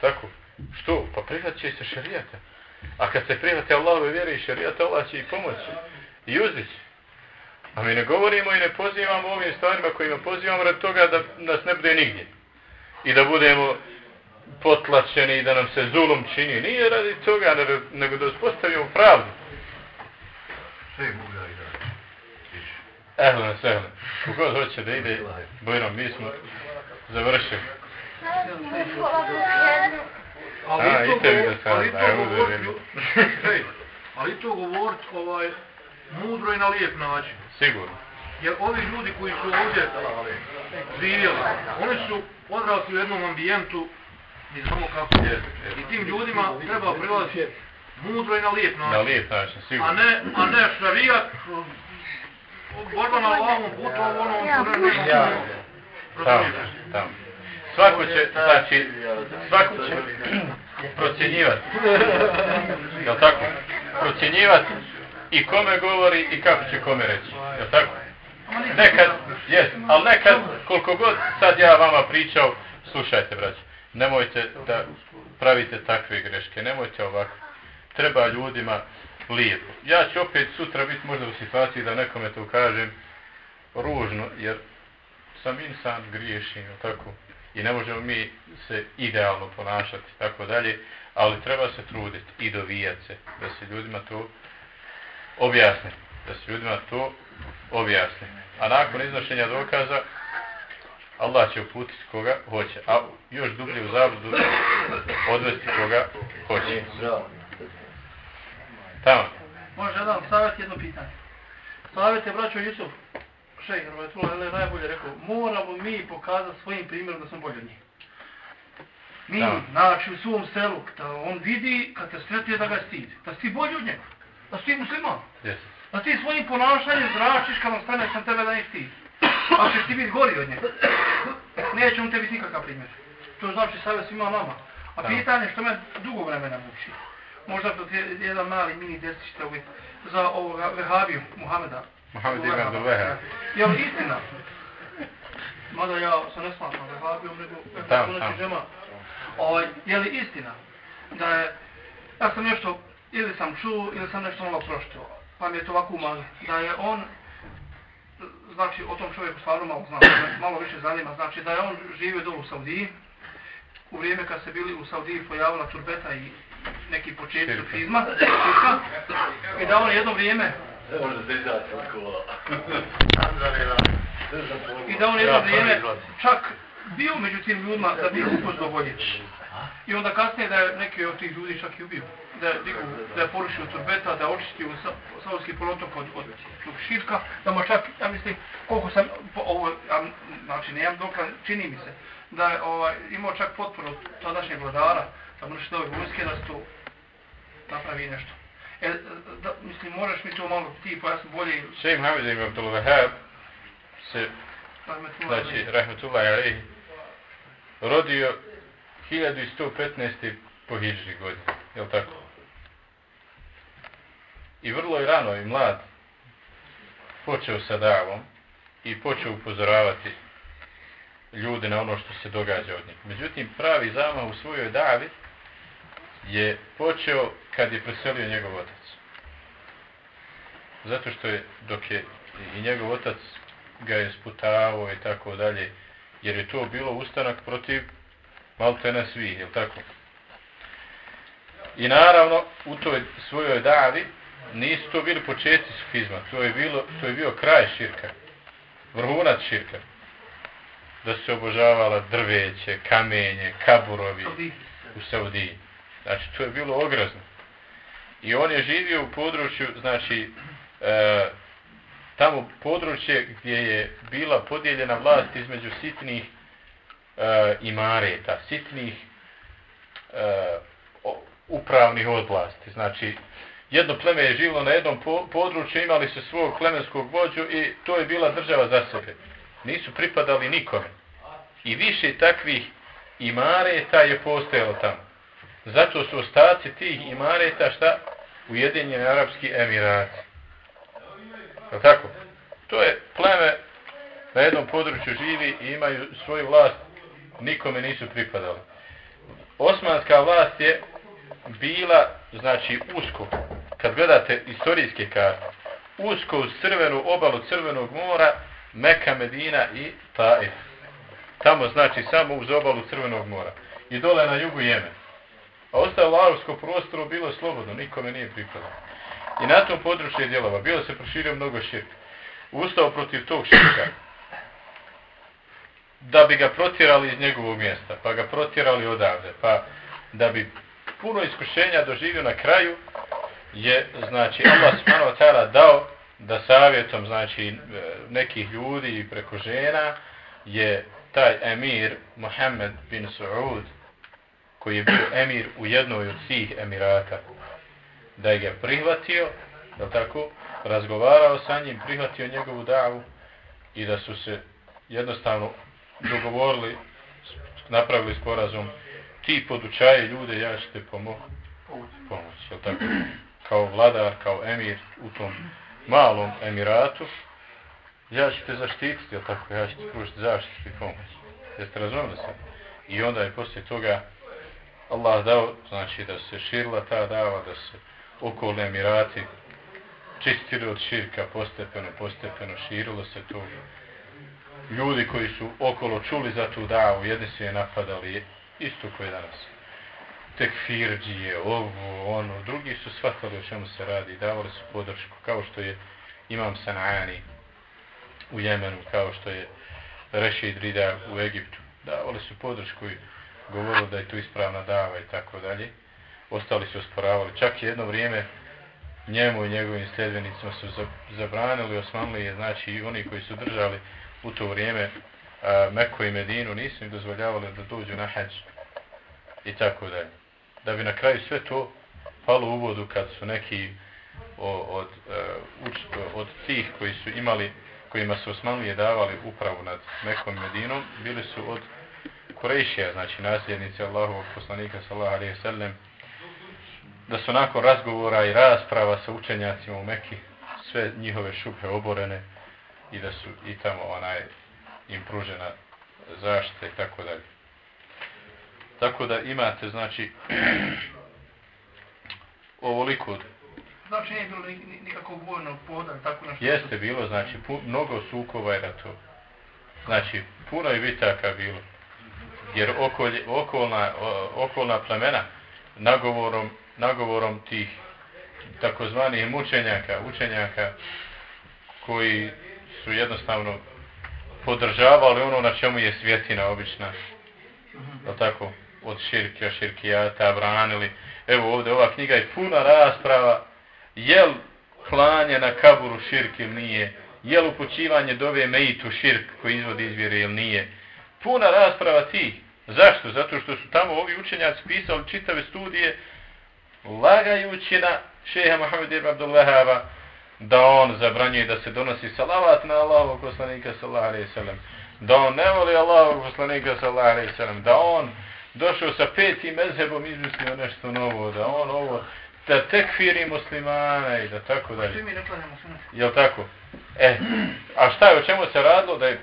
Tako. Što? Pa prihvat će se šarijata. A kad se prihvate Allahove vjere i šarijata, Allah će i pomoći. I uzdići. A mi ne govorimo i ne pozivamo ovim stvarima kojima pozivamo radi toga da nas ne bude nigdje. I da budemo potlačeni i da nam se zulum čini. Nije radi toga, nego da uspostavimo pravdu. Sve je mogu da ide. Ehlen, sehlen. Kogod hoće da ide, Bojrom, mi smo završili. Ali to govorit, ali to ovaj, mudro i na lijep način. Sigurno. Jer ovi ljudi koji su ovdje živjeli, oni su odrasli u jednom ambijentu, mi znamo kako je. I tim ljudima treba prilaziti mudro i na lijep način. Na lijep način, sigurno. A ne, a ne šarijat, borba na Allahom putu, ovo ono, ono, ono, Tamo, tamo. Svako će, znači, svako će procjenjivati. Jel tako? Procjenjivati i kome govori i kako će kome reći. Jel tako? Nekad, jes, ali nekad, koliko god sad ja vama pričao, slušajte, braći, nemojte da pravite takve greške, nemojte ovako. Treba ljudima lijepo. Ja ću opet sutra biti možda u situaciji da nekome to kažem ružno, jer sam insan griješim, tako? I ne možemo mi se idealno ponašati, tako dalje, ali treba se truditi i dovijati se, da se ljudima to objasne, da se ljudima to objasne. A nakon iznošenja dokaza, Allah će uputiti koga hoće, a još dublje u zabludu odvesti koga hoće. Tamo. Može da savjet jedno pitanje. Savjet je braćo Jusuf, šejh Rahmetullah je najbolje rekao, moramo mi pokazati svojim primjerom da smo bolji od njih. Mi, znači u svom selu, da on vidi kad te sretuje da ga stidi, da si bolji od njega, da si musliman. Yes. Da ti svojim ponašanjem zračiš kad on stane sam tebe da ne stidi. A ćeš ti biti gori od njega. Neće on tebi nikakav primjer. To znači savjet svima nama. A pitanje što me dugo vremena muči, možda to je jedan mali mini desić za ovoga Vehabiju, Muhameda, Mohamed ibn Abdul Wahab. Je li istina? Mada ja se ne smatram da habijom, nego tam, tam. žema. Ovaj, je li istina da je, ja sam nešto, ili sam čuo, ili sam nešto malo proštio, pa mi je to ovako umali, da je on, znači o tom čovjeku stvarno malo znam, malo više zanima, znači da je on živio dolu u Saudiji, u vrijeme kad se bili u Saudiji pojavila turbeta i neki početci sufizma, i da on jedno vrijeme Može se izaći od kola. I da on jedno vrijeme čak bio među tim ljudima da bi upoznao bolje. I onda kasnije da je neki od tih ljudi čak i ubio. Da je, digu, da je porušio turbeta, da je očistio sa, Savski polotok od, od tog širka, da mu čak, ja mislim, koliko sam, po, ovo, ja, znači, nemam dokaz, čini mi se, da je ovaj, imao čak potporu tadašnjeg vladara, da mu nešto nove vojske, da se to napravi nešto. E, da, mislim, moraš mi to malo ti pojasniti bolje. Šejh Muhammed ibn Abdul Wahab se, znači, rahmetullahi alaihi, rodio 1115. po Hidžri godini, je li tako? I vrlo je rano i mlad počeo sa davom i počeo upozoravati ljude na ono što se događa od njih. Međutim, pravi zamah u svojoj davi je počeo kad je preselio njegov otac. Zato što je, dok je i njegov otac ga je sputavao i tako dalje, jer je to bilo ustanak protiv maltene svi, je tako? I naravno, u toj svojoj davi, nisu to bili početci sufizma, to je, bilo, to je bio kraj širka, vrhunac širka, da se obožavala drveće, kamenje, kaburovi u Saudiji. Znači, to je bilo ogrozno. I on je živio u području, znači, e, tamo područje gdje je bila podijeljena vlast između sitnih e, imareta, sitnih e, upravnih odvlasti. Znači, jedno pleme je živlo na jednom području, imali su svog plemenskog vođu i to je bila država za sebe. Nisu pripadali nikome. I više takvih imareta je postojalo tamo. Zato su ostaci tih imareta šta? Ujedinjeni Arabski Emirati. Je tako? To je pleme na jednom području živi i imaju svoju vlast, nikome nisu pripadali. Osmanska vlast je bila, znači, usko, kad gledate istorijske karte, usko uz crvenu obalu Crvenog mora, Meka, Medina i Taif. Tamo, znači, samo uz obalu Crvenog mora. I dole na jugu Jemen. A ostalo arabsko prostoru bilo slobodno, nikome nije pripadalo. I na tom području je djelova. Bilo se proširio mnogo širka. Ustao protiv tog širka. Da bi ga protjerali iz njegovog mjesta. Pa ga protjerali odavde. Pa da bi puno iskušenja doživio na kraju je, znači, Allah subhanahu wa ta'ala dao da savjetom, znači, nekih ljudi i preko žena je taj emir Mohamed bin Saud koji je bio emir u jednoj od svih emirata da je ga prihvatio da tako, razgovarao sa njim prihvatio njegovu davu i da su se jednostavno dogovorili napravili sporazum ti podučaje ljude ja ću te pomo pomoći je tako? kao vladar, kao emir u tom malom emiratu ja ću te zaštititi je tako? ja ću te pružiti zaštitu i pomoć jeste razumili se i onda je poslije toga Allah dao, znači da se širila ta dava, da se okolne emirati čistili od širka postepeno, postepeno širilo se to. Ljudi koji su okolo čuli za tu davu, jedni su je napadali, isto koji danas. Tekfirđije, ovo, ono, drugi su shvatali o čemu se radi, davali su podršku, kao što je Imam Sanani u Jemenu, kao što je Rešid Rida u Egiptu. Davali su podršku i govorilo da je tu ispravna dava i tako dalje. Ostali su osporavali. Čak i jedno vrijeme njemu i njegovim sljedbenicima su zabranili, osmanli je, znači i oni koji su držali u to vrijeme a, Mekko i Medinu, nisu im dozvoljavali da dođu na hađ i tako dalje. Da bi na kraju sve to palo u vodu kad su neki od, od, uč, od tih koji su imali, kojima su osmanlije davali upravu nad Mekom i Medinom, bili su od Kurejšija, znači nasljednici Allahovog poslanika sallahu alaihi sallam, da su nakon razgovora i rasprava sa učenjacima u Mekki sve njihove šubhe oborene i da su i tamo onaj im pružena zaštita i tako dalje. Tako da imate, znači, ovoliko... Znači nije bilo nikakvog vojnog poda, tako nešto... Jeste bilo, znači, pu, mnogo sukova je da to. Znači, puno je bitaka bilo jer okolje, okolna, okolna plemena nagovorom, nagovorom tih takozvanih mučenjaka, učenjaka koji su jednostavno podržavali ono na čemu je svjetina obična. Da tako, od širke, širkijata, branili. Evo ovdje ova knjiga je puna rasprava. Jel klanje na kaburu širk ili nije? Jel upućivanje dove meitu širk koji izvodi izvjere ili nije? Puna rasprava ti. Zašto? Zato što su tamo ovi učenjaci pisali čitave studije lagajući na šeha Mohamed ibn Abdullahava da on zabranjuje da se donosi salavat na Allahovog poslanika sallallahu alejhi ve sellem da on ne voli Allahovog poslanika sallallahu alejhi ve sellem da on došao sa petim mezhebom izmislio nešto novo da on ovo da tekfiri muslimana i da tako dalje. Jel tako? E, a šta je, o čemu se radilo? Da je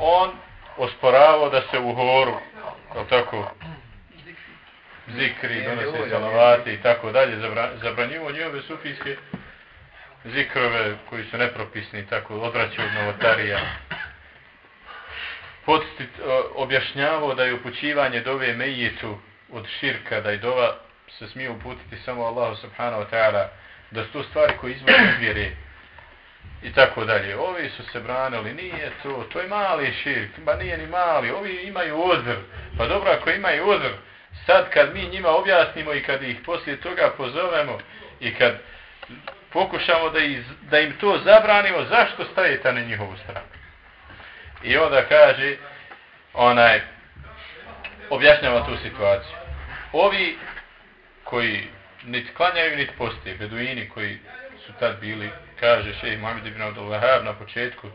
on osporavao da se u horu, kao tako, zikri, donose salavate i tako dalje, zabranjivo njihove sufijske zikrove koji su nepropisni, tako, odvraćaju od novotarija. Podstit, objašnjavao da je upućivanje dove mejitu od širka, da je dova se smije uputiti samo Allahu subhanahu wa ta'ala, da su to stvari koje izvore izvjere, i tako dalje. Ovi su se branili, nije to, to je mali širk, ba nije ni mali, ovi imaju odr, pa dobro ako imaju odr, sad kad mi njima objasnimo i kad ih poslije toga pozovemo i kad pokušamo da, iz, da im to zabranimo, zašto stajete na njihovu stranu? I onda kaže, onaj, objašnjava tu situaciju. Ovi koji niti klanjaju, niti postoje, beduini koji su tad bili, kaže šeji Muhammed ibn Abdul Wahab na početku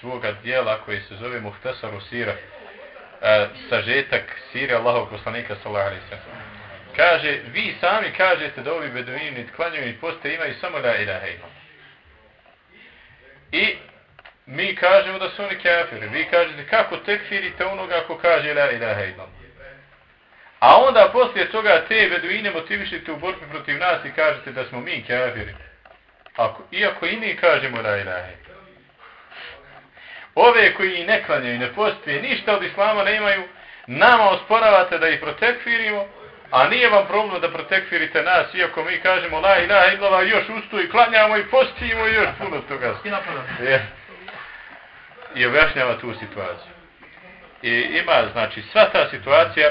svoga dijela koji se zove Muhtasar Sira, e, sažetak Sire Allahov poslanika sallallahu alaihi sallam. Kaže, vi sami kažete da ovi beduini niti i poste imaju samo la ilaha ima. I mi kažemo da su oni kafiri. Vi kažete kako tekfirite onoga ko kaže la ilaha ima. A onda poslije toga te beduine motivišite u borbi protiv nas i kažete da smo mi kafiri. Ako, iako i mi kažemo la ilaha Ove koji ne klanjaju ne postoje, ništa od islama ne imaju, nama osporavate da ih protekfirimo, a nije vam problem da protekfirite nas, iako mi kažemo la ilaha illallah, još ustu i klanjamo i postimo i još puno toga. Je. I objašnjava tu situaciju. I ima, znači, sva ta situacija,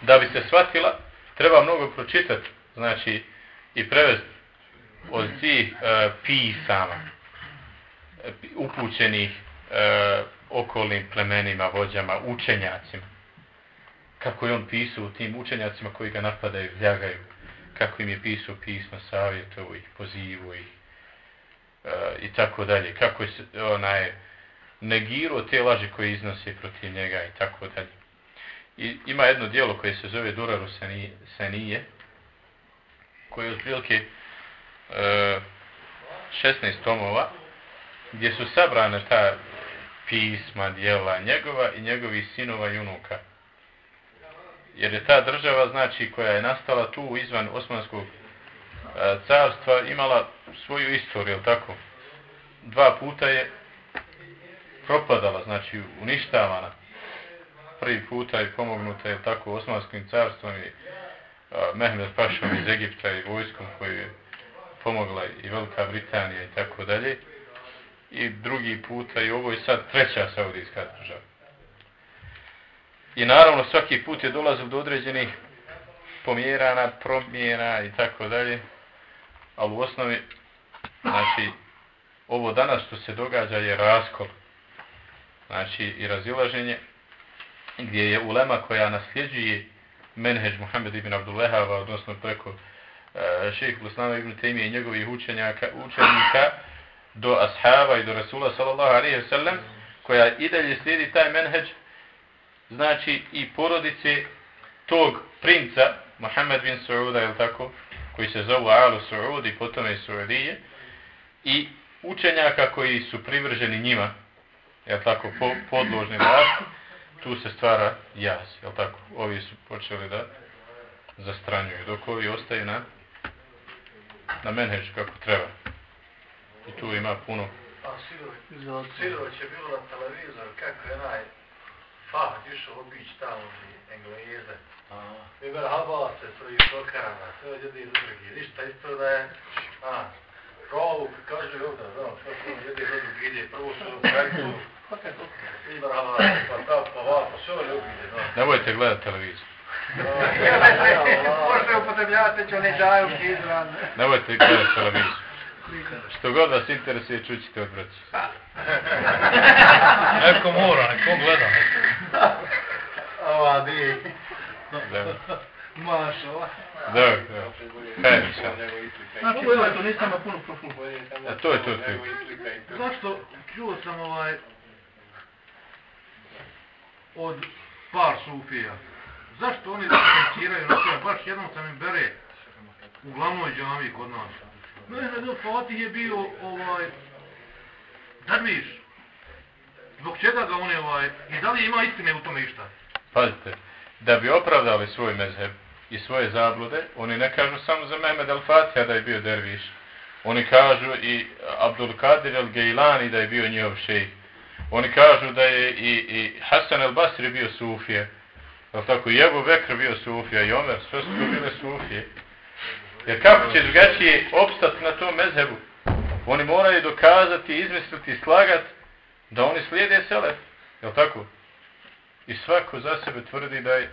da bi se shvatila, treba mnogo pročitati, znači, i prevesti od tih e, pisama e, upućenih e, okolnim plemenima, vođama, učenjacima. Kako je on pisao tim učenjacima koji ga napadaju, vljagaju. Kako im je pisao pismo, savjetovo ih, pozivu ih. e, I tako dalje. Kako je onaj negirao te laži koje iznose protiv njega i tako dalje. I ima jedno dijelo koje se zove Duraru Sanije, koje je otprilike E, 16 tomova gdje su sabrane ta pisma, dijela njegova i njegovih sinova i unuka. Jer je ta država, znači, koja je nastala tu izvan Osmanskog e, carstva, imala svoju istoriju, tako? Dva puta je propadala, znači, uništavana. Prvi puta je pomognuta, je tako, Osmanskim carstvom i e, Mehmed Pašom iz Egipta i vojskom koji je pomogla i Velika Britanija i tako dalje. I drugi puta i ovo je sad treća saudijska država. I naravno svaki put je dolazio do određenih pomjerana, promjena i tako dalje. Ali u osnovi, znači, ovo danas što se događa je raskol. Znači, i razilaženje gdje je ulema koja nasljeđuje menheđ Muhammed ibn Abdullahava, odnosno preko šeheh Luslama ibn Taymi i njegovih učenjaka, učenika do ashaba i do Rasula sallallahu alaihi wa sallam koja i dalje slijedi taj menheđ znači i porodice tog princa Muhammed bin Sauda, je tako, koji se zovu Alu Saud i potom je Saudije i učenjaka koji su privrženi njima je tako, po, podložni vlasti tu se stvara jaz, je tako, ovi su počeli da zastranjuju, dok ovi ostaju na na menheđ kako treba. I tu ima puno. A Sirović je bilo na televizoru kako je onaj Fahd išao obići tamo i Engleze. Iber Habala se prvi prokarana, sve ljudi iz drugi. Ništa isto da je, a, Rovu, kaže ovdje, znam, što su ono ljudi iz drugi ide, prvo su u krajku. Iber pa ta, pa va, pa sve ljudi ide, Nemojte gledati televiziju. Možete upotrebljavati već one dajovke izvan. Nemojte gledati televiziju. Što god vas interesuje, čućite od braća. Neko mora, neko gleda. Ova di. Mašo. Dobro, dobro. Hajde, šta. Znači, ovo je to, nisam puno profuno. A to je to, to je. Zašto čuo sam ovaj od par sufija, zašto oni referenciraju na to, baš jednom sam im bere u glavnoj džami kod nas. Mehmed El Fatih je bio ovaj, darviš. Zbog čega ga oni ovaj, i da li ima istine u tome išta? Pazite, da bi opravdali svoj mezheb i svoje zablude, oni ne kažu samo za Mehmed El Fatih da je bio derviš. Oni kažu i Abdul Kadir El Gejlani da je bio njihov šejh. Oni kažu da je i, i Hasan El Basri bio sufije. Jel tako? I Ebu Bekr bio Sufija i Omer, sve su bile Sufije. Jer kako će drugačije opstati na tom mezhebu? Oni moraju dokazati, izmisliti, slagat da oni slijede Selef. Jel tako? I svako za sebe tvrdi da je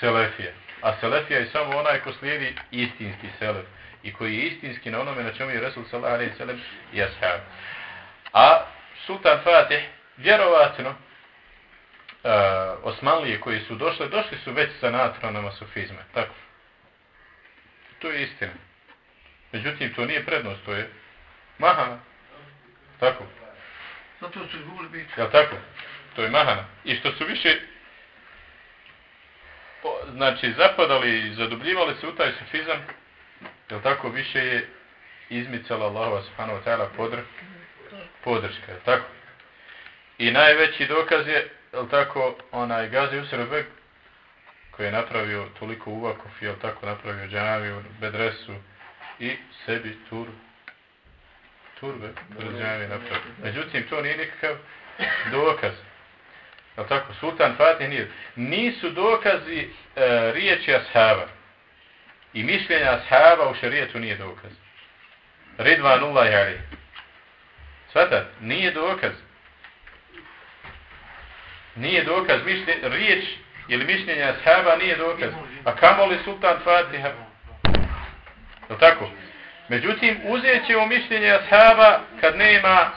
Selefija. A Selefija je samo onaj ko slijedi istinski Selef. i koji je istinski na onome na čemu je Resul sallallahu alaihi sallam i ashab. A Sultan Fatih, vjerovatno, Osmanlije koji su došli, došli su već sa natronama sufizma, tako? To je istina. Međutim, to nije prednost, to je mahana. Tako. Zato su izgubili biti. Jel tako? To je mahana. I što su više po, znači zapadali i zadubljivali se u taj sufizam, jel tako, više je izmicala Allahova subhanahu wa ta'ala podr, podrška, jel tako? I najveći dokaz je, jel tako, onaj Gazi Usrebek, koji je napravio toliko uvakov, jel tako, napravio džaviju, bedresu i sebi tur, turbe, džaviju napravio. Međutim, to nije nikakav dokaz. Jel tako? Sultan Fatih nije. Nisu dokazi e, riječi ashaba. I mišljenja ashaba u šarijetu nije dokaz. Ridvanullahi ali. Svatat, nije dokaz. Nije dokaz. Mišlje, riječ ili mišljenja ashaba nije dokaz. A kamo li Sultan Fatiha? Je tako? Međutim, uzet ćemo mišljenje ashaba kad nema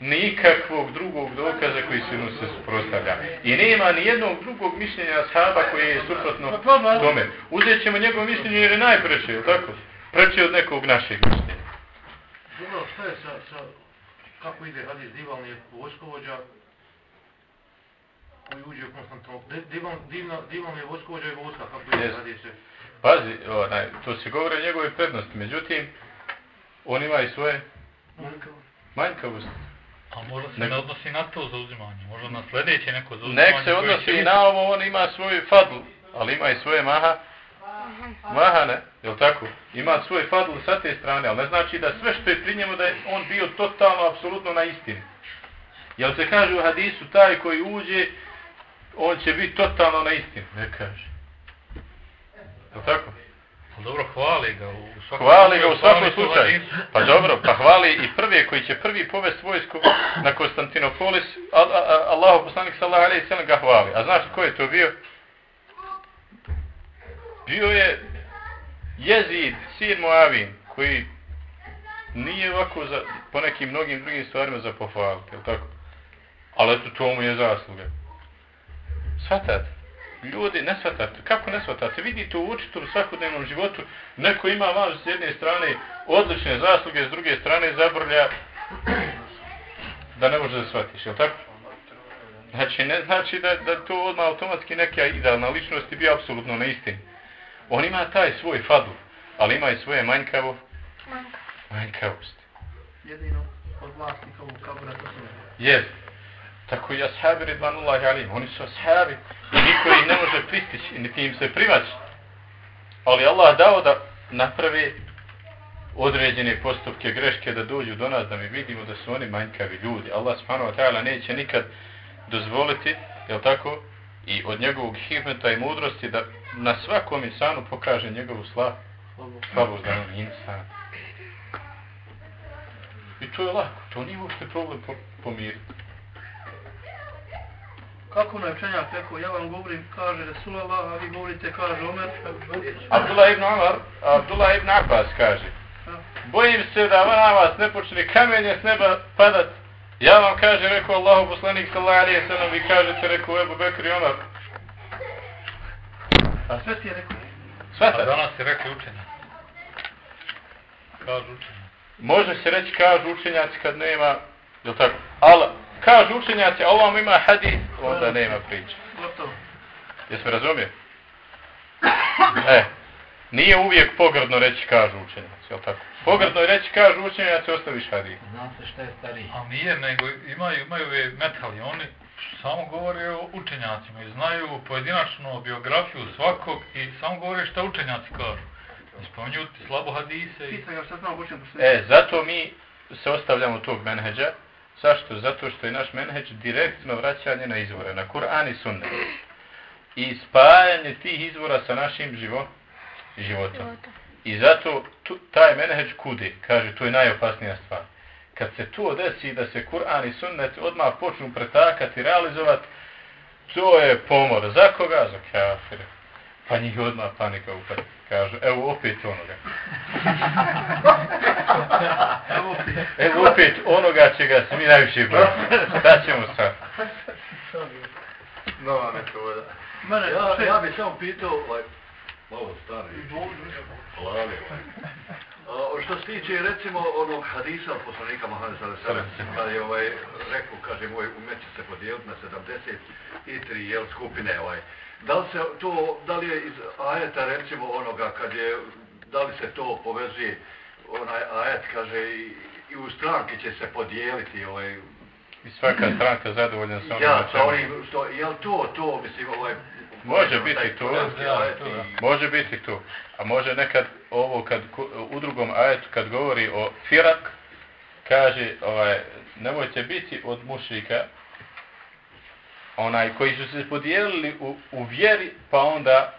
nikakvog drugog dokaza koji se mu se suprostavlja. I nema ni jednog drugog mišljenja ashaba koji je suprotno tome. Uzet ćemo njegovo mišljenje jer je najpreće, je tako? Preće od nekog našeg mišljenja. Dobro, šta je sa, sa kako ide hadis divalni vojskovođa koji uđe u Konstantinopol? Divan, divna, divan je vojskovođa i vojska, kako ide yes. hadis? Pazi, onaj, to se govori o njegove prednosti, međutim, on ima i svoje manjkavosti. A možda se ne, ne odnosi na to zauzimanje, možda na sljedeće neko zauzimanje. Nek se odnosi i na ovo, on ima svoj fadl, ali ima i svoje maha. Maha ne, jel tako? Ima svoj fadl sa te strane, ali ne znači da sve što je pri njemu da je on bio totalno, apsolutno na istini. Jel se kaže u hadisu, taj koji uđe, on će biti totalno na istini, ne kaže. Jel tako? Dobro, hvali ga u svakom hvali ga u svakom slučaju. Pa dobro, pa hvali i prvi koji će prvi povest vojsku na Konstantinopolis, Allahu poslanik sallallahu alejhi ve sellem ga hvali. A znaš ko je to bio? Bio je Jezid, sin Muavin, koji nije ovako za, po nekim mnogim drugim stvarima za pohvaliti, je tako? Ali eto, to mu je zasluga. Svatate? ljudi ne shvatate. Kako ne shvatate? Vidite u učitelju svakodnevnom životu, neko ima vas s jedne strane odlične zasluge, s druge strane zabrlja da ne može da shvatiš, je tako? Znači, ne znači da, da to odmah automatski neka idealna ličnost bio apsolutno na istini. On ima taj svoj fadu, ali ima i svoje manjkavo, manjkavosti. Jedino od vlasnika ovog kabura to su... Jest. Tako i ashabi Ridvanullahi alim. Oni su ashabi. I niko ih ne može pristići. Niti im se privaći. Ali Allah dao da napravi određene postupke, greške, da dođu do nas, da mi vidimo da su oni manjkavi ljudi. Allah subhanahu wa ta'ala neće nikad dozvoliti, je tako, i od njegovog hikmeta i mudrosti da na svakom insanu pokaže njegovu slavu. Slavu da on insan. I to je lako, to nije uopšte problem pomiriti kako onaj učenjak rekao, ja vam govorim, kaže Resulallah, a vi govorite, kaže Omer. Abdullah ibn Omar, Abdullah ibn Abbas kaže, bojim se da na vas ne počne kamenje s neba padat. Ja vam kaže, rekao Allahu poslanik sallallahu alaihi sallam, vi kažete, rekao Ebu Bekr i Omar. A sve ti je rekao? Sve A danas si rekli učenja. Kažu učenja. Može se reći kažu učenjaci kad nema, je tako? Ali, kažu učenjaci, a ovam ima hadis, onda nema priče. Jes me razumije? E, nije uvijek pogrdno reći kažu učenjaci, jel tako? Pogrdno reći kažu učenjaci, ostaviš hadis. Znate šta je stariji. A nije, nego imaju, imaju ove metali, oni samo govore o učenjacima i znaju pojedinačnu biografiju svakog i samo govore šta učenjaci kažu. Spominju ti slabo hadise i... E, zato mi se ostavljamo tog menheđa, Zašto? Zato što je naš menheđ direktno vraćanje na izvore, na Kur'an i Sunnet. I spajanje tih izvora sa našim život, životom. I zato tu, taj menheđ kude, kaže, to je najopasnija stvar. Kad se to desi da se Kur'an i Sunnet odmah počnu pretakati, realizovati, to je pomor. Za koga? Za kafire. Pa njih odmah panika upad. Kažu, evo opet onoga. evo opet onoga čega se mi najviše bojimo. Šta ćemo sad? Nova metoda. Mene, ja, ja bih samo pitao, like, malo stari, lavi, like. Uh, što se tiče, recimo, onog hadisa od poslanika Mohamed Salesara, kada je ovaj, rekao, kaže, moj umet će se podijeliti na 73 jel, skupine, ovaj. Da li se to, da li je iz ajeta, recimo, onoga, kad je, da li se to povezuje, onaj ajet, kaže, i, i u stranke će se podijeliti, ovaj, I svaka stranka zadovoljna sa onim ja, sa onim, što, jel to, to, mislim, ovaj, Može biti to, može biti to. A može nekad ovo kad u drugom ajetu kad govori o firak kaže ovaj nemojte biti od mušrika onaj koji su se podijelili u, u vjeri pa onda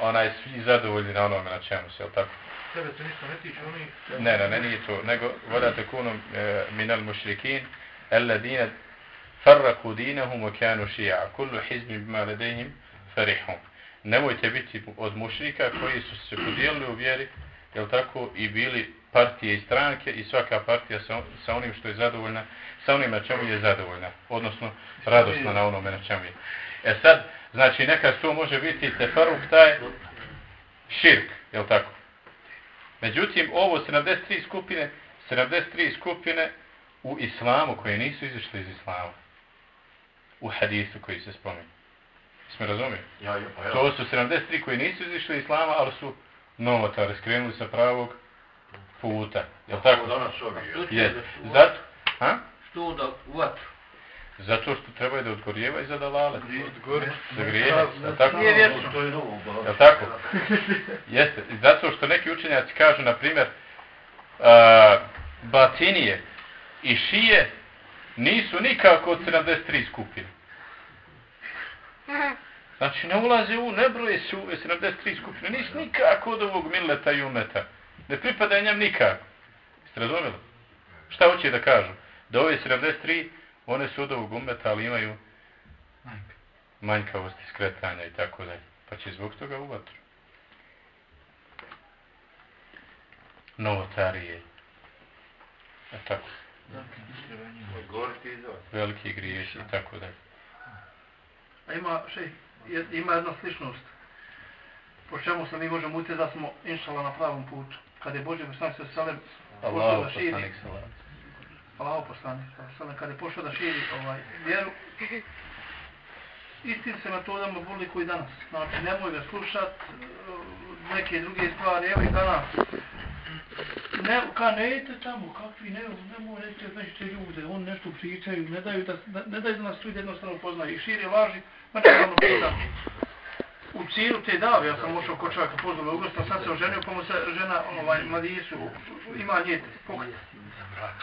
onaj svi zadovoljni na onome na čemu se, tako? Tebe se ništa ne tiče, oni... Ne, ne, ne, nije to, nego vodate kunom e, minal mušrikin, alladine farraku dinahum wa kanu shi'a kullu hizbin bima ladayhim farihun nemojte biti od mušrika koji su se podijelili u vjeri jel tako i bili partije i stranke i svaka partija sa, sa onim što je zadovoljna sa onim na čemu je zadovoljna odnosno radosna na onome na čemu je e sad znači neka to može biti tefaruk taj širk jel tako međutim ovo 73 skupine 73 skupine u islamu koje nisu izišli iz islama u hadisu koji se spominje. Smo razumijeli? Ja, ja, pa ja. To su 73 koji nisu izišli iz islama, ali su novotari skrenuli sa pravog puta. Jel tako? Danas ovi, je. Zato, ha? Što da vatru? Zato što treba da odgorjeva i za dalale. Jel tako? Nije vječno. To je novo. Jel tako? Jeste. Zato što neki učenjaci kažu, na primjer, uh, batinije i šije nisu nikako od 73 skupine. Znači, ne ulaze u, ne broje se u 73 skupine, nisu nikako od ovog mileta i umeta. Ne pripada njem nikako. Ste razumeli? Šta hoće da kažu? Da ove 73, one su od ovog umeta, ali imaju manjkavosti, skretanja i tako dalje. Pa će zbog toga u vatru. Novotarije. E tako. Veliki griješ i tako dalje. A ima, še, ima jedna sličnost. Po čemu se mi možemo utjeti da smo inšala na pravom putu. Kad je Bože poslanik sa Salem pošao da širi. Allah poslanik sa Salem. Kad je pošao da širi ovaj, vjeru. Istim se metodama boli koji danas. Znači, nemoj ga slušat neke druge stvari. Evo i danas ne, ka ne idete tamo, kakvi ne, ne morate nešto ljude, on nešto pričaju, ne daju da, ne daju da nas ljudi jednostavno poznaju i širi laži, ma ne da u cilju te dave, ja sam ušao kod čovjeka pozdobno pa sad se oženio, pa mu se žena, ovaj, mladisu, ima djete, pokoj.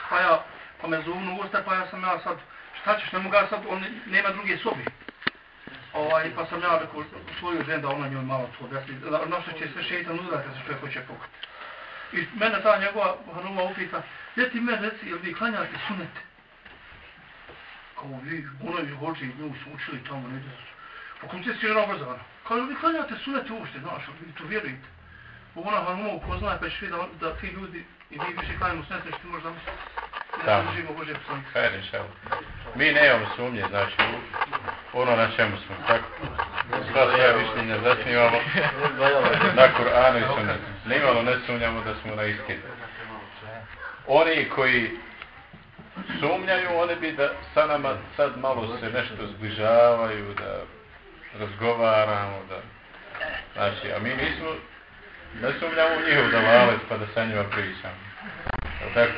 Pa ja, pa me zovnu ugosta, pa ja sam ja sad, šta ćeš, ne mogu ja sad, on nema druge sobe. Ovaj, pa sam ja rekao svoju ženu da ona njoj malo to objasni, na što će sve šeitan uzdati, kad se čovjek hoće pokati. I mene ta njegova Hanuma upita, gdje ti me reci, jel vi klanjate sunete? Kao vi, ono je Hođe i nju su učili tamo, ne da su. Pa kom ti si žena obrazovana? Kao vi klanjate sunete uopšte, znaš, vi to vjerujete. Pa ona Hanuma upoznaje, pa ćeš da, da ti ljudi i vi više klanjamo sunete, što ti možeš zamisliti. Da. Hajde, šal. Mi ne imamo sumnje, znači, ono na čemu smo, tako? Sva svoja mišljenja zasnivamo na Kur'anu i Sunnetu. Nimalo ne sumnjamo da smo na istinu. Oni koji sumnjaju, oni bi da sa nama sad malo se nešto zbližavaju, da razgovaramo, da... Znači, a mi nismo, ne sumnjamo u njihov dalalet pa da sa njima pričamo. Tako?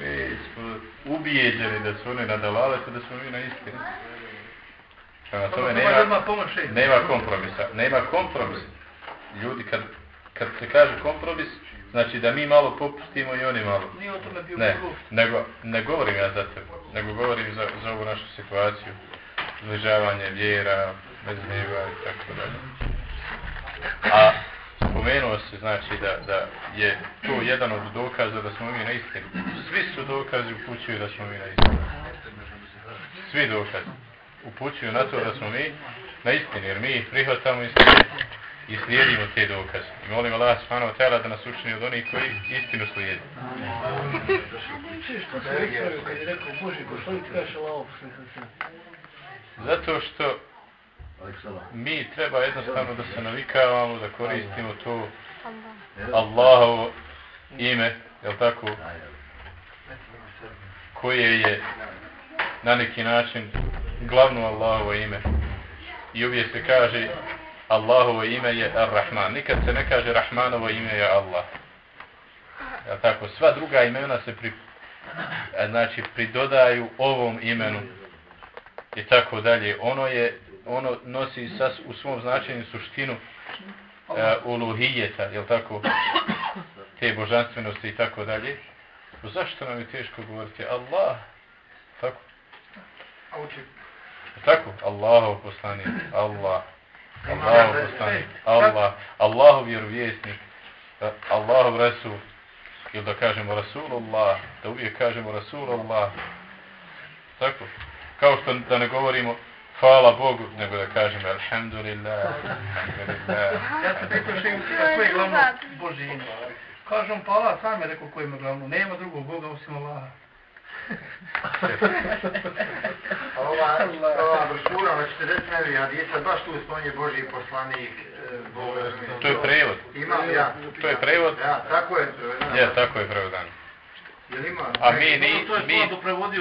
Mi smo ubijeđeni da su oni na dalaletu, da smo mi na istinu. Prema tome nema, nema kompromisa. Nema kompromisa. Ljudi, kad, kad se kaže kompromis, znači da mi malo popustimo i oni malo. Nije o tome bio ne, nego, ne govorim ja za tebe, nego govorim za, za ovu našu situaciju. Zbližavanje vjera, bez i tako dalje. A spomenuo se znači da, da je to jedan od dokaza da smo mi na istinu. Svi su dokazi upućuju da smo mi na istinu. Svi dokazi upućuju na to da smo mi na istini, jer mi ih prihvatamo i i slijedimo te dokaze. I molim Allah subhanahu ta'ala da nas učini od onih koji istinu slijedi. Zato što mi treba jednostavno da se navikavamo, da koristimo to Allahovo ime, je tako, koje je na neki način glavno Allahovo ime. I uvijek se kaže Allahovo ime je Ar-Rahman. Nikad se ne kaže Rahmanovo ime je Allah. Ja tako, sva druga imena se pri, znači, pridodaju ovom imenu i tako dalje. Ono je ono nosi sas, u svom značenju suštinu uh, uluhijeta, je tako? Te božanstvenosti i tako dalje. Zašto nam je teško govoriti Allah? Tako? Tako? Allahov poslanik. Allah. Allahov poslanik. Allah. Allahov vjerovjesnik. Allahov Rasul. Ili da kažemo Rasulullah. Da uvijek kažemo Rasulullah. Tako? Kao što da ne govorimo Hvala Bogu, nego da kažem Alhamdulillah, Alhamdulillah. Ja se pitao što je koje je glavno Bože ime. Kažem, pa Allah sam je rekao koje ima glavno. Nema drugog Boga osim Allaha. ova, ova brošura na 49. hadisa, baš tu spominje Boži poslanik, e, To je prevod. Ima, ja. To je prevod. Ja, tako je prevedano. Ja, tako je prevedan. A mi, ni, mi,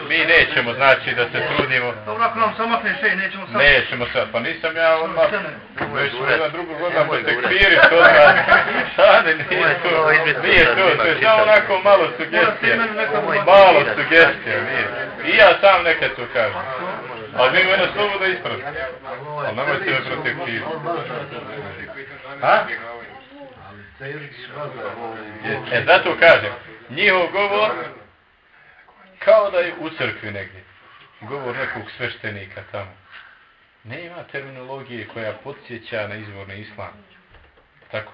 mi nećemo, znači, da se trudimo. Dobro, ako nam samakne še, nećemo sad. Nećemo sad, pa nisam ja odmah, već smo jedan drugu godinu po tekfiri, to da, sad nije to, to, je samo onako malo sugestija, malo sugestija, nije. I ja sam nekad to kažem. Ali mi mene slovo da ispravim. Ali nemojte me protektiviti. Ha? E, zato kažem, njihov govor kao da je u crkvi negdje. Govor nekog sveštenika tamo. Nema terminologije koja podsjeća na izvorni islam. Tako.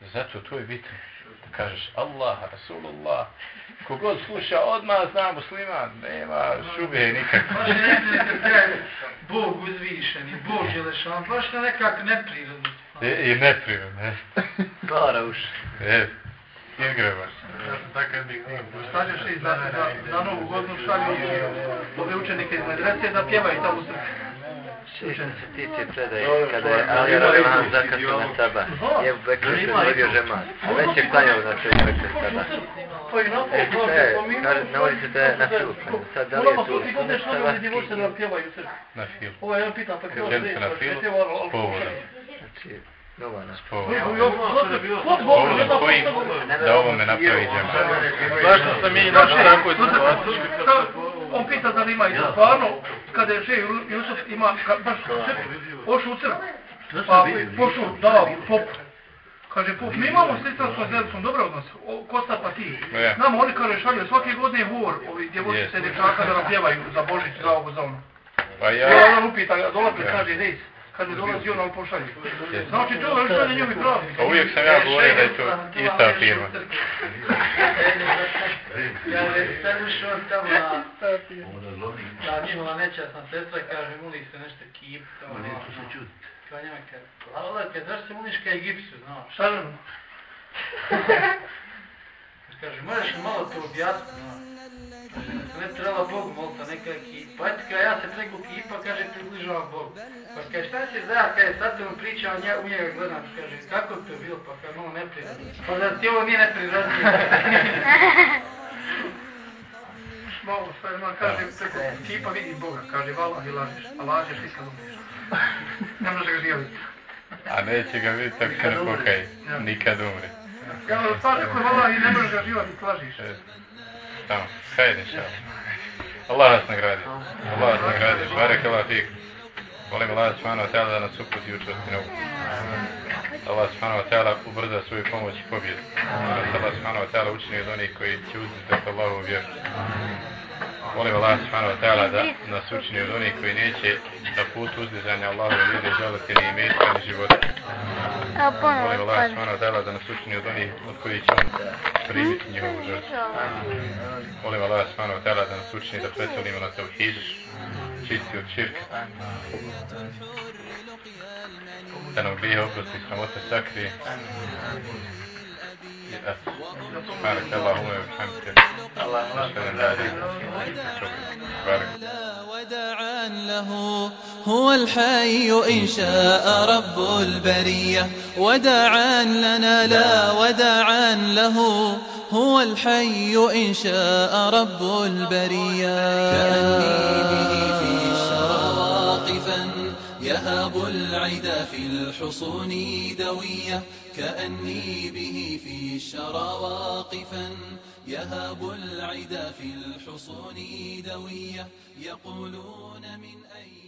Zato to je bitno. Da kažeš Allah, Rasulullah. Kogod sluša odmah zna musliman. Nema šube nikakve. Baš ne Bog uzvišeni, Bog je lešan, baš nekak neprirodno. I, i neprirodno, Klara uši. E, izgreba. Stavljaš i za, za, za novu godinu šalju ove učenike iz medrese da pjevaju tamo u crkvi. Što se tiče predaje, kada je Ali Rahman zakasio na saba, je Bekr predvodio žemat, a već je klanjao na čovjek Bekr sada. To je na E, šta je, kaže, navodi se da je na filu klanjao. Sad, da li je tu sunet saba? Djevojče da pjevaju u crkvi. Na filu. Ovo je jedan pitan, pa pjeva Želite na filu, povodom. Nova nas. Da ovo me napravi džema. Zašto sam mi našli tako On pita da li ima i stvarno, kada je še Jusuf ima, baš pošu u crkvu. Pa pošu, da, pop. Kaže, pop, mi imamo s Islamskom zajednicom dobre odnose, Kosta pa ti. Nama oni kaže šalju svake godine hor, ovi djevojčice dječaka da nam pjevaju za Božić, za ovo, za ono. Pa ja... Ja on upita, dolazi, kaže, dejs. Kad mi dolazi on, on pošalje. Znači, to je što je njihovi pravi. Pa uvijek sam ja govorio da je to ista firma. Kaže, sad ušao tamo na... Da, njihova nečasna sestra, kaže, muli se nešto kip. Kao, Ma neću se čuti. Kao njima kaže, Allah, kad zašto se muniš kaj gipsu, znaš? Šta je Kaže, možeš li malo to objasniti, znaš? Ne treba Bogu molta neka kipa. Ajde, kada ja se preko kipa, kaže, približavam Bogu. Pa kaže, šta će za, kaže, sad sam pričao, ja u njega gledam, kaže, kako to bilo, pa kaže, malo neprirodno. Pa da ti ovo nije neprirodno. Malo sve, ma kaže, preko kipa vidi Boga, kaže, vala i lažeš, a lažeš i kad umreš. Ne može ga živjeti. A neće ga vidjeti tako se ne pokaje. Nikad umre. Ja, pa rekao je vala i ne može ga živjeti, lažiš. E, tamo, hajde šal. Allah nas nagradi. Allah nas nagradi. Barek Allah fik. Volim Allah subhanahu wa ta'ala da nas uputi učnosti nauku. Allah subhanahu wa ta'ala ubrza svoju pomoć i pobjedu. Allah subhanahu wa ta'ala učini od onih koji će uzeti Allahovu vjeru. Molim Allah subhanahu wa ta'ala da nas učini od onih koji neće na put uzdizanja Allahove vjere želiti ni imetka ni života. Molim Allah subhanahu wa ta'ala da nas učini od onih od koji će on primiti njihovu žrtvu. Molim Allah subhanahu wa ta'ala da nas učini da preselimo na tevhid, čisti od širka. Da nam grije oprosti, samote sakrije. سبحانك اللهم وبحمدك إلا أنت وداعا له هو الحي إن شاء رب البرية وداعا لنا لا وداعا له هو الحي إن شاء رب البرية كأني به في الشرى واقفا يهاب العدا في الحصون دوية كأني به في الشرى واقفا يهاب العدا في الحصون دوية يقولون من أي